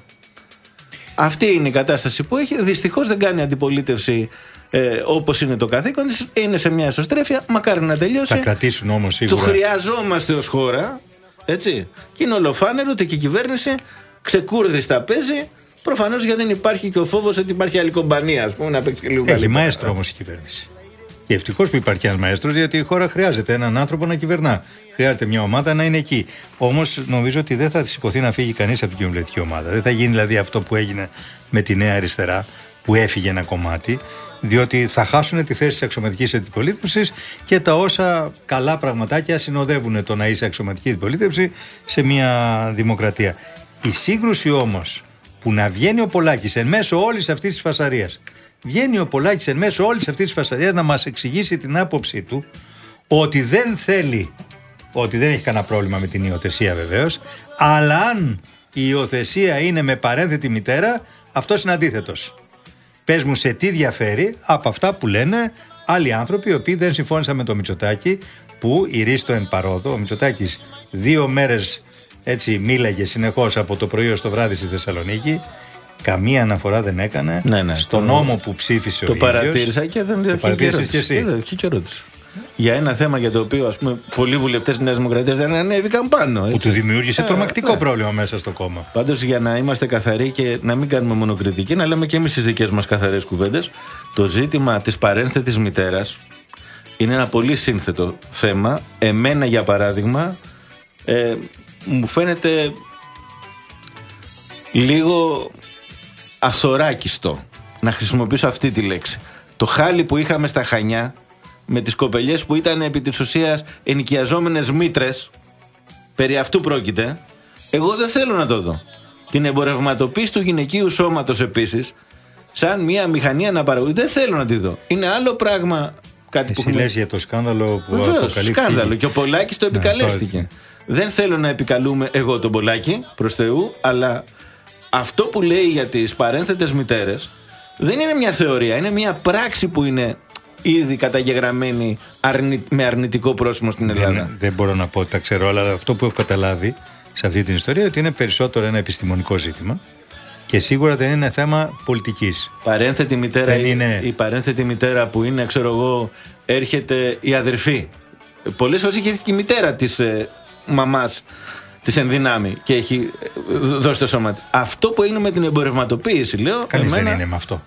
Αυτή είναι η κατάσταση που έχει. Δυστυχώς δεν κάνει αντιπολίτευση ε, όπως είναι το καθήκον της. Είναι σε μια εσωστρέφεια. Μακάρι να τελειώσει. Θα κρατήσουν όμως Το σίγουρα. χρειαζόμαστε ως χώρα. Έτσι. Και είναι ολοφάνερο ότι και η κυβέρνηση ξεκούρδιστα παίζει. Προφανώς γιατί δεν υπάρχει και ο φόβος ότι υπάρχει άλλη κομπανία, ας πούμε, να παίξει και λίγο Έχει καλύτερα. μαέστρο όμως η κυβέρνηση. Και ευτυχώς που υπάρχει ένα μαέστρος, γιατί η χώρα χρειάζεται έναν άνθρωπο να κυβερνά. Χρειάζεται μια ομάδα να είναι εκεί. Όμως νομίζω ότι δεν θα σηκωθεί να φύγει κανείς από την κοινοβουλευτική ομάδα. Δεν θα γίνει δηλαδή αυτό που έγινε με τη Νέα Αριστερά, που έφυγε ένα κομμάτι, διότι θα χάσουν τη θέση της αξιωματικής αντιπολίτευσης και τα όσα καλά πραγματάκια συνοδεύουν το να είσαι αξιωματική αντιπολίτευση σε μια δημοκρατία. Η σύγκρουση όμως που να βγαίνει ο Πολάκης εν μέσω όλης αυτής της φασαρίας βγαίνει ο Πολάκης εν μέσω όλης αυτής της φασαρίας να μας εξηγήσει την άποψή του ότι δεν θέλει, ότι δεν έχει κανένα πρόβλημα με την υιοθεσία βεβαίως, αλλά αν η υιοθεσία είναι με παρένθετη μητέρα, αυτός είναι αντίθετος. Πες μου σε τι διαφέρει από αυτά που λένε άλλοι άνθρωποι οι οποίοι δεν συμφώνησαν με το Μητσοτάκη που η Ρίστο εν παρόδο, ο Μητσοτάκης δύο μέρες έτσι μίλαγε συνεχώς από το πρωί ως το βράδυ στη Θεσσαλονίκη καμία αναφορά δεν έκανε Ναι, ναι, στον το- νόμο που ψήφισε Το ο ίδιος. παρατήρησα και δεν Το έχει και παρατήρησες ερώτηση. και εσύ. Και δεν έχει και ερώτηση. Για ένα θέμα για το οποίο ας πούμε, πολλοί βουλευτές της Νέας Δημοκρατίας δεν ανέβηκαν πάνω. που έτσι. του δημιούργησε Ε, τρομακτικό ναι. πρόβλημα μέσα στο κόμμα. Πάντως για να είμαστε καθαροί και να μην κάνουμε μονοκριτική, να λέμε και εμείς τις δικές μας καθαρές κουβέντες, το ζήτημα της παρένθετης μητέρας είναι ένα πολύ σύνθετο θέμα. Εμένα, για παράδειγμα, ε, μου φαίνεται λίγο αθωράκιστο. Να χρησιμοποιήσω αυτή τη λέξη. Το χάλι που είχαμε στα Χανιά με τις κοπελιές που ήταν επί της ουσίας ενοικιαζόμενες μήτρες περί αυτού πρόκειται εγώ δεν θέλω να το δω. Την εμπορευματοποίηση του γυναικείου σώματος επίσης σαν μια μηχανή αναπαραγωγή δεν θέλω να τη δω. Είναι άλλο πράγμα κάτι που Εσύ έχουμε λες για το σκάνδαλο που Βεβαίως, αποκαλύφθηκε. σκάνδαλο. Και ο Πολάκης το Ναι, επικαλέστηκε. το Δεν θέλω να επικαλούμε εγώ τον Πολάκη προς Θεού, αλλά αυτό που λέει για τις παρένθετες μητέρες δεν είναι μια θεωρία, είναι μια πράξη που είναι ήδη καταγεγραμμένη αρνη- με αρνητικό πρόσημο στην Ελλάδα. Δεν, δεν μπορώ να πω ότι τα ξέρω, αλλά αυτό που έχω καταλάβει σε αυτή την ιστορία ότι είναι περισσότερο ένα επιστημονικό ζήτημα και σίγουρα δεν είναι θέμα πολιτικής. Παρένθετη μητέρα, Δεν η- είναι- η παρένθετη μητέρα που είναι, ξέρω εγώ, έρχεται η αδερφή. Πολλές φορές έχει έρθει και η μητέρα της ε, μαμάς της ενδυνάμει και έχει ε, δώσει το σώμα της. Αυτό που έγινε με την εμπορευματοποίηση, λέω. Κανείς εμένα- δεν είναι με αυτό.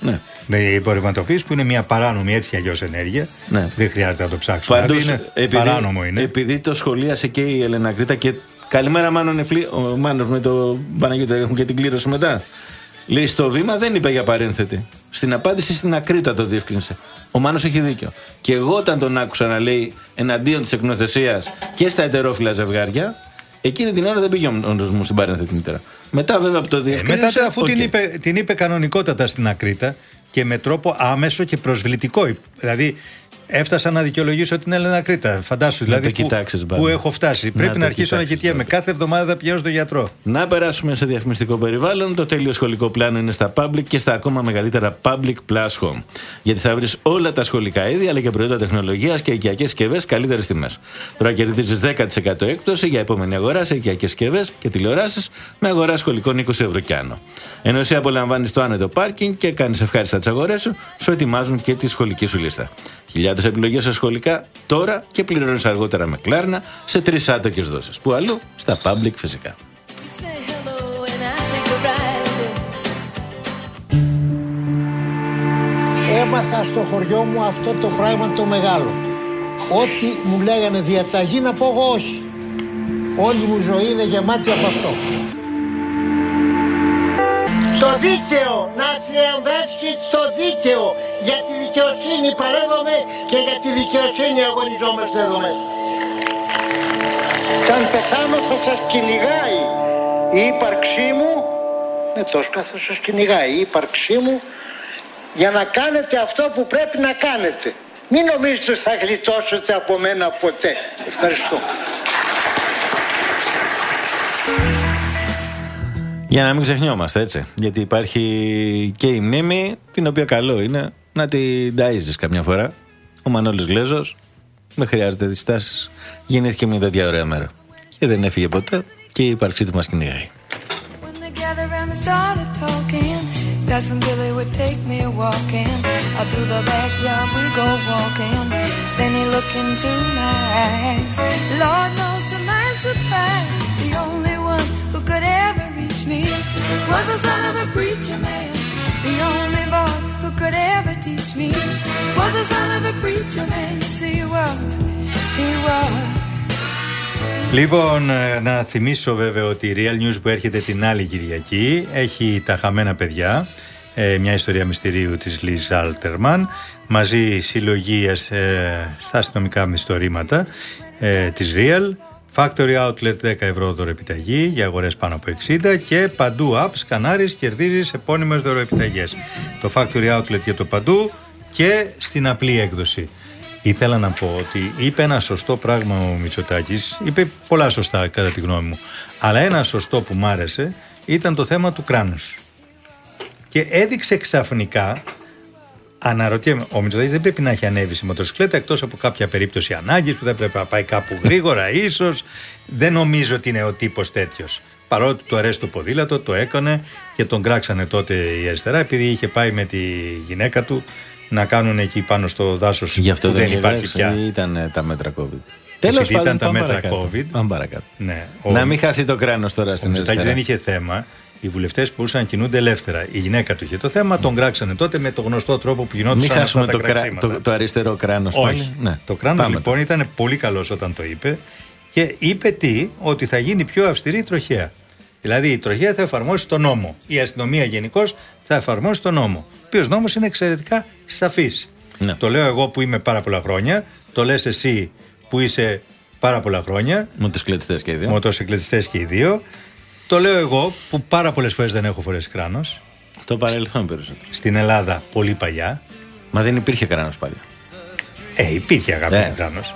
Ναι. Με η υπορρευματοποίηση που είναι μια παράνομη έτσι κι αλλιώς ενέργεια. Ναι. Δεν χρειάζεται να το ψάξουμε. Πάντως, δηλαδή είναι επειδή, παράνομο είναι. επειδή το σχολίασε και η Ελένα Κρήτα και καλημέρα Μάνο Εφλή, ο Μάνος με το Παναγιώτη έχουν και την κλήρωση μετά. Λέει στο βήμα δεν είπε για παρένθετη. Στην απάντηση στην Ακρίτα το διευκρίνησε. Ο Μάνος έχει δίκιο. Και εγώ όταν τον άκουσα να λέει εναντίον της τεκνοθεσίας και στα ετερόφυλα ζευγάρια, εκείνη την ώρα δεν πήγε ο νους μου στην παρένθετη μητέρα. Μετά βέβαια από το Ε, διευκρίνησε. μετά αφού την, οκ. είπε, την είπε κανονικότατα στην Ακρίτα και με τρόπο άμεσο και προσβλητικό. Δηλαδή έφτασα να δικαιολογήσω την Έλενα Ακρίτα. Φαντάσου δηλαδή το που, κοιτάξεις, Μπάμπη. που έχω φτάσει. Να Πρέπει το να αρχίσω να κοιτάξεις, κοιτιέμαι. Κάθε εβδομάδα θα πηγαίνω στο γιατρό. Να περάσουμε σε διαφημιστικό περιβάλλον. Το τέλειο σχολικό πλάνο είναι στα Public και στα ακόμα μεγαλύτερα Public Plus Home. Γιατί θα βρεις όλα τα σχολικά είδη αλλά και προϊόντα τεχνολογίας και οικιακές συσκευέ καλύτερες τιμές. Τώρα κερδίζεις 10% έκπτωση για επόμενη αγορά σε οικιακές συσκευέ και τηλεοράσεις με αγορά σχολικών 20 ευρώ κι άνω. Ενώ εσύ απολαμβάνεις το άνετο πάρκινγκ και κάνεις ευχάριστα τις αγορές σου, σου ετοιμάζουν και τη σχολική σου λίστα. Χιλιάδες επιλογές σε σχολικά τώρα και πληρώνεις αργότερα με κλάρνα σε τρεις άτοκες δόσεις. Που αλλού στα public φυσικά. Έμαθα στο χωριό μου αυτό το πράγμα το μεγάλο. Ό,τι μου λέγανε διαταγή να πω εγώ όχι. Όλη μου ζωή είναι γεμάτη από αυτό. Το δίκαιο, να θριαμβεύσει το δίκαιο. Για τη δικαιοσύνη παρέμβαμε και για τη δικαιοσύνη αγωνιζόμαστε εδώ μέσα. Κι αν πεθάνω θα σας κυνηγάει η ύπαρξή μου, με το θα σας κυνηγάει η ύπαρξή μου για να κάνετε αυτό που πρέπει να κάνετε. Μην νομίζετε ότι θα γλιτώσετε από μένα ποτέ. Ευχαριστώ. Για να μην ξεχνιόμαστε, έτσι. Γιατί υπάρχει και η μνήμη, την οποία καλό είναι να την ταΐζεις καμιά φορά. Ο Μανώλης Γλέζος, δεν χρειάζεται διστάσεις. Γεννήθηκε μια τέτοια ωραία μέρα. Και δεν έφυγε ποτέ και η ύπαρξή του μας κυνηγάει. They gathered around and started talking. Cousin Billy would take me walking. Out through the backyard we go walking. Then he looked into my eyes. Lord knows to my surprise, me was the son of a preacher man. The only boy who could ever teach me was the son of a preacher man. Yes, he was. He was. Λοιπόν, ε, να θυμίσω βέβαια ότι η Real News που έρχεται την άλλη Κυριακή έχει τα χαμένα παιδιά, ε, μια ιστορία μυστηρίου της Λίζ Άλτερμαν, μαζί συλλογή ε, στα αστυνομικά μυστορήματα ε, της Real, Factory Outlet 10 ευρώ δωρεπιταγή για αγορές πάνω από 60 και παντού app σκανάρεις κερδίζεις επώνυμες δωρεπιταγές. Το Factory Outlet για το παντού και στην απλή έκδοση. Ήθελα να πω ότι είπε ένα σωστό πράγμα ο Μητσοτάκης. Είπε πολλά σωστά κατά τη γνώμη μου. Αλλά ένα σωστό που μ' άρεσε ήταν το θέμα του κράνους. Και έδειξε ξαφνικά, αναρωτιέμαι, ο Μητσοτάκης δεν πρέπει να έχει ανέβει σε μοτοσυκλέτα εκτός από κάποια περίπτωση ανάγκης που θα πρέπει να πάει κάπου γρήγορα ίσως. Δεν νομίζω ότι είναι ο τύπος τέτοιος. Παρότι του αρέσει το ποδήλατο, το έκανε και τον κράξανε τότε η αριστερά επειδή είχε πάει με τη γυναίκα του να κάνουν εκεί πάνω στο δάσος Γι' αυτό που δεν δεν υπάρχει υπάρχει πια. Ήταν ε, τα μέτρα COVID. Τέλος Επειδή πάντων, ήταν τα πάμε μέτρα παρακάτω. COVID. Πάμε παρακάτω. Ναι, Να μην χαθεί το κράνος τώρα Ο στην Μητσοτάκης αριστερά. δεν είχε θέμα. Οι βουλευτές μπορούσαν να κινούνται ελεύθερα. Η γυναίκα του είχε το θέμα, τον κράξανε τότε με το γνωστό τρόπο που γινόταν Μην αυτά χάσουμε τα το, κρά- κραξίματα. το, το αριστερό κράνος Όχι. Ναι. Το κράνος Πάμε λοιπόν ήταν πολύ καλός όταν το είπε και είπε τι, ότι θα γίνει πιο αυστηρή η τροχέα. Δηλαδή η τροχέα θα εφαρμόσει τον νόμο. Η αστυνομία γενικώ θα εφαρμόσει τον νόμο. Ο οποίος νόμος είναι εξαιρετικά σαφής. Ναι. Το λέω εγώ που είμαι πάρα πολλά χρόνια. Το λες εσύ που είσαι πάρα πολλά χρόνια. Μοτοσυκλετιστές και οι δύο. Μοτοσυκλετιστές και οι δύο. Το λέω εγώ που πάρα πολλές φορές δεν έχω φορέσει κράνος. Το παρελθόν περισσότερο. Στην Ελλάδα πολύ παλιά. Μα δεν υπήρχε κράνος πάλι. Ε, υπήρχε αγαπητό Ναι. κράνος.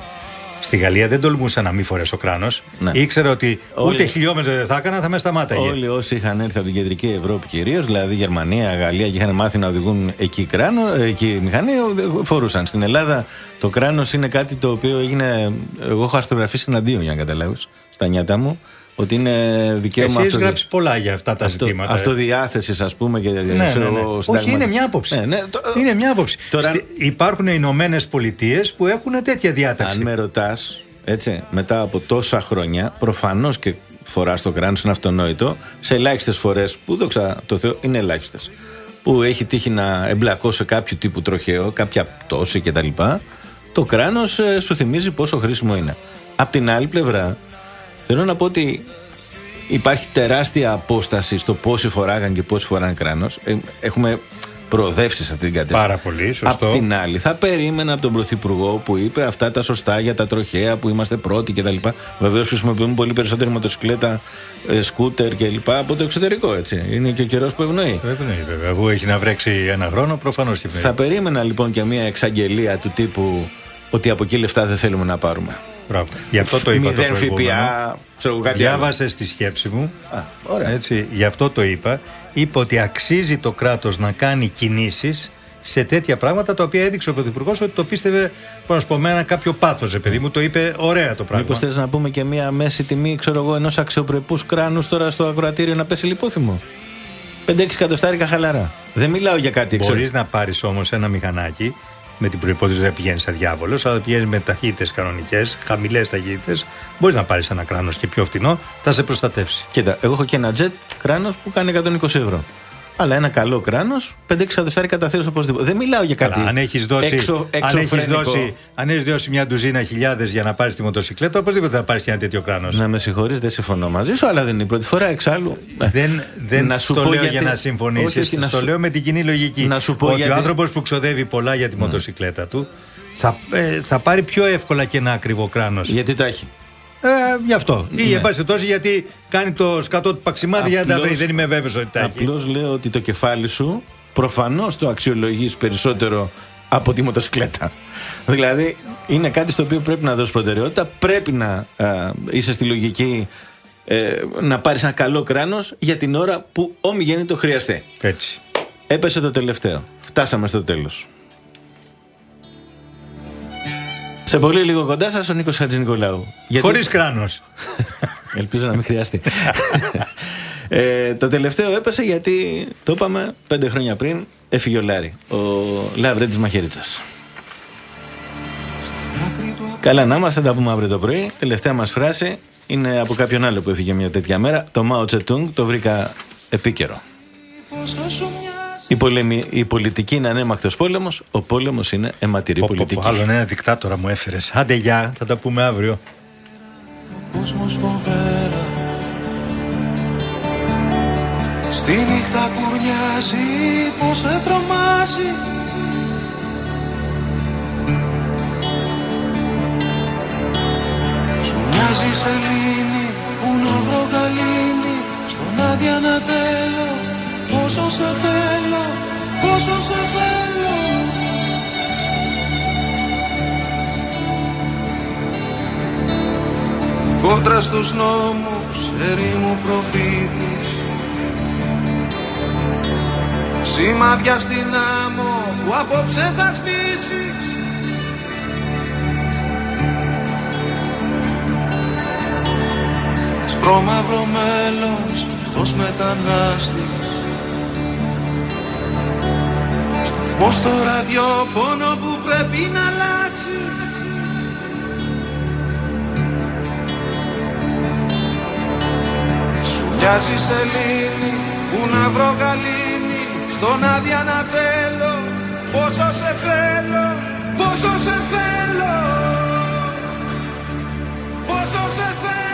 Στη Γαλλία δεν τολμούσα να μην φορέσω κράνος. Ναι. Ήξερα ότι Όλοι- ούτε χιλιόμετρο δεν θα έκανα, θα με σταμάταγε. Όλοι όσοι είχαν έρθει από την κεντρική Ευρώπη κυρίως, δηλαδή Γερμανία, Γαλλία και είχαν μάθει να οδηγούν εκεί, κράνο, εκεί μηχανή, φορούσαν. Στην Ελλάδα το κράνος είναι κάτι το οποίο έγινε. Εγώ έχω αρθογραφήσει εναντίον για να καταλάβεις στα νιάτα μου ότι είναι δικαίωμα Εσύ έχεις αυτοδι- γράψει πολλά για αυτά τα αυτο- ζητήματα. Αυτοδιάθεσης, ας πούμε. Και, Ναι, ξέρω ναι, ναι. εγώ, Όχι, συντάγμα- είναι μια άποψη. Ναι, ναι, το- Είναι μια άποψη. Τώρα- Στη- Υπάρχουν Ηνωμένες Πολιτείες που έχουν τέτοια διάταξη. Αν με ρωτάς, έτσι, μετά από τόσα χρόνια, προφανώς και φοράς το κράνος, είναι αυτονόητο. Σε ελάχιστες φορές, που δόξα τω Θεώ, είναι ελάχιστες. Που έχει τύχει να εμπλακώ σε κάποιο τύπου τροχαίο, κάποια πτώση κτλ. Το κράνος σου θυμίζει πόσο χρήσιμο είναι. Απ' την άλλη πλευρά, θέλω να πω ότι υπάρχει τεράστια απόσταση στο πόσοι φοράγαν και πόσοι φοράνε κράνος. έχουμε προοδεύσεις σε αυτή την κατεύθυνση. Πάρα πολύ, σωστό. Απ' την άλλη, θα περίμενα από τον Πρωθυπουργό που είπε αυτά τα σωστά για τα τροχαία που είμαστε πρώτοι κτλ. Βεβαίως χρησιμοποιούμε πολύ περισσότερη μοτοσυκλέτα, ε, σκούτερ κλπ. από το εξωτερικό έτσι. Είναι και ο καιρός που ευνοεί. Ευνοεί, βέβαια. Αφού έχει να βρέξει ένα χρόνο, προφανώς και ευνοεί. Θα περίμενα λοιπόν και μια εξαγγελία του τύπου ότι από εκεί λεφτά δεν θέλουμε να πάρουμε. Μπράβο. Γι' αυτό το είπα. Μηδέν το προηγούμενο. ΦΠΑ, ξέρω εγώ κάτι Διάβασες στη σκέψη μου. Α, ωραία. Έτσι, γι' αυτό το είπα. Είπα ότι αξίζει το κράτος να κάνει κινήσεις σε τέτοια πράγματα τα οποία έδειξε ο Πρωθυπουργός ότι το πίστευε πώς να σου πω, με ένα κάποιο πάθος. Επειδή μου το είπε ωραία το πράγμα. Μήπως θες να πούμε και μια μέση τιμή, ξέρω εγώ, ενός αξιοπρεπούς κράνους τώρα στο ακροατήριο να πέσει λιπόθυμο; 5-6 εκατοστάρικα χαλαρά. Δεν μιλάω για κάτι Μπορείς εξω... να πάρεις όμως ένα μηχανάκι με την προπόθεση ότι δεν πηγαίνεις σαν διάβολος, αλλά πηγαίνεις με ταχύτητες κανονικές, χαμηλές ταχύτητες. Μπορείς να πάρεις ένα κράνος και πιο φτηνό, θα σε προστατεύσει. Κοίτα, εγώ έχω και ένα jet κράνος που κάνει 120 ευρώ. Αλλά ένα καλό κράνος, 5-6 εκατοστάρικα τα θέλει οπωσδήποτε. Δεν μιλάω για κάτι. Καλά, αν έχεις δώσει, έξω, αν έχεις εξωφρενικό. δώσει, αν έχεις δώσει μια ντουζίνα χιλιάδες για να πάρεις τη μοτοσυκλέτα, οπωσδήποτε θα πάρεις και ένα τέτοιο κράνος. Να με συγχωρείς, δεν συμφωνώ μαζί σου, αλλά δεν είναι η πρώτη φορά εξάλλου. Ε, Δεν, δεν να σου το πω λέω γιατί- για να Όχι, συμφωνήσεις. όχι, να Το σου- λέω με την κοινή λογική. Να σου πω ότι γιατί- Ναι. ο άνθρωπος που ξοδεύει πολλά για τη μοτοσυκλέτα του θα, ε, θα πάρει πιο εύκολα και ένα ακριβό κράνος. Γιατί τα έχει. Ε, γι' αυτό. Ή Ναι. εν πάση περιπτώσει γιατί κάνει το σκατό του παξιμάδι για να τα βρει. Απλώς- Δεν είμαι βέβαιος ότι τα έχει. Απλώς λέω ότι το κεφάλι σου προφανώς το αξιολογείς περισσότερο από τη μοτοσυκλέτα. Δηλαδή είναι κάτι στο οποίο πρέπει να δώσεις προτεραιότητα. Πρέπει να α, είσαι στη λογική ε, να πάρεις ένα καλό κράνος για την ώρα που όμοι το χρειαστεί. Έτσι. Έπεσε το τελευταίο. Φτάσαμε στο τέλος. Σε πολύ λίγο κοντά σας ο Νίκος Χατζηνικολάου. Γιατί- Χωρίς κράνος. Ελπίζω να μην χρειαστεί. ε, το τελευταίο έπεσε γιατί το είπαμε πέντε χρόνια πριν. Έφυγε ο Λάρη, ο Λαβρέντης Μαχαιρίτσας. Καλά να είμαστε, θα τα πούμε αύριο το πρωί. Τελευταία μας φράση είναι από κάποιον άλλο που έφυγε μια τέτοια μέρα. Το Mao Tse-tung το βρήκα επίκαιρο. Η, πολεμη- η πολιτική είναι ανέμακτος πόλεμος, ο πόλεμος είναι αιματηρή Πω, πω, πολιτική. πω, άλλον ένα δικτάτορα μου έφερες. Άντε γεια, θα τα πούμε αύριο. κόσμος φοβέρα Στη νύχτα κουρνιάζει πως σε τρομάζει Σου μοιάζει σελήνη που να βρω γαλήνη Στον άδεια να τέλω Πόσο σε θέλω, πόσο σε θέλω. Κόντρα στους νόμους, ερήμου προφήτης. Σημάδια στην άμμο που απόψε θα σβήσει Ασπρόμαυρο μέλλον, σκεφτός μετανάστης Σταθμός στο ραδιόφωνο που πρέπει να αλλάξει. Σου μοιάζει σελήνη που να βρω γαλήνη Στον άδεια να τέλω Πόσο σε θέλω, πόσο σε θέλω. Πόσο σε θέλω